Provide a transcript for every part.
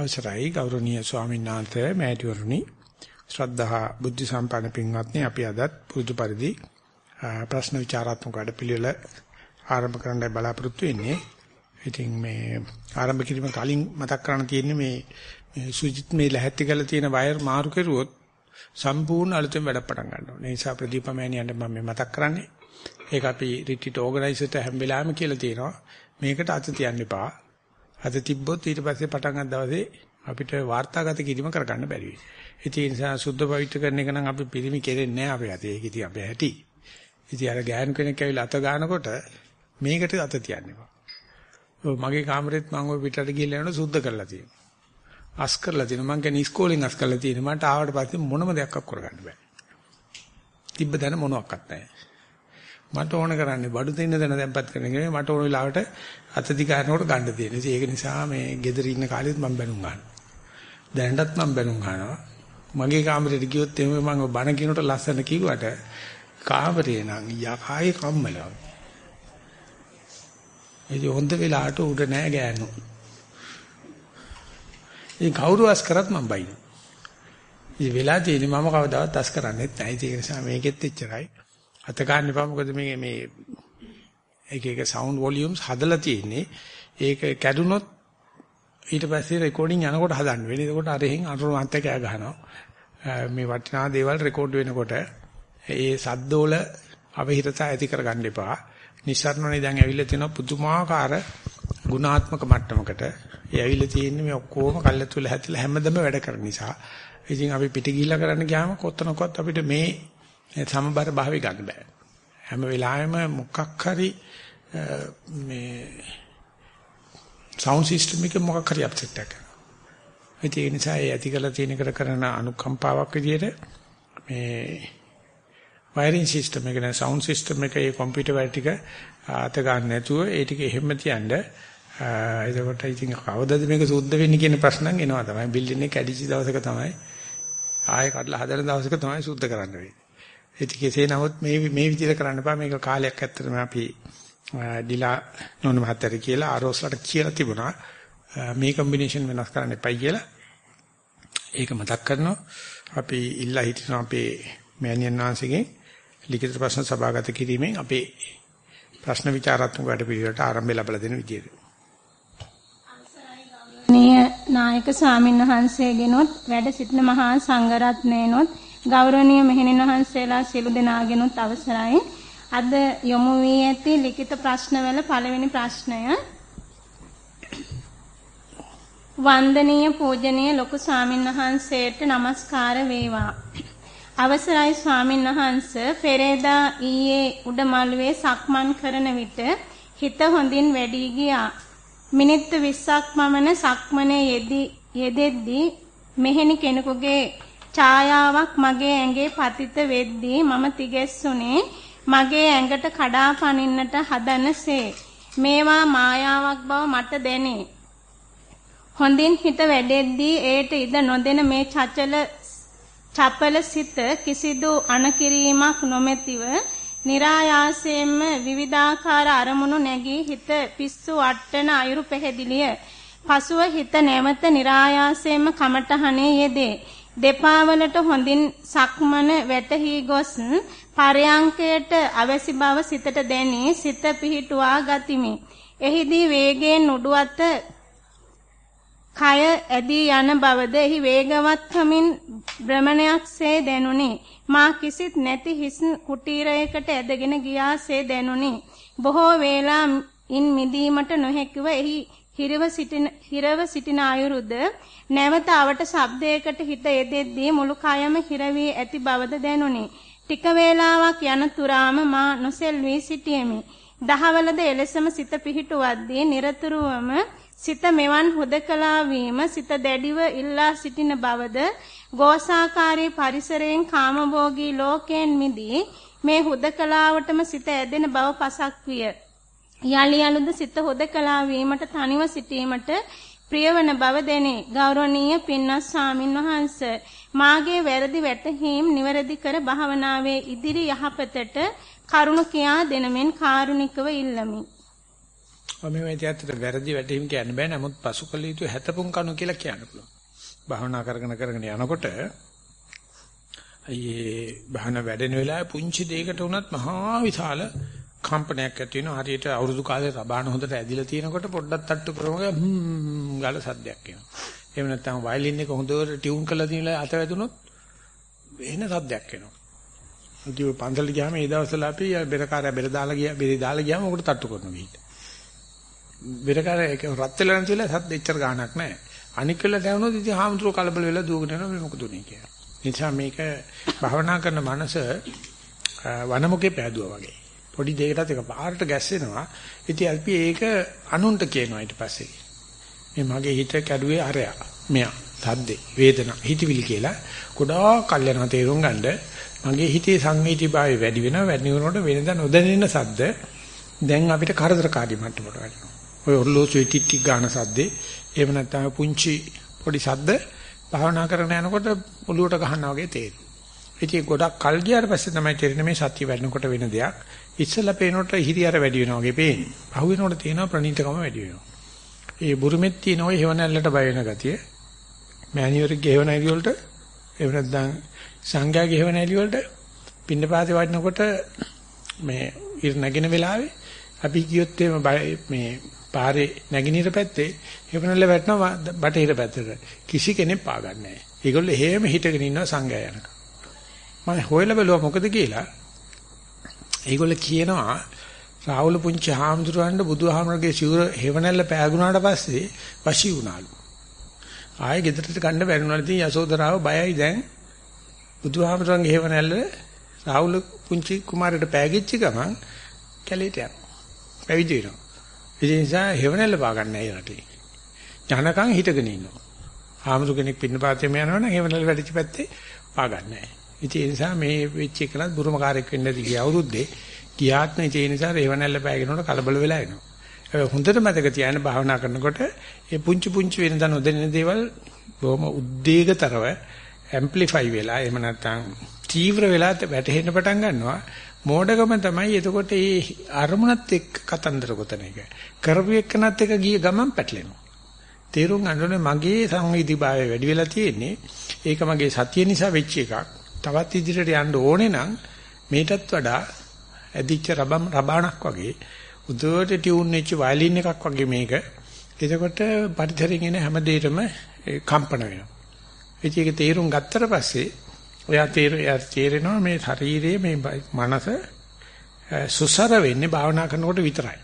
අවසරයි ගෞරවනීය ස්වාමීන් වහන්සේ මෑණිවරුනි ශ්‍රද්ධා බුද්ධ සම්පන්න පින්වත්නි අපි අදත් පුරුදු පරිදි ප්‍රශ්න විචාරාත්මක වැඩපිළිවෙල ආරම්භ කරන්න බලාපොරොත්තු වෙන්නේ. ඉතින් මේ ආරම්භ කිරීම කලින් මතක් කරන්න තියෙන්නේ මේ සුජිත් මේ ලැහැත්ති කරලා තියෙන වයර් මාරු කරුවොත් සම්පූර්ණ අලුතෙන් වැඩ පටන් ගන්නවා. ඒ නිසා ප්‍රදීප මෑණියන්ට මම මතක් කරන්නේ. ඒක අපි රිට්‍රීට් ඕගනයිසර්ට හැම වෙලාවෙම කියලා තියෙනවා. මේකට අත තියන්න එපා. අත තිබ්බොත් ඊට පස්සේ පටන් ගන්න දවසේ අපිට වාර්තාගත කිරීම කරගන්න බැරි වෙයි. ඒ නිසා සුද්ධ පවිත්‍ර කරන එක නම් අපි පිළිමි කෙරෙන්නේ නැහැ අපේ අතේ. ඒක ඉතින් අපේ ඇති. ඉතින් අර ගෑනු කෙනෙක් ඇවිල්ලා අත ගන්නකොට මේකට අත තියන්න එපා. මගේ කාමරෙත් මම ওই පිටට ගිහලා යනකොට සුද්ධ කරලා තියෙනවා. අස් කරලා තියෙනවා. මං කියන්නේ ඉස්කෝලෙන් අස් කරලා තියෙනවා. මට ආවට පස්සේ මොනම දෙයක් කරගන්න බෑ. තිබ්බ දැන මොනවත් නැහැ. මට ඕන කරන්නේ බඩු දෙන්න දැන දැම්පත් කරන එක නෙමෙයි මට ඕන වෙලාවට අත දිගාරනකොට ගන්න තියෙන. ඉතින් ඒක නිසා මේ ගෙදර ඉන්න කාලෙත් මම බැනුම් ගන්නවා. දැනටත් මම බැනුම් ගන්නවා. මගේ කාමරේට ගියොත් එහෙම මම බණ කියනකොට ලස්සන කිව්වට කාමරේ නම් යකයි කම්මලව. ඒ හොඳ වෙලාවට උඩ නෑ ගෑනු. ඒ කවුරු අස් කරත් මම බයින. ඉතින් වෙලා තියෙන්නේ මම කවදාවත් අස් කරන්නේත් නැහැ. ඒක නිසා මේකෙත් එච්චරයි. අත ගන්න එපා මොකද මේ මේ එක එක සවුන්ඩ් වොලියුම්ස් හදලා තියෙන්නේ ඒක කැඩුනොත් ඊට පස්සේ රෙකෝඩින් යනකොට හදන්න වෙන්නේ. එතකොට අර එහෙන් අනුර මන්ත කෑ ගහනවා. මේ වටිනා දේවල් රෙකෝඩ් වෙනකොට ඒ සද්දෝල අවහිරතා ඇති කරගන්න එපා. නිස්සාරණනේ දැන් ඇවිල්ලා තියෙනවා පුදුමාකාර ගුණාත්මක මට්ටමකට. ඒ ඇවිල්ලා තියෙන්නේ මේ ඔක්කොම කල්ලාතුල හැතිලා හැමදම වැඩ කරන නිසා. ඉතින් අපි පිට ගිහිල්ලා කරන්න ගියාම කොතනකවත් අපිට මේ සමබර භාවය ගන්න බෑ. හැම වෙලාවෙම මොකක් හරි මේ සවුන්ඩ් සිස්ටම් එක මොකක් හරි අප්සෙට් එකක්. ඒ නිසා ඒ ඇති කරලා තියෙන කර කරන අනුකම්පාවක් විදියට මේ වයරින් සිස්ටම් එක නේ සවුන්ඩ් සිස්ටම් එකේ කම්පියුටර් වල ටික අත ගන්න නැතුව ඒ ටික එහෙම තියන්න එතකොට ඉතින් කවදද මේක සුද්ධ වෙන්නේ කියන ප්‍රශ්නක් එනවා තමයි බිල්ඩින් එක කැඩිච්ච දවසක තමයි ආයෙ කඩලා හදන දවසක තමයි සුද්ධ කරන්න වෙන්නේ ඒක කෙසේ නමුත් මේ මේ විදිහට කරන්න බෑ. මේක කාලයක් ඇත්තටම අපි ඩිලා නෝන මහත්තයට කියලා ආරෝස්ලට කියලා තිබුණා. මේ කම්බිනේෂන් වෙනස් කරන්න එපයි කියලා. ඒක මතක් කරනවා. අපි ඉල්ලා හිටිනවා අපේ මෑණියන් වහන්සේගෙන් ලිඛිත ප්‍රශ්න සභාගත කිරීමෙන් අපේ ප්‍රශ්න විචාරාත්මක වැඩ පිළිවෙලට ආරම්භය ලැබලා දෙන විදියට නිය නායක ස්වාමීන් වහන්සේගෙනොත් වැඩ සිටින මහා සංඝරත්නයනොත් ගෞරවනීය මෙහෙණින් වහන්සේලා සියලු දෙනාගෙනුත් අවසරයි. අද යොමු වී ඇති ලිඛිත ප්‍රශ්නවල පළවෙනි ප්‍රශ්නය වන්දනීය පූජනීය ලොකු ස්වාමින් වහන්සේට নমස්කාර වේවා. අවසරයි ස්වාමින් වහන්ස පෙරේදා ඊයේ උඩමළුවේ සක්මන් කරන විට හිත හොඳින් වැඩි ගියා. මිනිත්තු 20ක් පමණ සක්මනේ යෙදෙද්දී මෙහෙණි කෙනෙකුගේ ඡායාවක් මගේ ඇඟේ පතිත වෙද්දී මම තිගැස්සුනේ මගේ ඇඟට කඩා පනින්නට හදනසේ මේවා මායාවක් බව මට දැනේ හොඳින් හිත වැඩෙද්දී ඒට ඉඳ නොදෙන මේ චචල චපල සිත කිසිදු අනකිරීමක් නොමැතිව નિરાයාසයෙන්ම විවිධාකාර අරමුණු නැගී හිත පිස්සු වට්ටන අයුරු පැහැදිලිය. පසුව හිත නැවත નિરાයාසයෙන්ම කමටහනේ යෙදේ. දෙපා වලට හොඳින් සක්මන වැටහි ගොස් පරයන්කයට අවැසි බව සිතට දැනී සිත පිහිටුවා ගතිමි. එහිදී වේගයෙන් උඩු අත කය ඇදී යන බවද එහි වේගවත්කමින් භ්‍රමණයක්සේ දැනුනි. මා කිසිත් නැති හිස් කුටීරයකට ඇදගෙන ගියාසේ දැනුනි. බොහෝ වේලා ඉන් මිදීමට නොහැකිව එහි හිරව සිටින හිරව සිටින අයුරුද නැවත අවට ශබ්දයකට හිත යෙදෙද්දී මුළු කයම හිර වී ඇති බවද දැනුනි. ටික වේලාවක් යන තුරාම මා නොසෙල්වී සිටියෙමි. දහවලද එලෙසම සිත පිහිටුවද්දී নিরතුරුවම සිත මෙවන් හුදකලා වීම සිත දැඩිව ඉල්ලා සිටින බවද ගෝසාකාරී පරිසරයෙන් කාමභෝගී ලෝකයෙන් මිදී මේ හුදකලාවටම සිත ඇදෙන බව පසක් විය. යලි යලුද සිත හොදකලා වීමට තනිව සිටීමට ප්‍රියවන බව දැනේ. ගෞරවනීය පින්වත් ස්වාමින් වහන්සේ මාගේ වැරදි වැටහීම් නිවැරදි කර භාවනාවේ ඉදිරි යහපතට කරුණ කියා දෙනමෙන් කාරුණිකව ඉල්ලමි. ඔය මේ ඇත්තට වැරදි වැටීම් කියන්න බෑ. නමුත් පසුකල යුතු හැතපොන් කණු කියලා කියන්න පුළුවන්. භාවනා කරගෙන කරගෙන යනකොට අයියේ භාවනා වැඩෙන වෙලාවේ පුංචි දෙයකට වුණත් මහා විශාල කම්පනයක් ඇති වෙනවා. හරියට අවුරුදු කාලේ රබාන හොඳට ඇදිලා තියෙනකොට පොඩ්ඩක් තට්ටු කරමුගේ හ්ම් ගාල සද්දයක් එනවා. එහෙම නැත්නම් වයලින් එක හොඳට ටියුන් කරලා තියෙන අත වැදුනොත් එන සද්දයක් එනවා. ඉතින් පන්සලට ගියාම ඒ දවස්වල අපි බෙරකාරය බෙර දාලා ගියා බෙර දාලා ගියාම උකට තට්ටු කරනවා විහිට. බෙරකාරය ඒක රත් වෙලා නැතිලා සද්ද එච්චර ගාණක් නැහැ. අනික් වෙලා දැනුනොත් ඉතින් හාමුදුරුවෝ කලබල වෙලා දුවගෙන යනවා මේ මොකද උනේ කියලා. නිසා මේක භවනා කරන මනස වනමුකේ පෑදුවා වගේ. පොඩි දෙයකටත් එක පාරට ගැස්සෙනවා. ඉතින් අපි ඒක අනුන්ට කියනවා ඊට පස්සේ. මේ මගේ හිත කැඩුවේ අරයා. මෙයා. සද්දේ, වේදනා, හිතවිලි කියලා ගොඩාක් කල් යනවා තේරුම් ගන්න. මගේ හිතේ සංවේදීභාවය වැඩි වෙනවා. වැඩි වෙනකොට වෙනදා නොදැනෙන සද්ද දැන් අපිට කරදරකාරී මට්ටමට වැටෙනවා. ඔය ඔර්ලෝසුවේ ටිටි ගාන සද්දේ එහෙම නැත්නම් පුංචි පොඩි සද්ද භාවනා කරන යනකොට ඔලුවට ගහනවා වගේ තේරෙනවා. ඉතින් ගොඩක් කල් ගියාට පස්සේ තමයි තේරෙන්නේ මේ සත්‍ය වැඩනකොට වෙන දෙයක්. ඉස්සලා පේනකොට හිරියර වැඩි වෙනවා වගේ පේන්නේ. පහු වෙනකොට තියෙනවා ප්‍රණීතකම වැඩි වෙනවා. ඒ බුරුමෙත් තියෙන ඔය හේවණැල්ලට බය වෙන ගතිය. මෑනියෝරික්ගේ හේවණැලි වලට එහෙම නැත්නම් සංඝයාගේ හේවණැලි වලට පින්නපාතේ වඩනකොට මේ ඉර නැගෙන වෙලාවේ අපි කියොත් මේ පාරේ නැගිනිර පැත්තේ හේවණැල්ල වැටෙනවා බටහිර පැත්තට. කිසි කෙනෙක් පාගන්නේ නැහැ. ඒගොල්ලෝ එහෙම හිටගෙන ඉන්නවා සංඝයා යනකම්. මම හොයලා බැලුවා මොකද කියලා. ඒගොල්ලෝ කියනවා රාහුල පුංචි හාමුදුරුවන්ට බුදුහාමරගේ සිවුර හේවණැල්ල පෑගුණාට පස්සේ වශී වුණාලු. ආයෙ ගෙදරට ගන්න බැරිුණාලු. ඉතින් යසෝදරාව බයයි දැන් බුදුහාමරගේ හේවණැල්ල රාහුල පුංචි කුමාරට පෑගෙච්ච ගමන් කැලේට යනවා. පැවිදි වෙනවා. ඒ නිසා හේවණැල්ල පාගන්නේ නැහැ රටේ. ඥානකම් හිටගෙන ඉන්නවා. හාමුදුර කෙනෙක් පින්නපාතේම යනවනම් හේවණැල්ල වැඩිච පැත්තේ පාගන්නේ නැහැ. ඉතින් ඒ නිසා මේ වෙච්ච එකලත් බුරුමකාරයෙක් වෙන්න දී අවුරුද්දේ ගියාත් නේ ඒ නිසා රේවණැල්ල පෑගෙනකොට කලබල වෙලා එනවා. ඒ හොඳට මතක තියාගන්න භාවනා කරනකොට මේ පුංචි පුංචි වෙනදා නොදැනෙන දේවල් බොහොම උද්වේගතරව ඇම්ප්ලිෆයි වෙලා එහෙම නැත්නම් තීව්‍ර වෙලා වැටහෙන්න පටන් ගන්නවා. මෝඩකම තමයි එතකොට මේ අරමුණත් එක්ක කතන්දර ගොතන එක. කරපු එක්කනත් එක ගිය ගමන් පැටලෙනවා. තේරුම් ගන්න ඕනේ මගේ සංවේදීභාවය වැඩි වෙලා තියෙන්නේ. ඒක මගේ සතිය නිසා වෙච්ච එකක්. තවත් ඉදිරියට යන්න ඕනේ නම් මේකටත් වඩා ඇදිච්ච රබම් රබාණක් වගේ උදේට ටියුන් වෙච්ච වයලින් එකක් වගේ මේක. එතකොට පරිසරයෙන් එන හැම දෙයකම කම්පන වෙනවා. ඒක තේරුම් ගත්තට පස්සේ ඔයා තේරෙනවා මේ ශරීරයේ මේ මනස සුසර වෙන්නේ භාවනා කරනකොට විතරයි.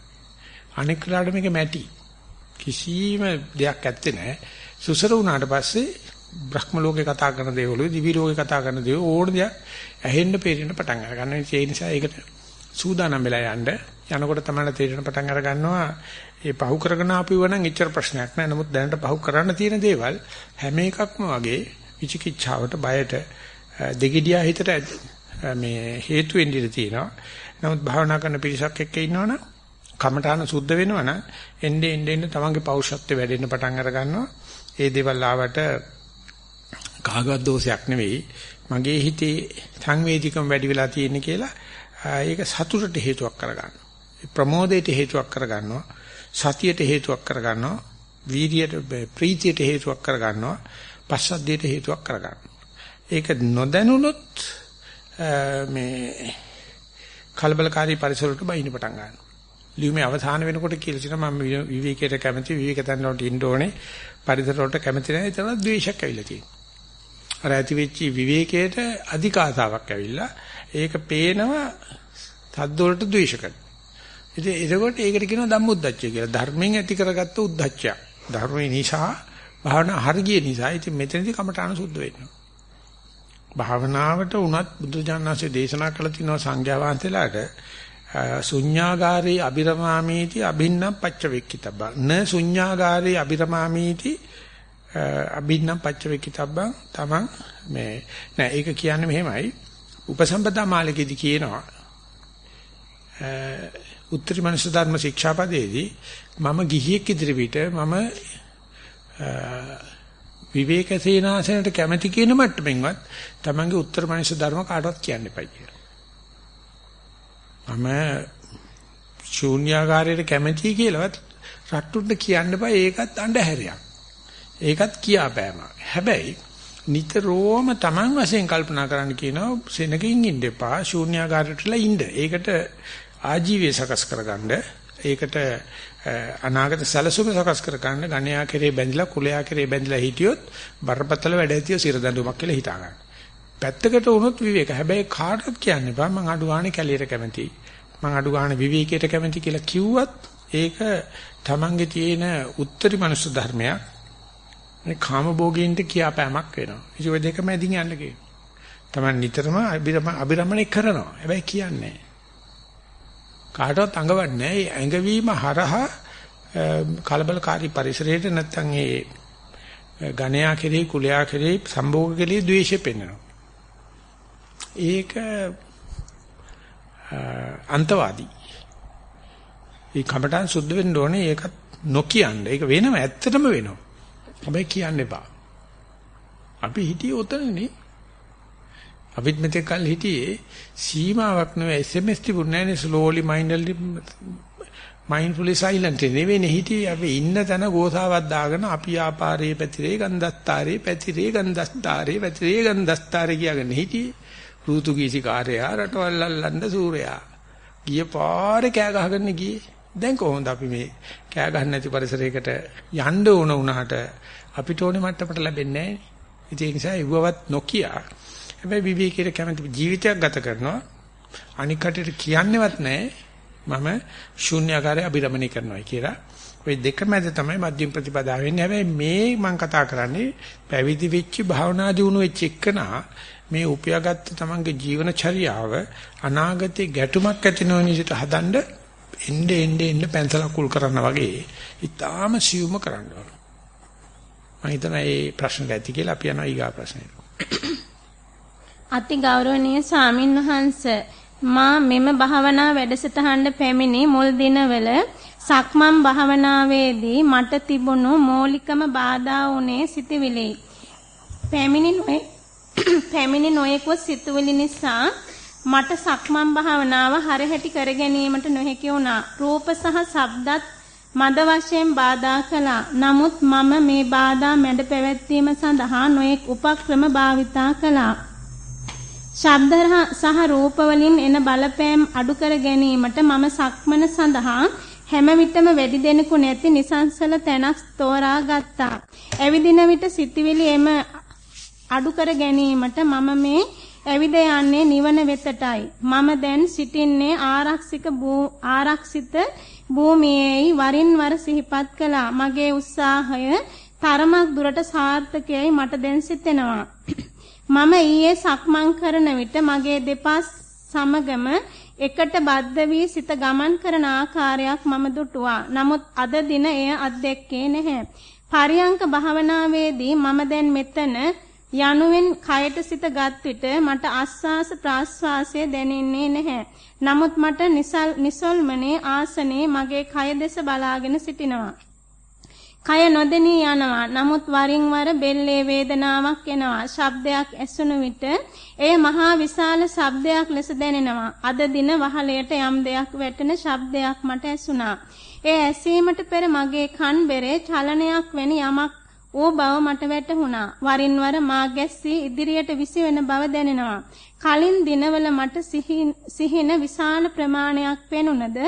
අනෙක් වෙලාවට මේක මැටි. කිසිම දෙයක් ඇත්තේ නැහැ. සුසර වුණාට පස්සේ බ්‍රහ්ම ලෝකේ කතා කරන දේවලු දිවි ලෝකේ කතා කරන දේවල් ඕන දෙයක් ඇහෙන්න පේරෙන්න පටන් අර ගන්නවා. ඒ නිසා ඒකට සූදානම් වෙලා යන්න යනකොට තමයි තේරෙන පටන් අර ගන්නවා. ඒ පහු කරගෙන ආපුව නම් එච්චර ප්‍රශ්නයක් නෑ. නමුත් දැනට පහු කරන්න තියෙන දේවල් හැම එකක්ම වගේ විචිකිච්ඡාවට බයට දෙගිඩියා හිතට මේ හේතු වෙන්න ඉඩ තියෙනවා. නමුත් භාවනා කරන පිරිසක් එක්ක ඉන්නවනම් කමඨාන සුද්ධ වෙනවනම් එnde ende ende තමන්ගේ පෞරුෂත්වය වැඩෙන්න පටන් අර ගන්නවා. ඒ දේවල් ආවට කාගවත් දෝෂයක් නෙවෙයි. මගේ හිතේ සංවේදීකම වැඩි වෙලා තියෙන කියලා ඒක සතුටට හේතුවක් කරගන්නවා. ප්‍රමෝදයට හේතුවක් කරගන්නවා. සතියට හේතුවක් කරගන්නවා. වීර්යයට ප්‍රීතියට හේතුවක් කරගන්නවා. පස්සද්ධියට හේතුවක් කරගන්නවා. ඒක නොදැනුනොත් මේ කලබලකාරී පරිසරයකට බයින්න පටන් ගන්නවා. ලියුමේ අවසාන වෙනකොට කියලා තියෙනවා මම විවේකයට කැමති විවේක තැන් වලට ඉන්න ඕනේ පරිසර වලට කැමති නැහැ ඒතන ද්වේෂයක් ඇවිල්ලා තියෙනවා. අර ඇති වෙච්ච විවේකයට අධික ආසාවක් ඇවිල්ලා ඒක පේනවා තද්ද වලට ද්වේෂ කරනවා. ඉතින් එතකොට ඒකට කියනවා ධම්මොද්දච්චය කියලා. ධර්මයෙන් ඇති කරගත්ත උද්දච්චය. ධර්මයේ නිසා භාවනා හරිය නිසා ඉතින් මෙතනදී කමඨාන සුද්ධ වෙනවා. භාවනාවට උනත් බුදුජානනාංශයේ දේශනා කළ තිනවා සංඝයා වහන්සේලාට ශුඤ්ඤාගාරේ අබිරමාමීති අභින්නම් පච්චවෙක්කිතබ්බං න ශුඤ්ඤාගාරේ අබිරමාමීති අභින්නම් පච්චවෙක්කිතබ්බං තමන් මේ නෑ ඒක කියන්නේ මෙහෙමයි උපසම්පදා මාලිකේදී කියනවා උත්තරී මනුෂ්‍ය ධර්ම ශික්ෂාපදයේදී මම ගිහියෙක් ඉදිරියට මම විවේක සේනාසනට කැමැති කියන මට්ටමින්වත් තමන්ගේ උත්තර මනුෂ්‍ය ධර්ම කාටවත් කියන්න එපා කියලා. මම ශූන්‍යාකාරයට කැමැති කියලාවත් රට්ටුන්ට කියන්න බෑ ඒකත් අඬහැරයක්. ඒකත් කියාපෑමක්. හැබැයි නිතරම Taman වශයෙන් කල්පනා කරන්න කියනවා සෙනගින් ඉන්න එපා ශූන්‍යාකාරයටලා ඉන්න. ඒකට ආජීවය සකස් කරගන්න. ඒකට අනාගත සැලසුම සකස් කරගන්න ගණයා කෙරේ බැඳිලා කුලයා කෙරේ බැඳිලා හිටියොත් බරපතල වැඩ ඇතිව සිර දඬුවමක් කියලා හිතා ගන්න. පැත්තකට වුණොත් විවේක. හැබැයි කාටවත් කියන්න එපා මං අඩු ගානේ කැලියට කැමතියි. මං අඩු ගානේ විවේකයට කැමති කියලා කිව්වත් ඒක Tamange තියෙන උත්තරී මනුස්ස ධර්මයක්. මේ කාම භෝගීන්ට කියාපෑමක් වෙනවා. ඉතින් ඔය දෙක මැදින් යන්න කියනවා. Taman නිතරම අබිරමණය කරනවා. හැබැයි කියන්නේ කාටවත් අඟවන්නේ නැහැ. ඇඟවීම හරහා කලබලකාරී පරිසරයට නැත්තම් ඒ ගණයා කෙරෙහි කුලයා කෙරෙහි සම්භෝග කෙරෙහි ද්වේෂය පෙන්වනවා. ඒක අන්තවාදී. ඒ කමටන් සුද්ධ වෙන්න ඕනේ ඒකත් නොකියන්න. ඒක වෙනම ඇත්තටම වෙනවා. හැබැයි කියන්න එපා. අපි හිටියේ උතනනේ. අපිත් මෙතෙක් කල් හිටියේ සීමාවක් නෙවෙයි SMS තිබුණේ නැහැ නේ slowly mindedly mindfully silent නෙවෙයි හිටියේ අපි ඉන්න තැන ගෝසාවක් දාගෙන අපි ආපාරේ පැතිරේ ගන්ධස්තරේ පැතිරේ ගන්ධස්තරේ පැතිරේ ගන්ධස්තරේ කියගෙන හිටියේ ෘතුගීසි කාර්යයා රටවල් අල්ලන්න සූර්යයා ගිය පාරේ කෑ ගහගෙන ගියේ දැන් කොහොමද අපි මේ කෑ ගහන්න නැති පරිසරයකට යන්න ඕන වුණාට අපිට ඕනේ මට්ටමට ලැබෙන්නේ නැහැ ඒ නිසා ඉවවත් නොකිය. හැබැයි විවේකීට කැමති ජීවිතයක් ගත කරනවා. අනික් කටට කියන්නේවත් නැහැ. මම ශූන්‍යකාරය අභිරමණය කරනවා කියලා. ওই දෙක මැද තමයි මධ්‍යම ප්‍රතිපදාව වෙන්නේ. හැබැයි මේ මම කතා කරන්නේ පැවිදි වෙච්ච භාවනා දිනු වෙච්ච එකනා මේ උපයාගත්ත තමන්ගේ ජීවන චර්යාව අනාගතේ ගැටුමක් ඇති නොවන විදිහට හදන්න එnde එnde එnde පැන්සලක් කුල් කරන්න වගේ ඊටාම සියුම කරන්න ඕන. මම හිතනවා මේ ප්‍රශ්නට ඇති කියලා අපි යනවා ඊගා ප්‍රශ්නෙට. අති ගෞරවනීය ස්වාමින් වහන්සේ මා මෙම භාවනා වැඩසටහනට පැමිණි මුල් දිනවල සක්මන් භාවනාවේදී මට තිබුණු මৌলিකම බාධා වුණේ සිතවිලි. පැමිණි නොයේ පැමිණි නොයෙකුව සිතුවිලි නිසා මට සක්මන් භාවනාව හරහැටි කර ගැනීමට නොහැකි වුණා. රූප සහ ශබ්දත් මද වශයෙන් බාධා කළා. නමුත් මම මේ බාධා මැඩ පැවැත්වීම සඳහා නොයෙක් උපක්‍රම භාවිතා කළා. ශබ්ද සහ රූප වලින් එන බලපෑම් අඩු කර ගැනීමට මම සක්මන සඳහා හැම විටම වැඩි දෙනෙකු නැති නිසංසල තැනක් තෝරා ගත්තා. ඇවිදින විට සිතවිලි එම අඩු කර ගැනීමට මම මේ ඇවිද යන්නේ නිවන වෙතටයි. මම දැන් සිටින්නේ ආරක්ෂිත ආරක්ෂිත භූමියේයි වරින් වර සිහිපත් කළා. මගේ උත්සාහය තරමක් දුරට සාර්ථකයි මට දැන් සිතෙනවා. මම ඊයේ සක්මන් කරන විට මගේ දෙපා සමගම එකට බද්ධ වී සිත ගමන් කරන ආකාරයක් මම දුටුවා. නමුත් අද දින එය අත්දැක්කේ නැහැ. පරියංක භාවනාවේදී මම දැන් මෙතන යනුවෙන් කයට සිත ගත් විට මට ආස්වාස ප්‍රාස්වාසය දැනෙන්නේ නැහැ. නමුත් මට නිසල්මනේ ආසනේ මගේ කය දෙස බලාගෙන සිටිනවා. කය නොදෙනී යනවා. නමුත් වරින් වර බෙල්ලේ වේදනාවක් එනවා. ශබ්දයක් ඇසුණු විට එය මහා විශාල ශබ්දයක් ලෙස දැනෙනවා. අද දින වහලයට යම් දෙයක් වැටෙන ශබ්දයක් මට ඇසුණා. ඒ ඇසීමට පෙර මගේ කන් බෙරේ චලනයක් වෙන යමක් ඌ බව මට වැටහුණා. වරින් වර මා ගැස්සී ඉදිරියට විසිවෙන බව දැනෙනවා. කලින් දිනවල මට සිහින විශාල ප්‍රමාණයක් පෙනුනද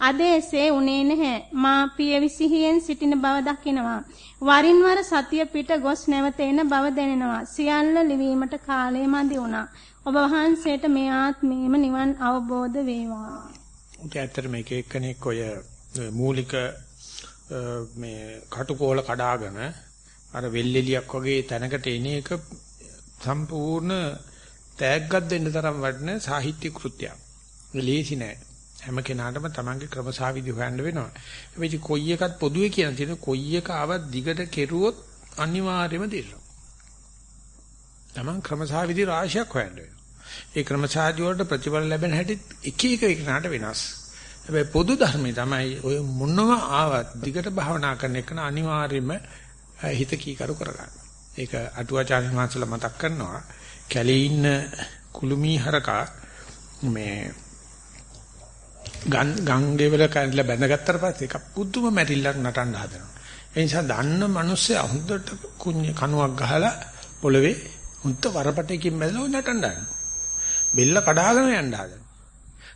අද එසේ උනේ නැහැ. මා පියවි සිහියෙන් සිටින බව දකිනවා. වරින් වර සතිය පිට ගොස් නැවත එන බව දැනෙනවා. සියල්ල ලිවීමට කාලය මදි වුණා. ඔබ වහන්සේට මේ ආත්මේම නිවන් අවබෝධ වේවා. ඒක ඇත්තට මේක එක්කෙනෙක් ඔය මූලික මේ කටුකෝල කඩාගෙන අර වෙල්ෙලියක් වගේ තැනකට එන එක සම්පූර්ණ තෑග්ගක් දෙන්න තරම් වටින සාහිත්‍ය කෘත්‍යයක්. ලේසි නෑ. හැම කෙනාටම තමන්ගේ ක්‍රමසාවිදි හොයන්න වෙනවා. හැබැයි කොයි එකත් පොදුවේ කියන තියෙන කොයි එක ආවත් දිගට කෙරුවොත් අනිවාර්යයෙන්ම දිරනවා. තමන් ක්‍රමසාවිදි රාශියක් හොයන්න වෙනවා. ඒ ක්‍රමසාවිදි වලට ප්‍රතිඵල ලැබෙන හැටි එක එක එකනට වෙනස්. හැබැයි පොදු ධර්මයේ තමයි ඔය මොනම ආවත් දිගට භාවනා කරන එක අනිවාර්යයෙන්ම හිත කීකරු කරගන්න. ඒක අටුවාචාර්ය වහන්සේලා මතක් කරනවා. කැලේ ඉන්න කුළුමී හරකා මේ ගංගේ වල කැඳලා බැඳගත්තට පස්සේ එක පුදුම මැරිල්ලක් නටන්න හදනවා. ඒ නිසා දන්න මිනිස්සු හොඳට කුණ්‍ය කණුවක් ගහලා පොළවේ හුත්ත වරපටයකින් බැලලා නටන්න ගන්නවා. බෙල්ල කඩාගෙන යන්න හදනවා.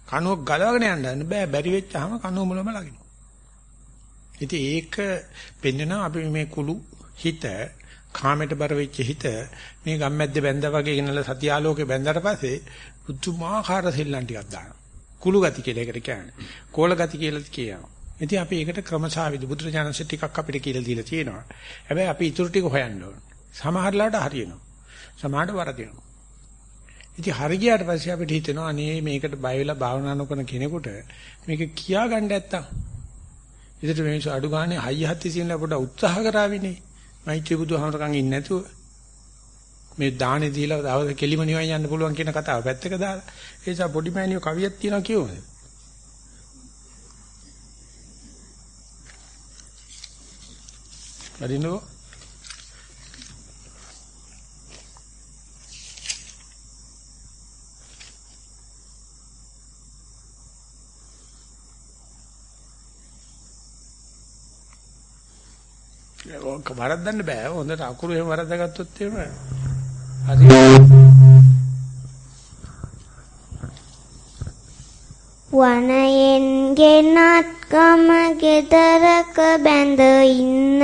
කණුවක් ගලවගෙන යන්න හදන බෑ බැරි වෙච්චාම කණුව මුලම ලගිනවා. ඉතින් ඒක පෙන්නනවා අපි මේ කුළු හිත කාමයට බර වෙච්ච හිත මේ ගම්මැද්ද බැඳා වගේ ගෙනලා සතියාලෝකේ බැඳලා පස්සේ පුදුමාකාර සෙල්ලම් ටිකක් දානවා. කුළු ගති කියලා ඒකට කියන්නේ. කෝල ගති කියලා කියනවා. ඉතින් අපි ඒකට ක්‍රමසාවිදි බුදුරජාණන්සේ ටිකක් අපිට කියලා දීලා තියෙනවා. හැබැයි අපි ඊටු ටික හොයන්න ඕන. සමහරලාට හරියනවා. සමහරට වරදිනවා. ඉතින් හරි ගියාට පස්සේ අපිට හිතෙනවා අනේ මේකට බය වෙලා භාවනා නොකරන කෙනෙකුට මේක කියා ගන්න නැත්තම්. ඉතින් මේ අඩු ගානේ හයිය හත්ති සින්න පොඩ උත්සාහ කරાવીනේ. මෛත්‍රී බුදුහාමරකන් ඉන්නේ නැතුව. මේ දානේ දීලා දවස් කෙලිම නිවන් යන්න පුළුවන් කියන කතාව පැත්තක දාලා. ඒ නිසා පොඩි මෑණියෝ කවියක් තියෙනවා කියවද වදිනෝ ඔක වරද්දන්න බෑ. හොඳට අකුරු එහෙම වරද්දාගත්තොත් එහෙම හරි. වනයෙන් ගෙනත් ගම ගෙදරක බැඳ ඉන්න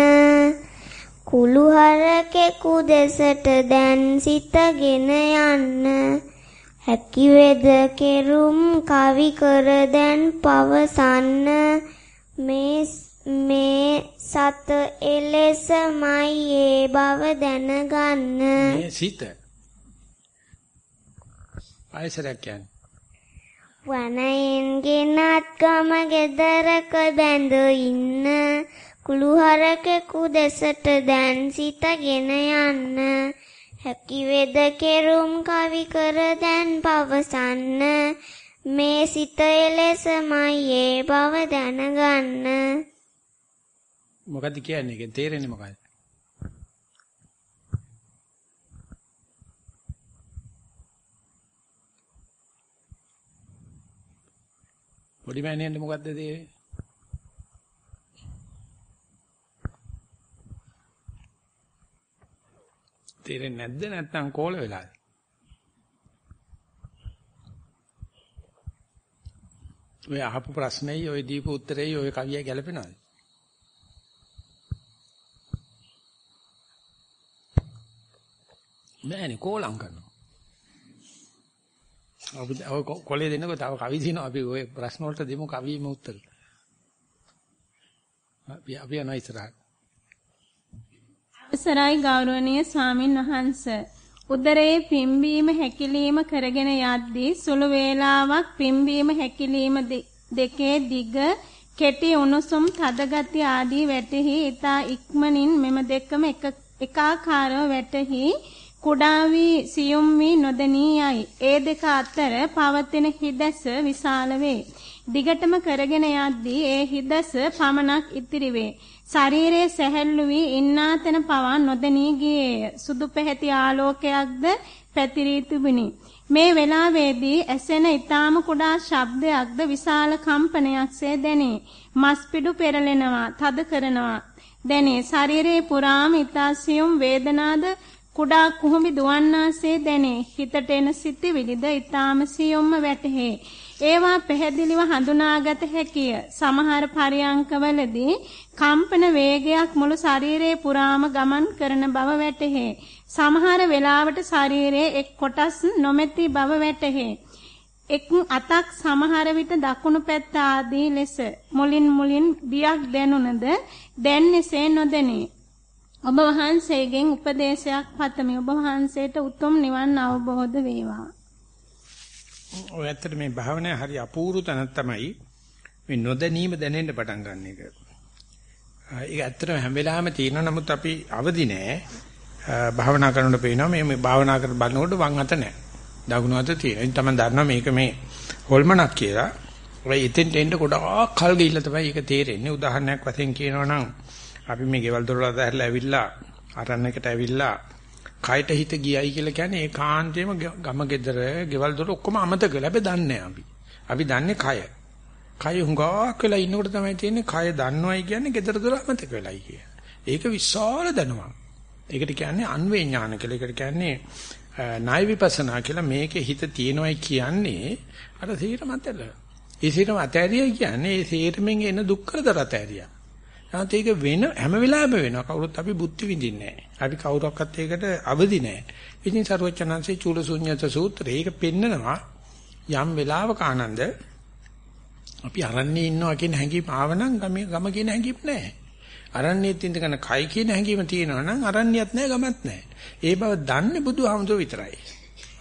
කුළුහරකෙකු දෙසට දැන් සිතගෙන යන්න හැකි වේද කෙරුම් කවි කර දැන් පවසන්න මේ මේ සත එලෙසමයි ඒ බව දැනගන්න. මේ සිත. ආයසරයක් කියන්නේ. වනයෙන් ගෙනත් ගම ගෙදරක බැඳ ඉන්න. කුළුහරකෙකු දෙසට දැන් සිතගෙන යන්න. හැකි වේද කෙරුම් කවි කර දැන් පවසන්න. මේ සිත එලෙසමයි ඒ බව දැනගන්න මොකද්ද කියන්නේ? ඒකෙන් තේරෙන්නේ මොකද්ද? පොඩි මෑණියන්ට මොකද්ද තේරෙන්නේ? තේරෙන්නේ නැද්ද නැත්නම් කෝල වෙලාද? ඔය අහපු ප්‍රශ්නේ ඔය දීපු උත්තරේ ඔය කවිය ගැලපෙනවද? නෑනේ කෝලම් කරනවා. අපි ඔය කොලේ දෙන්නකෝ තව කවි දිනවා අපි ඔය ප්‍රශ්න වලට දෙමු කවියේම උත්තර. අපි අපි යනවා ඉස්සරහට. අවසරයි ගෞරවනීය ස්වාමින් වහන්සේ උදරයේ පිම්බීම හැකිලිම කරගෙන යද්දී සුළු වේලාවක් පිම්බීම හැකිලිම දෙකේ දිග කෙටි උණුසුම් තද ගති ආදී වැටහි ඊතා ඉක්මනින් මෙම දෙකම එක එකාකාරව වැටහි කුඩා වී සියුම් වී නොදෙනී යයි. ඒ දෙක අතර පවතින හිදැස විශාල වේ. දිගටම කරගෙන යද්දී ඒ හිදැස පමණක් ඉතිරි වේ. ශරීරයේ සැහැල්ලු වී ඉන්නා තැන පවා නොදෙනී ගියේය. සුදු පැහැති ආලෝකයක්ද පැතිරී තිබුණි. මේ වෙලාවේදී ඇසෙන ඊටාම කුඩා ශබ්දයක්ද විශාල කම්පනයක්සේ දැනේ. මස්පිඩු පෙරලෙනවා, තද කරනවා. දැනේ. ශරීරයේ පුරාම ඊතාසියුම් වේදනාද කුඩා කුහුඹි දුවන්නාසේ දැනේ. හිතට එන සිතිවිලිද ඊටාම සියොම්ම වැටහේ. ඒවා පැහැදිලිව හඳුනාගත හැකිය. සමහර පරියංකවලදී කම්පන වේගයක් මුළු ශරීරයේ පුරාම ගමන් කරන බව වැටහේ. සමහර වෙලාවට ශරීරයේ එක් කොටස් නොමැති බව වැටහේ. එක් අතක් සමහර විට දකුණු පැත්ත ආදී ලෙස මුලින් මුලින් බියක් දැනුණද දැන් එසේ නොදැනේ. ඔබ වහන්සේගෙන් උපදේශයක් පතමි. ඔබ වහන්සේට උතුම් නිවන් අවබෝධ වේවා. ඔය ඇත්තට මේ භාවනාවේ හරි අපූර්ව තැනක් තමයි මේ නොදැනීම දැනෙන්න පටන් ගන්න එක. ඒක ඇත්තටම හැම වෙලාවෙම තියෙනවා. නමුත් අපි අවදි නෑ. භාවනා කරනකොට පේනවා මේ මේ භාවනා කර බලනකොට වම් අත නෑ. දකුණු අත තියෙනවා. ඉතින් තමයි දන්නවා මේක මේ හොල්මනක් කියලා. ඔය ඉතින් දෙන්න ගොඩාක් කල් ගිහිල්ලා තමයි ඒක තේරෙන්නේ. උදාහරණයක් වශයෙන් කියනවා නම් අපි මේ ගෙවල් දොරවල් අතහැරලා ඇවිල්ලා අරණයකට ඇවිල්ලා කයට හිත ගියයි කියලා කියන්නේ ඒකාන්තයෙන්ම ගම ගෙදර ගෙවල් දොර ඔක්කොම අමතක කරලා අපි දන්නේ අපි. අපි දන්නේ කය. කය හුඟක් වෙලා ඉන්නකොට තමයි තියෙන්නේ කය දන්නවයි කියන්නේ gedara dora අමතක වෙලයි කිය. ඒක විශාල දැනුමක්. ඒකට කියන්නේ අන්වේ ඥාන කියලා. ඒකට කියන්නේ ණය විපස්සනා කියලා මේකේ හිත තියෙනවයි කියන්නේ අර සීර මතල. ඒ සීර මතෑරියයි කියන්නේ ඒ සීරෙන් එන දුක් කරදර අතෑරියා. නැත්නම් ඒක වෙන හැම වෙලාවෙම වෙනවා. කවුරුත් අපි බුද්ධි විඳින්නේ නැහැ. අපි කවුරක්වත් ඒකට අවදි නැහැ. ඉතින් සරුවචනංශේ චූලසුඤ්ඤත සූත්‍රය ඒක පෙන්නනවා යම් වෙලාවක ආනන්ද අපි අරන්නේ ඉන්නවා කියන හැඟීම ආවනම් ගම ගම කියන හැඟීම නැහැ. අරන්නේත් ඉඳගෙන කයි කියන හැඟීම තියෙනවා නම් අරන්නේත් නැහැ ගමත් නැහැ. ඒ බව දන්නේ බුදුහාමුදුරුවෝ විතරයි.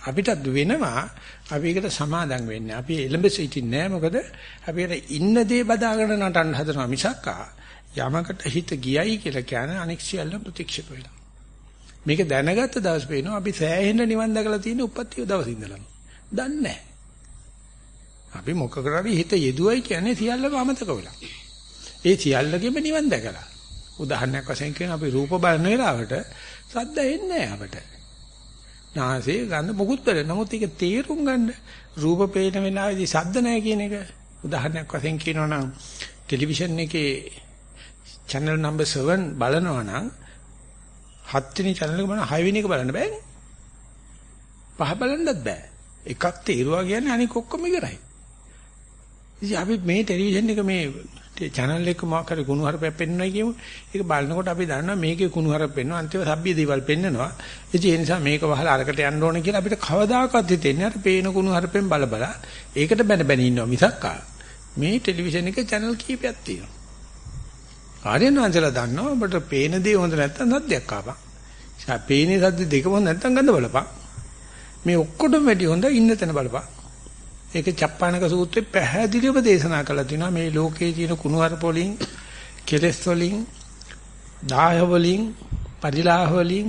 අපිටත් වෙනවා අපි ඒකට සමාදම් වෙන්නේ. අපි එළඹ සිටින්නේ නැහැ. මොකද අපිට ඉන්න දේ බදාගෙන නටන්න හදනවා මිසක්කා යමකට හිත ගියයි කියලා කියන්නේ අනෙක් සියල්ල ප්‍රතික්ෂේප වෙනවා. මේක දැනගත්ත දවස් පේනවා අපි සෑහෙන නිවන් දැකලා තියෙන උපත්ති දවස් ඉඳලා. දන්නේ නැහැ. අපි මොකකට හරි හිත යෙදුවයි කියන්නේ සියල්ලම අමතක වෙලා. ඒ සියල්ලගෙම නිවන් දැකලා. උදාහරණයක් වශයෙන් කියන අපි රූප බලන වෙලාවට සද්ද එන්නේ නැහැ අපට. නාසයේ ගඳ මොකුත් බැල. නමුත් ඒක තේරුම් ගන්න රූප පේන වෙලාවේදී සද්ද නැහැ කියන එක උදාහරණයක් වශයෙන් කියනවා නම් ටෙලිවිෂන් එකේ channel number 7 බලනවා නම් හත්වෙනි channel එක බලන හයවෙනි එක බලන්න බෑනේ. පහ බලන්නත් බෑ. එකක් තේරුවා කියන්නේ අනික ඔක්කොම ඉවරයි. ඉතින් අපි මේ ටෙලිවිෂන් එක මේ channel එක මොකක් හරි කුණු හරපයක් පෙන්වනවා කියමු. ඒක බලනකොට අපි දන්නවා මේකේ කුණු හරප පෙන්වනවා. අන්තිම සබ්බිය දේවල් පෙන්වනවා. ඉතින් ඒ නිසා මේක වහලා අරකට යන්න ඕනේ කියලා අපිට කවදාකවත් හිතෙන්නේ අර පේන කුණු හරපෙන් බල බල ඒකට බැන බැන ඉන්නවා මිසක් මේ ටෙලිවිෂන් එකේ channel කීපයක් තියෙනවා. ආර්යයන් වහන්සේලා දන්නවා ඔබට පේන දේ හොඳ නැත්නම් සද්දයක් ආපන්. පේනේ සද්ද දෙකම හොඳ නැත්නම් ගඳ බලපන්. මේ ඔක්කොටම වැඩි හොඳ ඉන්න තැන බලපන්. ඒක චප්පානක සූත්‍රයේ පැහැදිලිව දේශනා කළා තියෙනවා මේ ලෝකයේ තියෙන කුණුහරුප වලින්, කෙලෙස් වලින්, දාහ වලින්, පරිලාහ වලින්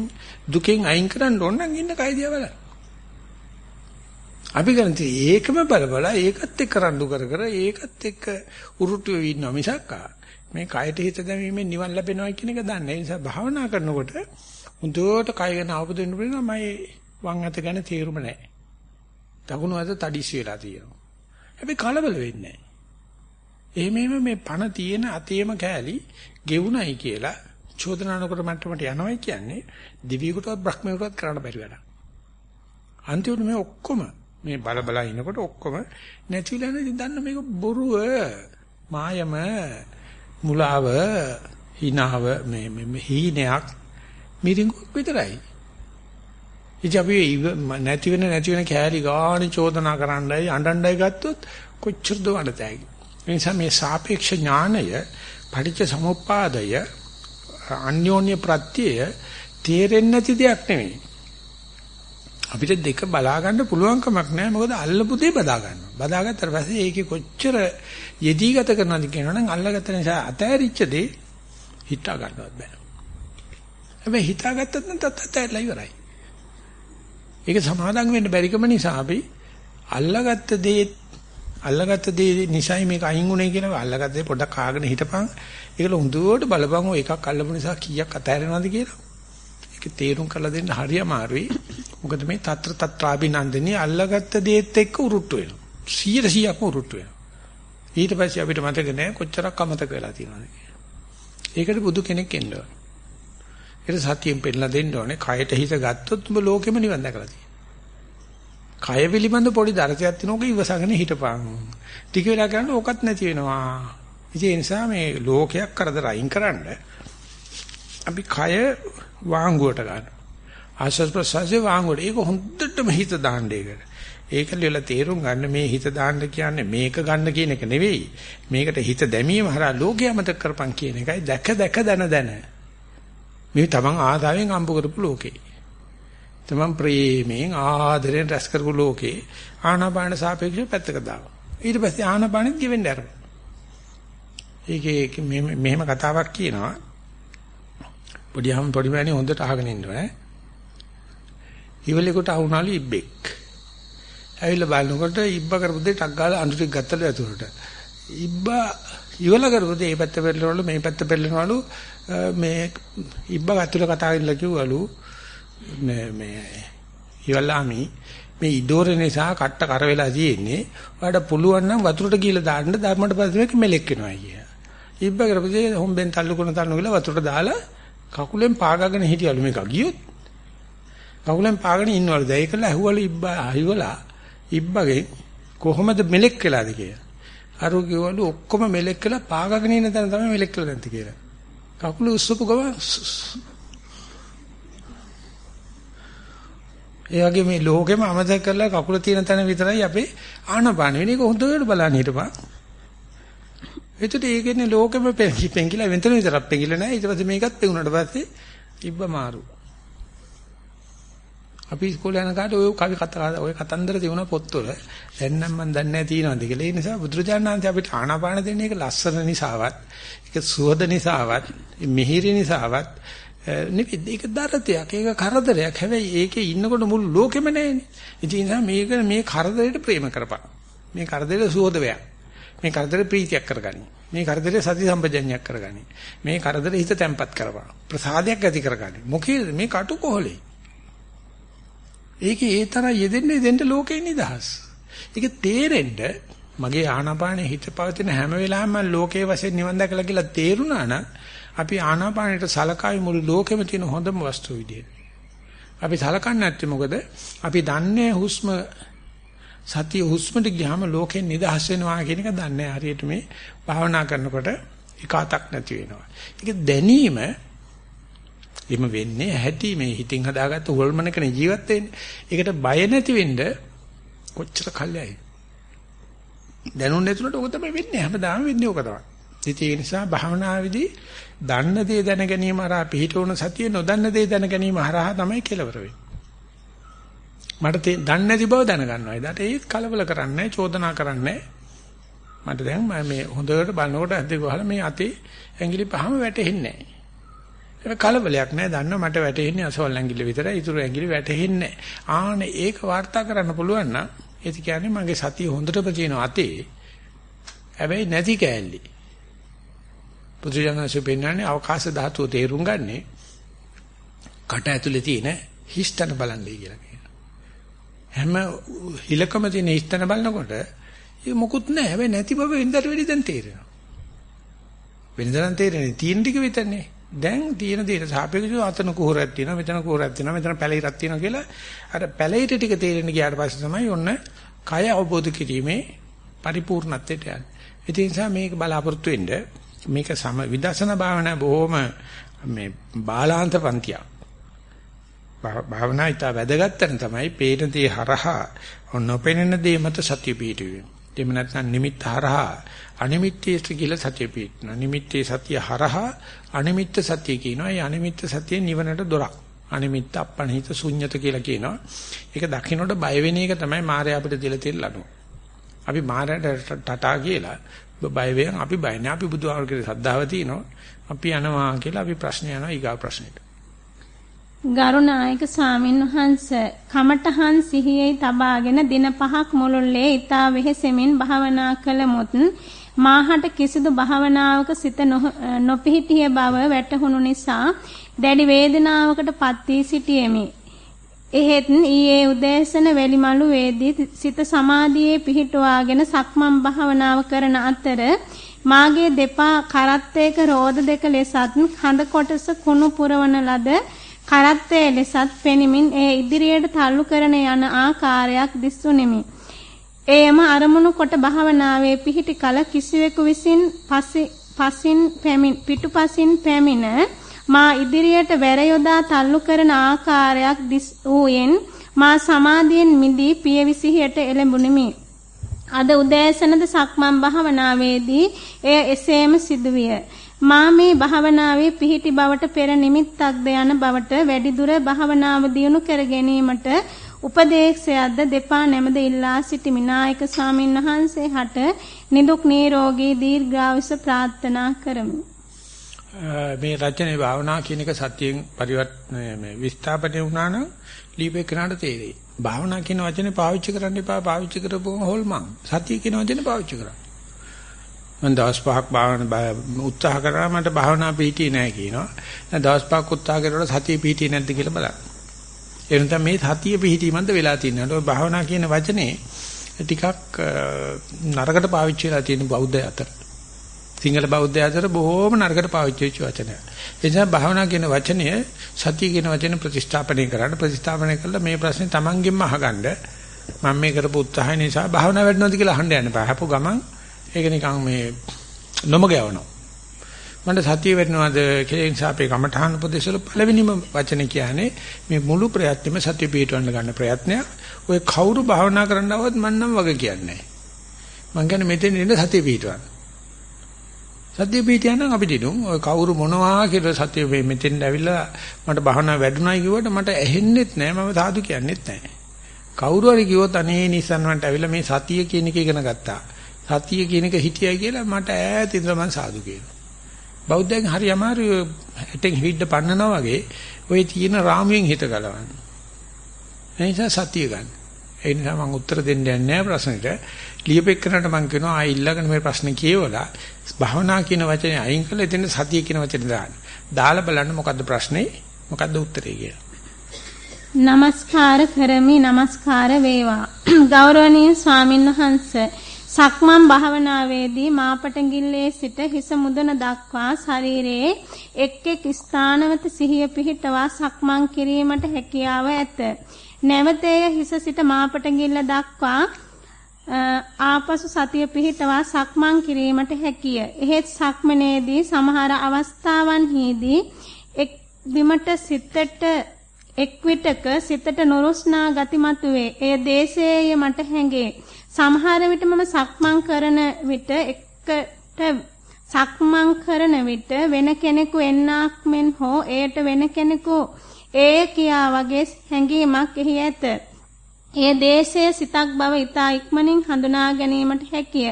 දුකෙන් අයින් කරන්න ඕන නම් ඉන්න කයිදියා බලන්න. අපි කරන්නේ ඒකම බල බල ඒකත් එක්ක රණ්ඩු කර කර ඒකත් එක්ක උරුට්ටු වෙවි ඉන්නවා මිසක් මේ කයට හිත දැමීමෙන් නිවන් ලැබෙනවා කියන එක දන්නේ. ඒ නිසා භාවනා කරනකොට හොඳට කය ගැන අවබෝධ වෙන්න පුළුවන් මම වම් අත ගැන තේරුම නැහැ. දකුණු අත තඩිස් වෙලා තියෙනවා. හැබැයි කලබල වෙන්නේ නැහැ. එහෙමම මේ පණ තියෙන අතේම කෑලි ගෙවුණයි කියලා චෝදනා නොකර මට්ටමට යනවයි කියන්නේ දිවියකටවත් බ්‍රහ්මයකටවත් කරන්න බැරි වැඩක්. අන්තිමට මේ ඔක්කොම මේ බල බල ඉනකොට ඔක්කොම නැතිලා නැති දන්න මේක බොරුව මායම මුලාව හිනාව මේ මේ හීනයක් මිරිඟුවක් විතරයි. ඉතින් අපි නැති වෙන නැති වෙන කෑලි ගානේ චෝදනා කරන්නයි අඬන්නයි ගත්තොත් කොච්චරද වඩතයි. ඒ නිසා මේ සාපේක්ෂ ඥානය පටිච්ච සමුප්පාදය අන්‍යෝන්‍ය ප්‍රත්‍යය තේරෙන්නේ නැති දෙයක් නෙමෙයි. අපිට දෙක බලා ගන්න පුළුවන් කමක් නැහැ මොකද අල්ලපු දේ බදා ගන්නවා. බදාගත්තට පස්සේ ඒකේ කොච්චර යෙදී ගත කරනවද කියනවනම් අල්ලගත්ත නිසා අතෑරිච්ච දේ හිතා ගන්නවත් බෑ. හැබැයි හිතාගත්තත් නැත්නම් අතෑරලා ඉවරයි. ඒක සමාදම් වෙන්න බැරිකම නිසා අපි අල්ලගත්ත දේ අල්ලගත්ත දේ නිසයි මේක අයින් උනේ කියලා අල්ලගත්ත දේ පොඩ්ඩක් කාගෙන හිටපන්. ඒකල හුදුවට බලපන් ඔය එකක් අල්ලපු නිසා කීයක් අතෑරෙනවද කියලා. ඒක තේරුම් කරලා දෙන්න හරි අමාරුයි. මොකද මේ తත්‍ර తත්‍රාබිනන්දනී අල්ලගත්ත දේත් එක්ක උරුට්ටු වෙනවා. 100%ක්ම උරුට්ටු වෙනවා. ඊට පස්සේ අපිට මතක නෑ කොච්චරක් අමතක වෙලා තියෙනවද කියලා. ඒකට බුදු කෙනෙක් එන්න ඕන. ඒක සතියෙන් පෙන්නලා දෙන්න ඕනේ. කයට හිත ගත්තොත් උඹ ලෝකෙම නිවන් දැකලා තියෙනවා. කය පිළිබඳ පොඩි දරසයක් තියෙනෝක ඉවසගෙන හිටපන්. ටික වෙලා කරනකොට ඕකත් නැති වෙනවා. ඒ නිසා මේ ලෝකයක් කරදර අයින් කරන්න අපි කය වාංගුවට ගන්න. ආශ්වාස ප්‍රශ්වාසයේ වාංගුවට. ඒක හොඳටම හිත දාන්න ඒකට. ඒක ලියලා තේරුම් ගන්න මේ හිත දාන්න කියන්නේ මේක ගන්න කියන එක නෙවෙයි. මේකට හිත දැමීම හරහා ලෝකය මතක කරපන් කියන එකයි දැක දැක දන දන. මේ තමන් ආදායෙන් අම්බ කරපු ලෝකේ. තමන් ප්‍රේමයෙන් ආදරෙන් රැස් කරපු ලෝකේ ආනාපාන සාපේක්ෂව පැත්තක දානවා. ඊට පස්සේ ආනාපානෙත් ගෙවෙන්න ආරම්භ. ඒකේ මෙහෙම කතාවක් කියනවා. පොඩි හම් පොඩි මෑණි හොඳට අහගෙන ඉන්න ඕනේ. ඉවලෙකුට අහුණාලු ඉබ්බෙක්. ඇවිල්ලා බලනකොට ඉබ්බා කරපු දෙයක් ටක් ගාලා අඳු ටික ගත්තලු ඇතුළට. ඉබ්බා ඉවල කරපු දෙය මේ පැත්ත පෙරලනවලු මේ පැත්ත පෙරලනවලු මේ ඉබ්බා ඇතුළේ කතා කරලා කිව්වලු මේ මේ ඉවලාමි මේ ඉදෝර නිසා කට්ට කර වෙලා තියෙන්නේ. ඔයාලට පුළුවන් නම් වතුරට ගිහලා දාන්න ධර්මයට පස්සේ මෙලෙක් වෙනවා කිය. ඉබ්බ කරපදී හොම්බෙන් තල්ලු කරන තල්ලු කියලා වතුරට දාලා කකුලෙන් පාගගෙන හිටියලු මේක ගියොත්. කකුලෙන් පාගගෙන ඉන්නවලු. දැයිකල ඇහුවලු ඉබ්බා අහිවලා ඉබ්බගේ කොහොමද මෙලෙක් වෙලාද කියලා. අර කිව්වලු ඔක්කොම මෙලෙක් වෙලා පාගගෙන ඉන්න තැන තමයි මෙලෙක් වෙලා නැති කියලා. කකුල උස්සපු ගමන් ඒ වගේ මේ ලෝකෙම අමතක කරලා කකුල තියෙන තැන විතරයි අපේ ආනපාන වෙන එක හොඳට බලන්න හිටපන්. එතකොට ඒකනේ ලෝකෙම පෙන්කිලා වෙනතන විතරක් පෙන්කිලා නැහැ. ඊට පස්සේ මේකත් පෙන්ුණාට පස්සේ ඉබ්බ මාරු. අපි ඉස්කෝලේ යන කාට ඔය කවි කතා ඔය කතන්දර තියුණා පොත්වල. දැන් නම් මම දන්නේ නැහැ තියෙනවද කියලා. ඒ නිසා බුදුරජාණන් වහන්සේ අපිට ආනාපාන දෙන්නේ ඒක ලස්සන නිසාවත්, ඒක සුවද නිසාවත්, මිහිරි නිසාවත් නෙවෙයි. ඒක දරතයක් ඒක කරදරයක්. හැබැයි ඒකේ ඉන්නකොට මුළු ලෝකෙම නැහැනේ. ඉතින් ඒ නිසා මේක මේ කරදරයට ප්‍රේම කරපන්. මේ කරදරේ සුවදවයක්. මේ කරදරේ ප්‍රීතියක් කරගනි. මේ කරදරේ සති සම්පජඤ්ඤයක් කරගනි. මේ කරදරේ හිත තැම්පත් කරපන්. ප්‍රසාදයක් ඇති කරගනි. මොකේද? මේ කටුකොහලේ. ඒකේ ඒ තරම් යෙදෙන්නේ දෙන්න ලෝකේ නිදහස් ඒක තේරෙන්න මගේ ආනාපානේ හිත පවතින හැම වෙලාවෙම ලෝකයේ වශයෙන් නිවන් දැකලා කියලා තේරුණා නම් අපි ආනාපානයට සලකාවි මුළු ලෝකෙම තියෙන හොඳම වස්තුව විදියට. අපි සලකන්නේ නැත්තේ මොකද? අපි දන්නේ හුස්ම සතිය හුස්මට ගියාම ලෝකෙන් නිදහස් වෙනවා කියන එක දන්නේ හරියට මේ භාවනා කරනකොට එකතක් නැති වෙනවා. ඒක දැනීම එම වෙන්නේ ඇහැටි මේ හිතින් හදාගත්ත හොල්මනකනේ ජීවත් වෙන්නේ. ඒකට බය නැති වෙන්න කොච්චර කල්යයි. දැනුන්නේ නැතුනට ඕක තමයි වෙන්නේ. හැමදාම වෙන්නේ ඕක තමයි. ඉතින් ඒ නිසා භාවනාවේදී දන්න දේ දැන ගැනීම හරහා පිහිටවන සතිය නොදන්න දේ දැන ගැනීම හරහා තමයි කෙලවර වෙන්නේ. මට දන්නේ නැති බව දැනගන්නවා. එදාට ඒත් කලබල කරන්නේ චෝදනා කරන්නේ මට දැන් මේ හොඳට බලනකොට ඇද්දේ ගහලා මේ අතේ ඇඟිලි පහම වැටෙන්නේ නැහැ. ඒක කලබලයක් නෑ දන්නවා මට වැටෙන්නේ අසවල් ඇඟිලි විතරයි ඊටු ඇඟිලි වැටෙන්නේ ආනේ ඒක වාර්තා කරන්න පුළුවන් නම් ඒ කියන්නේ මගේ සතිය හොඳටම තියෙන අතේ හැබැයි නැති කෑල්ලි බුදුජානක පෙන්නන්නේ අවකාශ ධාතුව තේරුම් ගන්නේ කට ඇතුලේ තියෙන හිස්තන බලන්නේ කියලා කියනවා. හැම හිලකම තියෙන හිස්තන බලනකොට ඒක මොකුත් නැහැ. හැබැයි නැති බව වෙනදට වැඩි දැන් තේරෙනවා. වෙනදනම් තේරෙන්නේ තියෙන ටික විතරනේ. දැන් තියෙන දේට සාපේක්ෂව අතන කුහරයක් තියෙනවා මෙතන කුහරයක් තියෙනවා මෙතන පැලිරක් තියෙනවා කියලා අර පැලිර ටික තේරෙන්න ගියාට පස්සේ තමයි ඔන්න කය අවබෝධ කිරීමේ පරිපූර්ණත්වයට යන්නේ. ඒ නිසා මේක බලාපොරොත්තු වෙන්න මේක සම විදර්ශනා භාවනා බොහොම මේ බාලාන්ත පන්තියක්. භාවනා ඊට වැදගත්තන තමයි පේන දේ හරහා නොපෙනෙන දේ මත සතිය පිහිටුවීම. එහෙම නැත්නම් නිමිත්ත හරහා අනිමිත්තේ කියලා සතිය පිහිටන. නිමිත්තේ සතිය හරහා අනිමිත්ත සතිය කියනවා. ඒ අනිමිත්ත සතිය නිවනට දොරක්. අනිමිත්ත අපණහිත ශුන්්‍යත කියලා කියනවා. ඒක දකින්නට බය වෙන එක තමයි මායя අපිට දෙල තෙල් ලනුව. අපි මායයට ටටා කියලා බය වෙන අපි බය නැහැ. අපි බුදුහාමරගේ ශ්‍රද්ධාව තියෙනවා. අපි යනවා කියලා අපි ප්‍රශ්න යනවා ඊගා ප්‍රශ්නෙට. ගරුනායක ස්වාමින් වහන්ස කමඨහන් සිහියේ තබාගෙන දින පහක් මුළුල්ලේ ඊතා වෙහෙසෙමින් භාවනා කළමුත් මාහට කිසිදු භාවනාවක සිත නොපිහිටිය බව වැටහුණු නිසා දැඩි වේදනාවකට පත් වී සිටියෙමි. එහෙත් ඊයේ උදෑසන වැලිමලු වේදී සිත සමාධියේ පිහිටුවාගෙන සක්මන් භාවනාව කරන අතර මාගේ දෙපා කරත්තයක රෝද දෙක ලෙසත් හඳ කොටස කුණු පුරවන ලද කරත්තයේ ලෙසත් පෙනිමින් ඒ ඉදිරියට තල්ලු කරන යන ආකාරයක් දිස්සුනිමි. එයම අරමුණු කොට භාවනාවේ පිහිටි කල කිසිවෙකු විසින් පසින් පැමිණ පිටුපසින් පැමිණ මා ඉදිරියට වැර යොදා තල්ලු කරන ආකාරයක් දිස් වූයෙන් මා සමාධියෙන් මිදී පියවිසිහියට එළඹුනිමි. අද උදෑසනද සක්මන් භාවනාවේදී එය එසේම සිදුවිය. මා මේ භාවනාවේ පිහිටි බවට පෙර නිමිත්තක්ද යන බවට වැඩිදුර භාවනාව දියුණු කර ගැනීමට උපදේශයක්ද දෙපා නැමද ඉල්ලා සිටිමි නායක ස්වාමින් වහන්සේ හට නිදුක් නිරෝගී දීර්ඝායුෂ ප්‍රාර්ථනා කරමි. මේ රචනයේ භාවනා කියන එක සත්‍යයෙන් පරිවර්තන මේ විස්ථාපනය වුණා නම් ලිපේ කනට තේරෙයි. භාවනා කියන වචනේ පාවිච්චි කරන්න එපා පාවිච්චි කරපුවම හොල්මන්. සතිය කියන වචනේ පාවිච්චි කරන්න. මම දවස් පහක් භාවනා උත්සාහ කරා මට භාවනා පිහිටියේ නැහැ කියනවා. දැන් දවස් පහක් උත්සාහ කරලා සතිය පිහිටියේ නැද්ද කියලා බලන්න. එනතම මේ සතිය පිහිටීමන්ද වෙලා තියෙනවා. ඔය භාවනා කියන වචනේ ටිකක් නරකට පාවිච්චි වෙලා තියෙන බෞද්ධ අතර. සිංහල බෞද්ධ අතර බොහෝම නරකට පාවිච්චි වෙච්ච වචනයක්. ඒ නිසා භාවනා කියන වචනය සතිය කියන වචනේ ප්‍රතිස්ථාපනය කරන්න ප්‍රතිස්ථාපනය කළා මේ ප්‍රශ්නේ Tamanගෙන්ම අහගන්න මම මේ කරපු උත්සාහය නිසා භාවනා වැඩනවද කියලා අහන්න යන්න බෑ. හපු ගමන් ඒක නිකන් මේ නොමග යවනවා. මට සතිය වෙනවද කියලා නිසා අපේ කමඨාන උපදේශවල පළවෙනිම වචනේ කියන්නේ මේ මුළු ප්‍රයත්නෙම සතිය පිටවන්න ගන්න ප්‍රයත්නයක්. ඔය කවුරු භාවනා කරන්නවවත් මම නම් වගේ කියන්නේ නැහැ. මං කියන්නේ මෙතෙන් ඉන්න සතිය පිටවන්න. සතිය පිටියනම් අපිට ඉදුම් ඔය කවුරු මොනවා කියලා සතිය මේ මෙතෙන් ඇවිල්ලා මට භාවනා වැඩුණයි කිව්වට මට ඇහෙන්නෙත් නෑ මම සාදු කියන්නෙත් නෑ කවුරු හරි කිව්වොත් අනේ නිසන් වන්ට ඇවිල්ලා මේ සතිය කියන එක ඉගෙන ගත්තා සතිය කියන එක හිටියයි කියලා මට ඈත ඉඳලා මම සාදු කියනවා. බෞද්ධයන් හරි අමාරු ඇටෙන් හිවිද්ද පන්නනවා වගේ ওই තියෙන රාමුවෙන් හිත ගලවන්න. ඒ නිසා සතිය ගන්න. ඒ නිසා මම උත්තර දෙන්න යන්නේ නැහැ ප්‍රශ්නෙට. ලියපෙන්නට මම කියනවා ආ ඉල්ලගෙන මේ ප්‍රශ්නේ කියවලා භවනා කියන වචනේ අයින් කළා එතන සතිය කියන වචනේ දාන්න. දාලා බලන්න මොකද්ද ප්‍රශ්නේ? මොකද්ද උත්තරේ කියලා. নমස්කාර කරමි নমස්කාර වේවා ගෞරවනීය ස්වාමින්වහන්සේ සක්මන් භාවනාවේදී මාපටගිල්ලේ සිට හිස මුදන දක්වා ශරීරයේ එක් එක් ස්ථානවත සිහිය පිහිටවා සක්මන් කිරීමට හැකියාව ඇත. නැවතේ හිස සිට මාපටගිල්ල දක්වා ආපසු සතිය පිහිටවා සක්මන් කිරීමට හැකිය. එහෙත් සක්මනේදී සමහර අවස්ථාවන්හිදී එක් බිමට සිතට එක් විටක සිතට නොරුස්නා ගතිමත් වේ. එය දේශේය මට හැඟේ. සමහර විට මම සක්මන් කරන විට එකට සක්මන් කරන විට වෙන කෙනෙකු එන්නක් මෙන් හෝ එයට වෙන කෙනෙකු ඒ කියා වගේ හැඟීමක් එහි ඇත. ඒ දේශයේ සිතක් බව ඊතා ඉක්මනින් හඳුනා ගැනීමට හැකිය.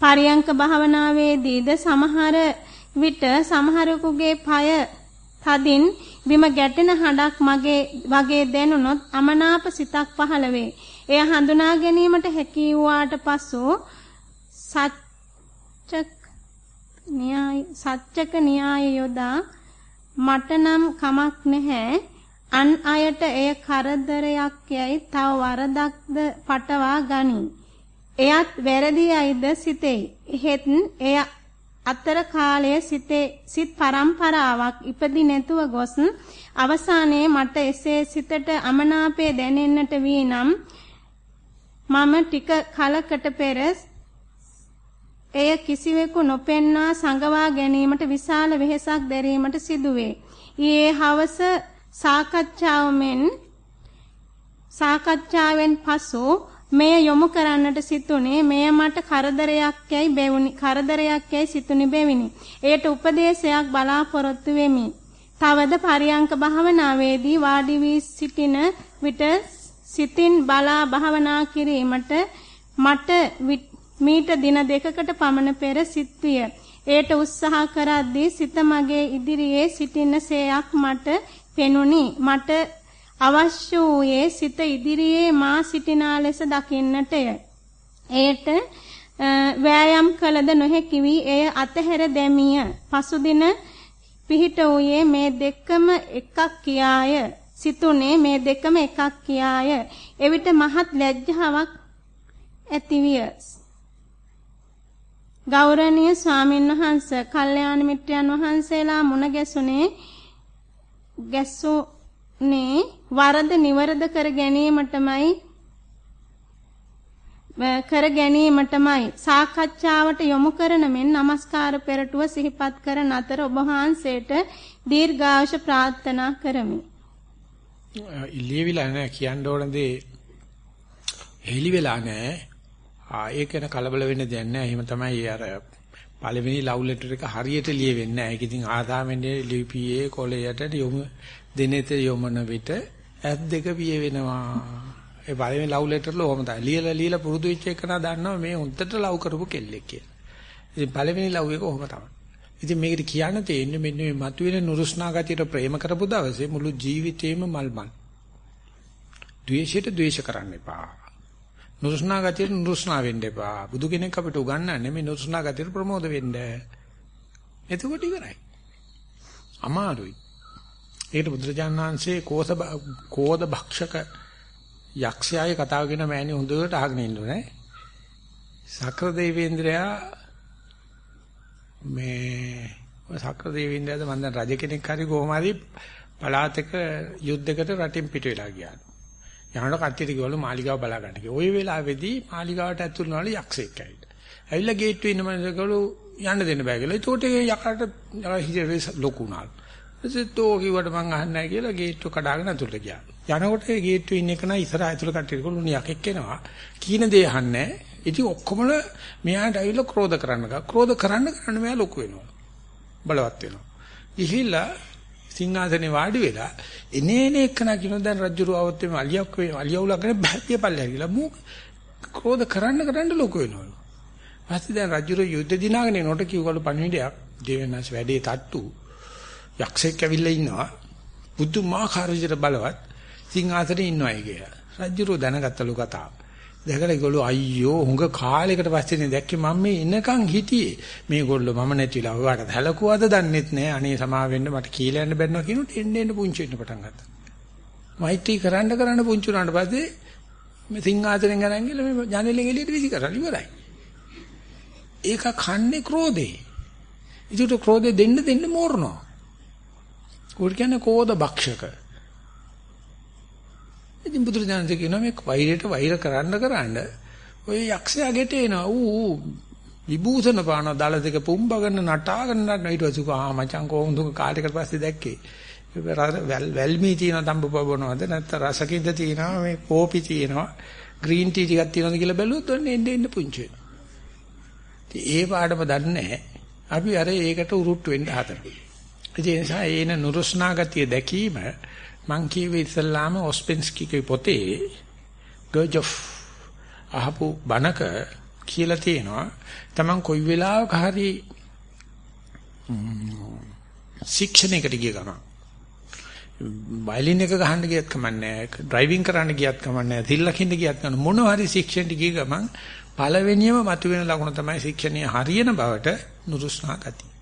පරියංක භාවනාවේදීද සමහර විට සමහරෙකුගේ পায় තදින් බිම ගැටෙන හඬක් මගේ වගේ දැනුනොත් අමනාප සිතක් පහළ වේ. එය හඳුනා ගැනීමට හැකි වූාට පසු සත්‍චක න්‍යාය සත්‍යක න්‍යාය යොදා මට නම් කමක් නැහැ අන් අයට එය කරදරයක් යයි තව වරදක්ද පටවා ගනි. එයත් වැරදියයිද සිතේ. එහෙත් එය අතර කාලයේ සිතේ සිත් පරම්පරාවක් ඉපදි නැතුව ගොස් අවසානයේ මට එසේ සිතට අමනාපය දැනෙන්නට වී නම් මම ටික කලකට පෙර එය කිසිවෙකු නොපෙන්නා සංගවා ගැනීමට විශාල වෙහෙසක් දැරීමට සිදුවේ. ඊයේ හවස සාකච්ඡාවෙන් සාකච්ඡාවෙන් පසු මෙය යොමු කරන්නට සිතුනේ මෙය මට කරදරයක් යයි බැවුනි කරදරයක් යයි සිතුනි බැවිනි. එයට උපදේශයක් බලාපොරොත්තු වෙමි. තවද පරියංක භාවනාවේදී වාඩි වී සිටින විට සිතින් බලා භාවනා කිරීමට මට මීට දින දෙකකට පමණ පෙර සිත්විය. ඒට උත්සාහ කරද්දී සිත මගේ ඉදිරියේ සිටින සේයක් මට පෙනුනි. මට අවශ්‍ය වූයේ සිත ඉදිරියේ මා සිටිනා ලෙස දකින්නටය. එයට වෑයම් කළද නොහැකි වී එය අතහැර දැමිය. පසුදින පිහිට වූයේ මේ දෙකම එකක් කියාය. සිතුනේ මේ දෙකම එකක් කියාය. එවිට මහත් ලැජ්ජාවක් ඇතිවිය. ගෞරවනීය ස්වාමින්වහන්සේ කල්යාණ මිත්‍රයන් වහන්සේලා මුණ ගැසුනේ ගැස්සුනේ වරද නිවරද කර ගැනීමටමයි කර ගැනීමටමයි සාකච්ඡාවට යොමු කරන මෙන් নমස්කාර පෙරටුව සිහිපත් කරන අතර ඔබ වහන්සේට දීර්ඝායුෂ ප්‍රාර්ථනා කරමි. ඉලියවිලා නැහැ කියන්න ඕන දේ හෙලි වෙලා නැහැ. ආ ඒක ගැන කලබල වෙන්න දෙයක් නැහැ. එහෙම තමයි අර පළවෙනි ලව් ලෙටර් එක හරියට ලියෙන්නේ නැහැ. ඒක ඉතින් ආදාමෙන්දී ලිපියේ කොලයට යොමු දිනෙත යොමන විට ඇස් දෙක පිය වෙනවා. ඒ පළවෙනි ලව් ලෙටර් වල ඔහම තමයි. ලියලා ලියලා පුරුදු වෙච්ච එක නා දන්නවා මේ හොන්දට ලව් කරපු කෙල්ලෙක් කියලා. ඉතින් පළවෙනි ලව් එක ඔහම තමයි. ඉතින් මේකට කියන්න තියෙන්නේ මෙන්න මේ මතුවෙන නුරුස්නා ගතියට ප්‍රේම කරපු දවසේ මුළු ජීවිතේම මල්මල්. ද්වේෂයට ද්වේෂ කරන්න එපා. නුරුස්නා ගතියට නුරුස්නා වෙන්න එපා. බුදු කෙනෙක් අපිට උගන්වන්නේ මේ නුරුස්නා ගතියට ප්‍රමෝද වෙන්න. එතකොට ඉවරයි. අමාරුයි. ඒකට බුදුරජාණන් වහන්සේ කෝස කෝද භක්ෂක යක්ෂයාගේ කතාව කියන මෑණි හොඳට අහගෙන ඉන්න ඕනේ. සක්‍ර දේවේන්ද්‍රයා මේ සක්‍ර දේවේන්ද්‍රයාද මම දැන් රජ කෙනෙක් හරි කොහොම හරි පළාතක යුද්ධයකට රටින් පිට වෙලා ගියා. යනකොට කට්ටියට කිව්වලු මාලිගාව බලා ගන්න කියලා. ওই වෙලාවේදී මාලිගාවට ඇතුල් වෙනවලු යක්ෂයෙක් ඇවිල්ලා. ඇවිල්ලා ගේට්ටුවේ ඉන්න මනුස්සයකලු යන්න දෙන්න බෑ කියලා. ඒතකොට ඒ යකාට හිතේ ලොකු උනාලු. ඊට තෝ කිව්වට මං අහන්නේ නැහැ කියලා ගේට්ටුව කඩාගෙන ඇතුළට ගියා. යනකොට ඒ ගේට්ටුවේ ඉන්න එක නයි ඉස්සරහ ඇතුළ කට්ටියට කොල්ලුනි යකෙක් එනවා. කීන දේ අහන්නේ ඉතින් ඔක්කොමල මෙයාට ඇවිල්ලා ක්‍රෝධ කරන්න ගා. ක්‍රෝධ කරන්න කරන්න මෙයා ලොකු වෙනවා. බලවත් වෙනවා. ගිහිල්ලා සිංහාසනේ වාඩි වෙලා එනේන එක්කන කියන දැන් රජුරු આવත් මේ අලියක් වේ අලියවුලගෙන බැහැතිය පල්ලෙහා ගිහලා මූ ක්‍රෝධ කරන්න කරන්න ලොකු වෙනවලු. පස්සේ දැන් රජුරු යුද්ධ දිනාගෙන එනකොට කිව්වලු පණිවිඩයක් දෙවෙනස් වැඩේ තට්ටු යක්ෂයෙක් ඇවිල්ලා ඉන්නවා බුදුමාකාර විදිහට බලවත් සිංහාසනේ ඉන්නවයි කියලා. රජුරු දැනගත්තලු කතාව. දැකලා ඒගොල්ලෝ අයියෝ හුඟ කාලයකට පස්සේනේ දැක්කේ මම මේ එනකන් හිටියේ. මේගොල්ලෝ මම නැතිලා ඔයාට හැලකුවද දන්නෙත් නෑ. අනේ සමා වෙන්න මට කියලා යන්න බැන්නවා කියනොත් එන්න එන්න පුංචි වෙන්න පටන් ගත්තා. මෛත්‍රී කරන්න කරන්න පුංචි වුණාට පස්සේ මේ සිංහාසනෙන් ගණන් ගිහලා මේ ජනෙලෙන් එළියට විසි කරලා ඉවරයි. ඒක කන්නේ ක්‍රෝධේ. ඒකට ක්‍රෝධේ දෙන්න දෙන්න මෝරනවා. උඩ කියන්නේ කෝධ භක්ෂක. ඉතින් බුදුරජාණන් කියනවා මේ වෛරයට වෛර කරන්න කරන්න ඔය යක්ෂයා ගෙට එනවා. ඌ විභූෂණ පාන දල දෙක පුම්බගෙන නටාගෙන නටන ඊට පස්සේ ආ මචං කොහොමද කාලයකට පස්සේ දැක්කේ. වැල්මී තියෙන තඹපව බොනවද නැත්නම් රසකින්ද තියෙනවා? මේ කෝපි තියෙනවා. ග්‍රීන් ටී ටිකක් තියෙනවද කියලා බැලුවොත් ඔන්න එන්න එන්න පුංචි වෙනවා. ඒ පාඩම දන්නේ නැහැ. අපි අර ඒකට උරුට්ට වෙන්න හදනවා. ඒ නිසා ඒන නුරුස්නා ගතිය දැකීම මං කියවේ ඉස්සල්ලාම ඔස්පෙන්ස්කිගේ පොතේ ගර්ජොෆ් අහපු බණක කියලා තියෙනවා. තමන් කොයි වෙලාවක හරි ශික්ෂණයකට ගිය ගමන්. වයලින් එක ගහන්න ගියත් කමන්නේ ඩ්‍රයිවිං කරන්න ගියත් කමන්නේ තිල් ලකින්න ගියත් කමන්නේ මොන හරි ශික්ෂණයට ගිය ගමන් පළවෙනියම මතුවෙන ලකුණ තමයි ශික්ෂණීය හරියන බවට නුරුස්නා ගතිය.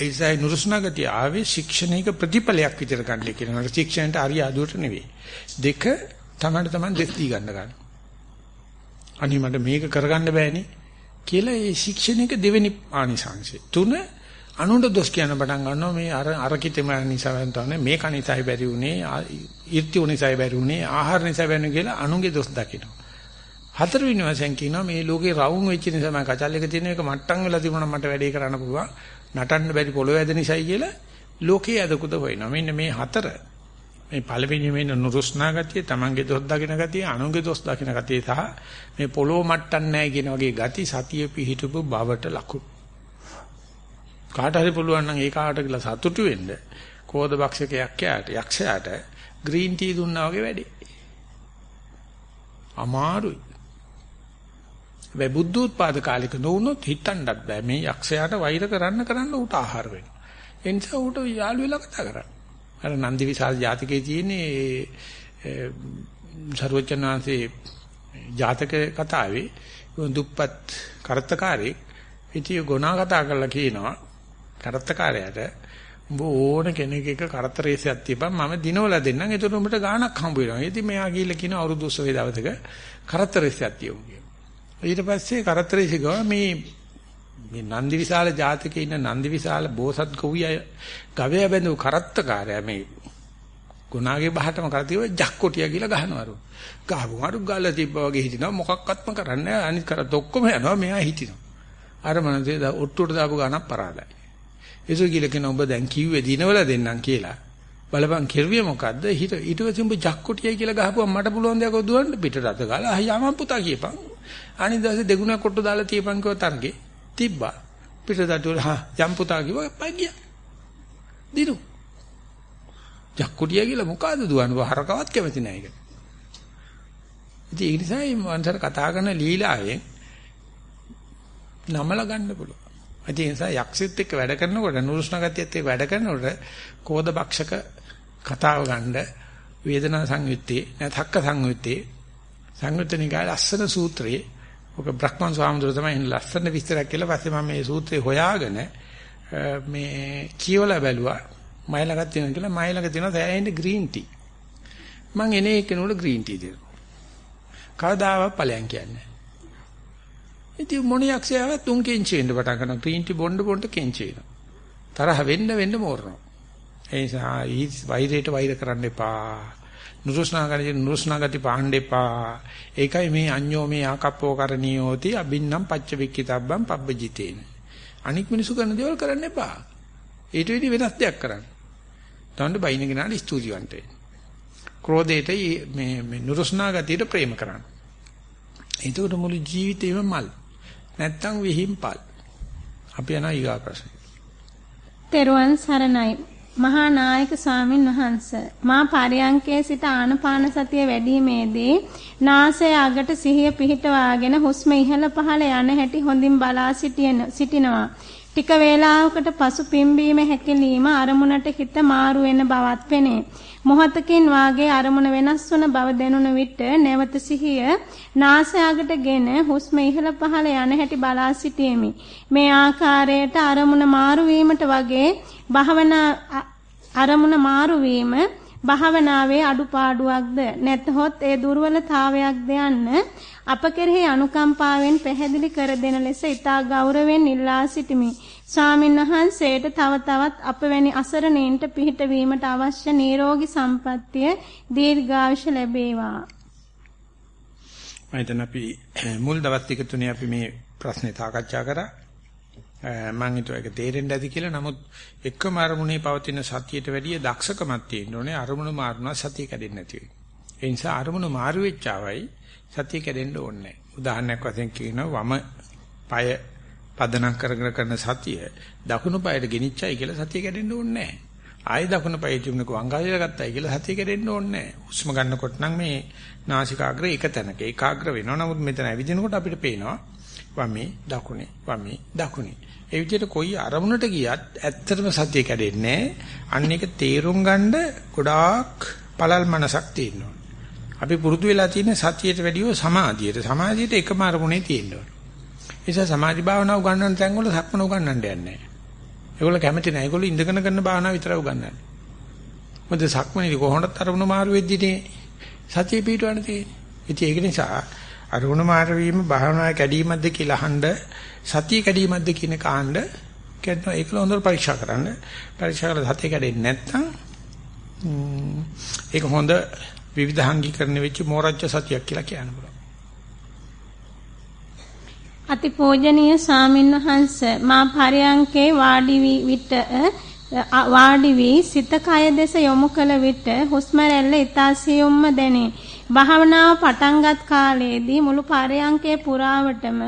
ඒසයි නුරුස්නාගතිය ආවේ ශික්ෂණයක ප්‍රතිඵලයක් විතර ගන්න කියනවා. ශික්ෂණයට හරිය අදුවට නෙවෙයි. දෙක තමයි තමයි දෙස් දී ගන්න ගන්න. අනේ මට මේක කරගන්න බෑනේ කියලා ඒ ශික්ෂණයක දෙවෙනි ආනිසංශය. තුන අනුන්ට දොස් කියන පටන් ගන්නවා මේ අර අර කිතෙම නිසා වෙනතනේ මේක නිසායි බැරි උනේ ඊර්ති උනිසායි බැරි උනේ ආහාර නිසා බැරි කියලා අනුන්ගේ දොස් දකිනවා. හතරවෙනි වශයෙන් කියනවා මේ ලෝකේ රවුම් වෙච්ච නිසා මම කචල් එක තියෙන එක මට්ටම් වෙලා තිබුණා මට වැඩේ කරන්න පුළුවන්. නටන්න බැරි පොළොව ඇද නිසායි කියලා ලෝකයේ අදකුද හොයනවා. මෙන්න මේ හතර මේ පළවෙනි වෙන නුරුස්නා ගතිය, Tamange දොස් දකින ගතිය, අනුන්ගේ දොස් දකින ගතිය සහ මේ පොළොව මට්ටම් නැහැ කියන වගේ ගති සතිය පිහිටපු බවට ලකුණු. කාට හරි පුළුවන් නම් ඒ කාට කියලා සතුටු වෙන්න කෝද බක්ෂකයක් යාට යක්ෂයාට ග්‍රීන් ටී දුන්නා වගේ වැඩි. අමාරුයි. හැබැයි බුද්ධ උත්පාද කාලික නොවුනොත් හිතන්නත් බෑ මේ යක්ෂයාට වෛර කරන්න කරන්න ඌට ආහාර වෙනවා. ඒ නිසා ඌට යාළු වෙලා කතා කරන්න. අර නන්දි විසාල ජාතකයේ තියෙන්නේ සර්වචනාංශේ ජාතක කතාවේ දුප්පත් කරත්තකාරයෙක් ඉතිය ගුණා කතා කරලා කියනවා කරත්තකාරයාට උඹ ඕන කෙනෙක් එක කරතරේසයක් තියපන් මම දිනවල දෙන්නම් එතකොට උඹට ගාණක් හම්බ වෙනවා. ඉතින් මෙයා ගිහිල්ලා කියන අවුරුදු 20 දවසක කරතරේසයක් තියමු කියලා. ඊට පස්සේ කරත්තරේසි ගාව මේ මේ නන්දි විශාල ජාතකයේ ඉන්න නන්දි විශාල බෝසත් ගොවිය ගවය බැඳු කරත්තකාරයා මේ ගුණාගේ බහටම කරතිව ජක්කොටිය කියලා ගහනවලු. ගහපු අරු ගාල තිබ්බා වගේ හිටිනවා මොකක්වත්ම කරන්නේ නැහැ අනිත් කරත් ඔක්කොම යනවා මෙයා හිටිනවා. අර මනසේ ඔට්ටුවට දාපු ගානක් පරාදයි. ඒසෝ කියලා කියන ඔබ දැන් කිව්වේ දිනවල දෙන්නම් කියලා. බලපන් කෙරුවේ මොකද්ද? ඊට ඊට පස්සේ උඹ ජක්කොටියයි කියලා ගහපුවා මට පුළුවන් දෙයක් ඔදුවන්න පිටට අත ගාලා අයියා මම පුතා කියපන්. අනිත් දවසේ දෙගුණක් කොට්ට දාලා තියපන් කිව්ව තරගේ තිබ්බා. පිටට වල හා යම් පුතා කිව්වා පයි ගියා. දිනු. ජක්කොටිය කියලා මොකද්ද දුවන්නේ? හරකවත් කැමති නැහැ ඒක. ඉතින් ඒ නිසා මේ මන්සර කතා කරන ලීලාවෙන් නමල ගන්න පුළුවන්. ඒ නිසා යක්ෂිත් එක්ක වැඩ කරනකොට නුරුස්නා ගතියත් එක්ක වැඩ කරනකොට කෝද බක්ෂක කතාව ගන්න වේදනා සංයුත්තේ නැත්හක්ක සංයුත්තේ සංයුත්තනිකාය ලස්සන සූත්‍රයේ ඔක බ්‍රහ්මන් ස්වාමීන් තමයි ලස්සන විස්තරයක් කියලා පස්සේ මම මේ සූත්‍රය හොයාගෙන මේ කියවලා බැලුවා මයි ළඟ තියෙනවා කියලා මයි ළඟ තියෙනවා සෑහෙන ග්‍රීන් ටී. මං එනේ එක්කෙනෙකුට ග්‍රීන් ටී දෙනවා. කවදාවත් ඵලයන් කියන්නේ. ඉතින් මොණියක් සෑව තුන් කෙන්චි වෙන්න පටන් ගන්නවා. ග්‍රීන් ටී බොන්න බොන්න කෙන්චි වෙනවා. තරහ වෙන්න වෙන්න මෝරනවා. ඒ නිසා වෛරයට වෛර කරන්න එපා. නුරුස්නා ගන්නේ නුරුස්නා ගති පාන්න එපා. ඒකයි මේ අඤ්ඤෝ මේ ආකප්පෝ කරණියෝති අබින්නම් පච්ච වික්කිතබ්බම් පබ්බජිතේන. අනික් මිනිසු කරන දේවල් කරන්න එපා. ඊට වෙඩි වෙනස් දෙයක් කරන්න. තවන්න බයින ගනාලි ස්තුතිවන්ත වෙන්න. ක්‍රෝධයට මේ මේ නුරුස්නා ගතියට ප්‍රේම කරන්න. එතකොට මුළු ජීවිතේම මල්. නැත්තම් විහිම්පල්. අපි යනවා ඊගා ප්‍රශ්නේ. තෙරුවන් සරණයි. මහා නායක ස්වාමින් වහන්ස මා පරයන්කේ සිට ආනපාන සතිය වැඩිීමේදී නාසය අගට සිහිය පිහිටවාගෙන හුස්ම ඉහළ පහළ යන හැටි හොඳින් බලා සිටිනවා ටික වේලාවකට පසු පිම්බීම හැකිලිම අරමුණට හිත මාරු වෙන බවත් පෙනේ. මොහතකින් වාගේ අරමුණ වෙනස් වන බව දැනුන විට නැවත සිහිය නාසයාගටගෙන හුස්ම ඉහළ පහළ යන හැටි බලා සිටීමි. මේ ආකාරයට අරමුණ මාරු වීමට වගේ භාවනා අරමුණ මාරු වීම භාවනාවේ අඩුපාඩුවක්ද නැත්හොත් ඒ දුර්වලතාවයක්ද යන්න අප කෙරෙහි අනුකම්පාවෙන් පැහැදිලි කර දෙන ලෙස ඊතා ගෞරවයෙන් ඉල්ලා සිටිමි. ස්වාමීන් වහන්සේට තව තවත් අප වැනි අසරණයින්ට පිහිට වීමට අවශ්‍ය නිරෝගී සම්පන්නිය දීර්ඝායුෂ ලැබේවා. මම හිතන අපි මුල් දවස් ටික තුනේ අපි මේ ප්‍රශ්නේ සාකච්ඡා කරා. මම හිතුවා ඒක තේරෙන්න ඇති කියලා. නමුත් එකම අරමුණේ පවතින සතියට වැඩිය දක්ෂකමක් තියෙන්න ඕනේ. අරමුණ මාරුණා සතිය කැඩෙන්නේ නැති වෙයි. ඒ නිසා අරමුණ මාරු වෙච්චවයි සතිය කැඩෙන්න ඕනේ උදාහරණයක් වශයෙන් කියනවා වම পায় පදනම් කරගෙන කරන සතිය දකුණු පායට ගෙනිච්චයි කියලා සතිය කැඩෙන්න ඕනේ නැහැ. ආයෙ දකුණු පායේ තිබුණක වංගාලිය ගත්තයි කියලා සතිය කැඩෙන්න ඕනේ නැහැ. හුස්ම ගන්නකොට නම් මේ නාසිකාග්‍රය එක තැනක ඒකාග්‍ර වෙනවා. නමුත් මෙතන ඇවිදිනකොට අපිට පේනවා වමේ දකුණේ වමේ දකුණේ. ඒ විදිහට කොයි අරමුණට ගියත් ඇත්තටම සතිය කැඩෙන්නේ අන්න ඒක තේරුම් ගන්න ගොඩාක් පළල් මනසක් තියෙනවා. අපි පුරුදු වෙලා තියෙන සතියට වැඩිව සමාධියට. සමාධියට එකම අරමුණේ තියෙනවා. ඒ නිසා සමාධි භාවනාව උගන්වන තැන් වල සක්මන උගන්වන්න යන්නේ නැහැ. ඒගොල්ලෝ කැමති නැහැ. ඒගොල්ලෝ ඉඳගෙන කරන භාවනාව විතරයි උගන්වන්නේ. මොකද සක්මනේදී කොහොමද අරමුණ මාරු වෙද්දී සතිය පිටවන්න තියෙන්නේ. ඉතින් ඒක නිසා අරමුණ මාරු වීම භාවනාවේ කැඩීමක්ද කියලා අහන්න සතිය කැඩීමක්ද කියන කාණ්ඩ කියනවා ඒකල හොඳට පරීක්ෂා කරන්න. පරීක්ෂා කරලා සතිය කැඩෙන්නේ නැත්නම් ඒක හොඳ විවිධාංගීකරණ වෙච්ච මෝරජ්‍ය සතියක් කියලා කියන්න පුළුවන්. අතිපූජනීය ස්වාමින්වහන්ස මා පරයන්කේ වාඩි විට වාඩි වී සිත කය දෙස යොමු කළ විට හුස්ම රැල්ල ඊතාසියුම්ම දැනේ. භාවනාව පටන්ගත් කාලයේදී මුළු පරයන්කේ පුරාවටම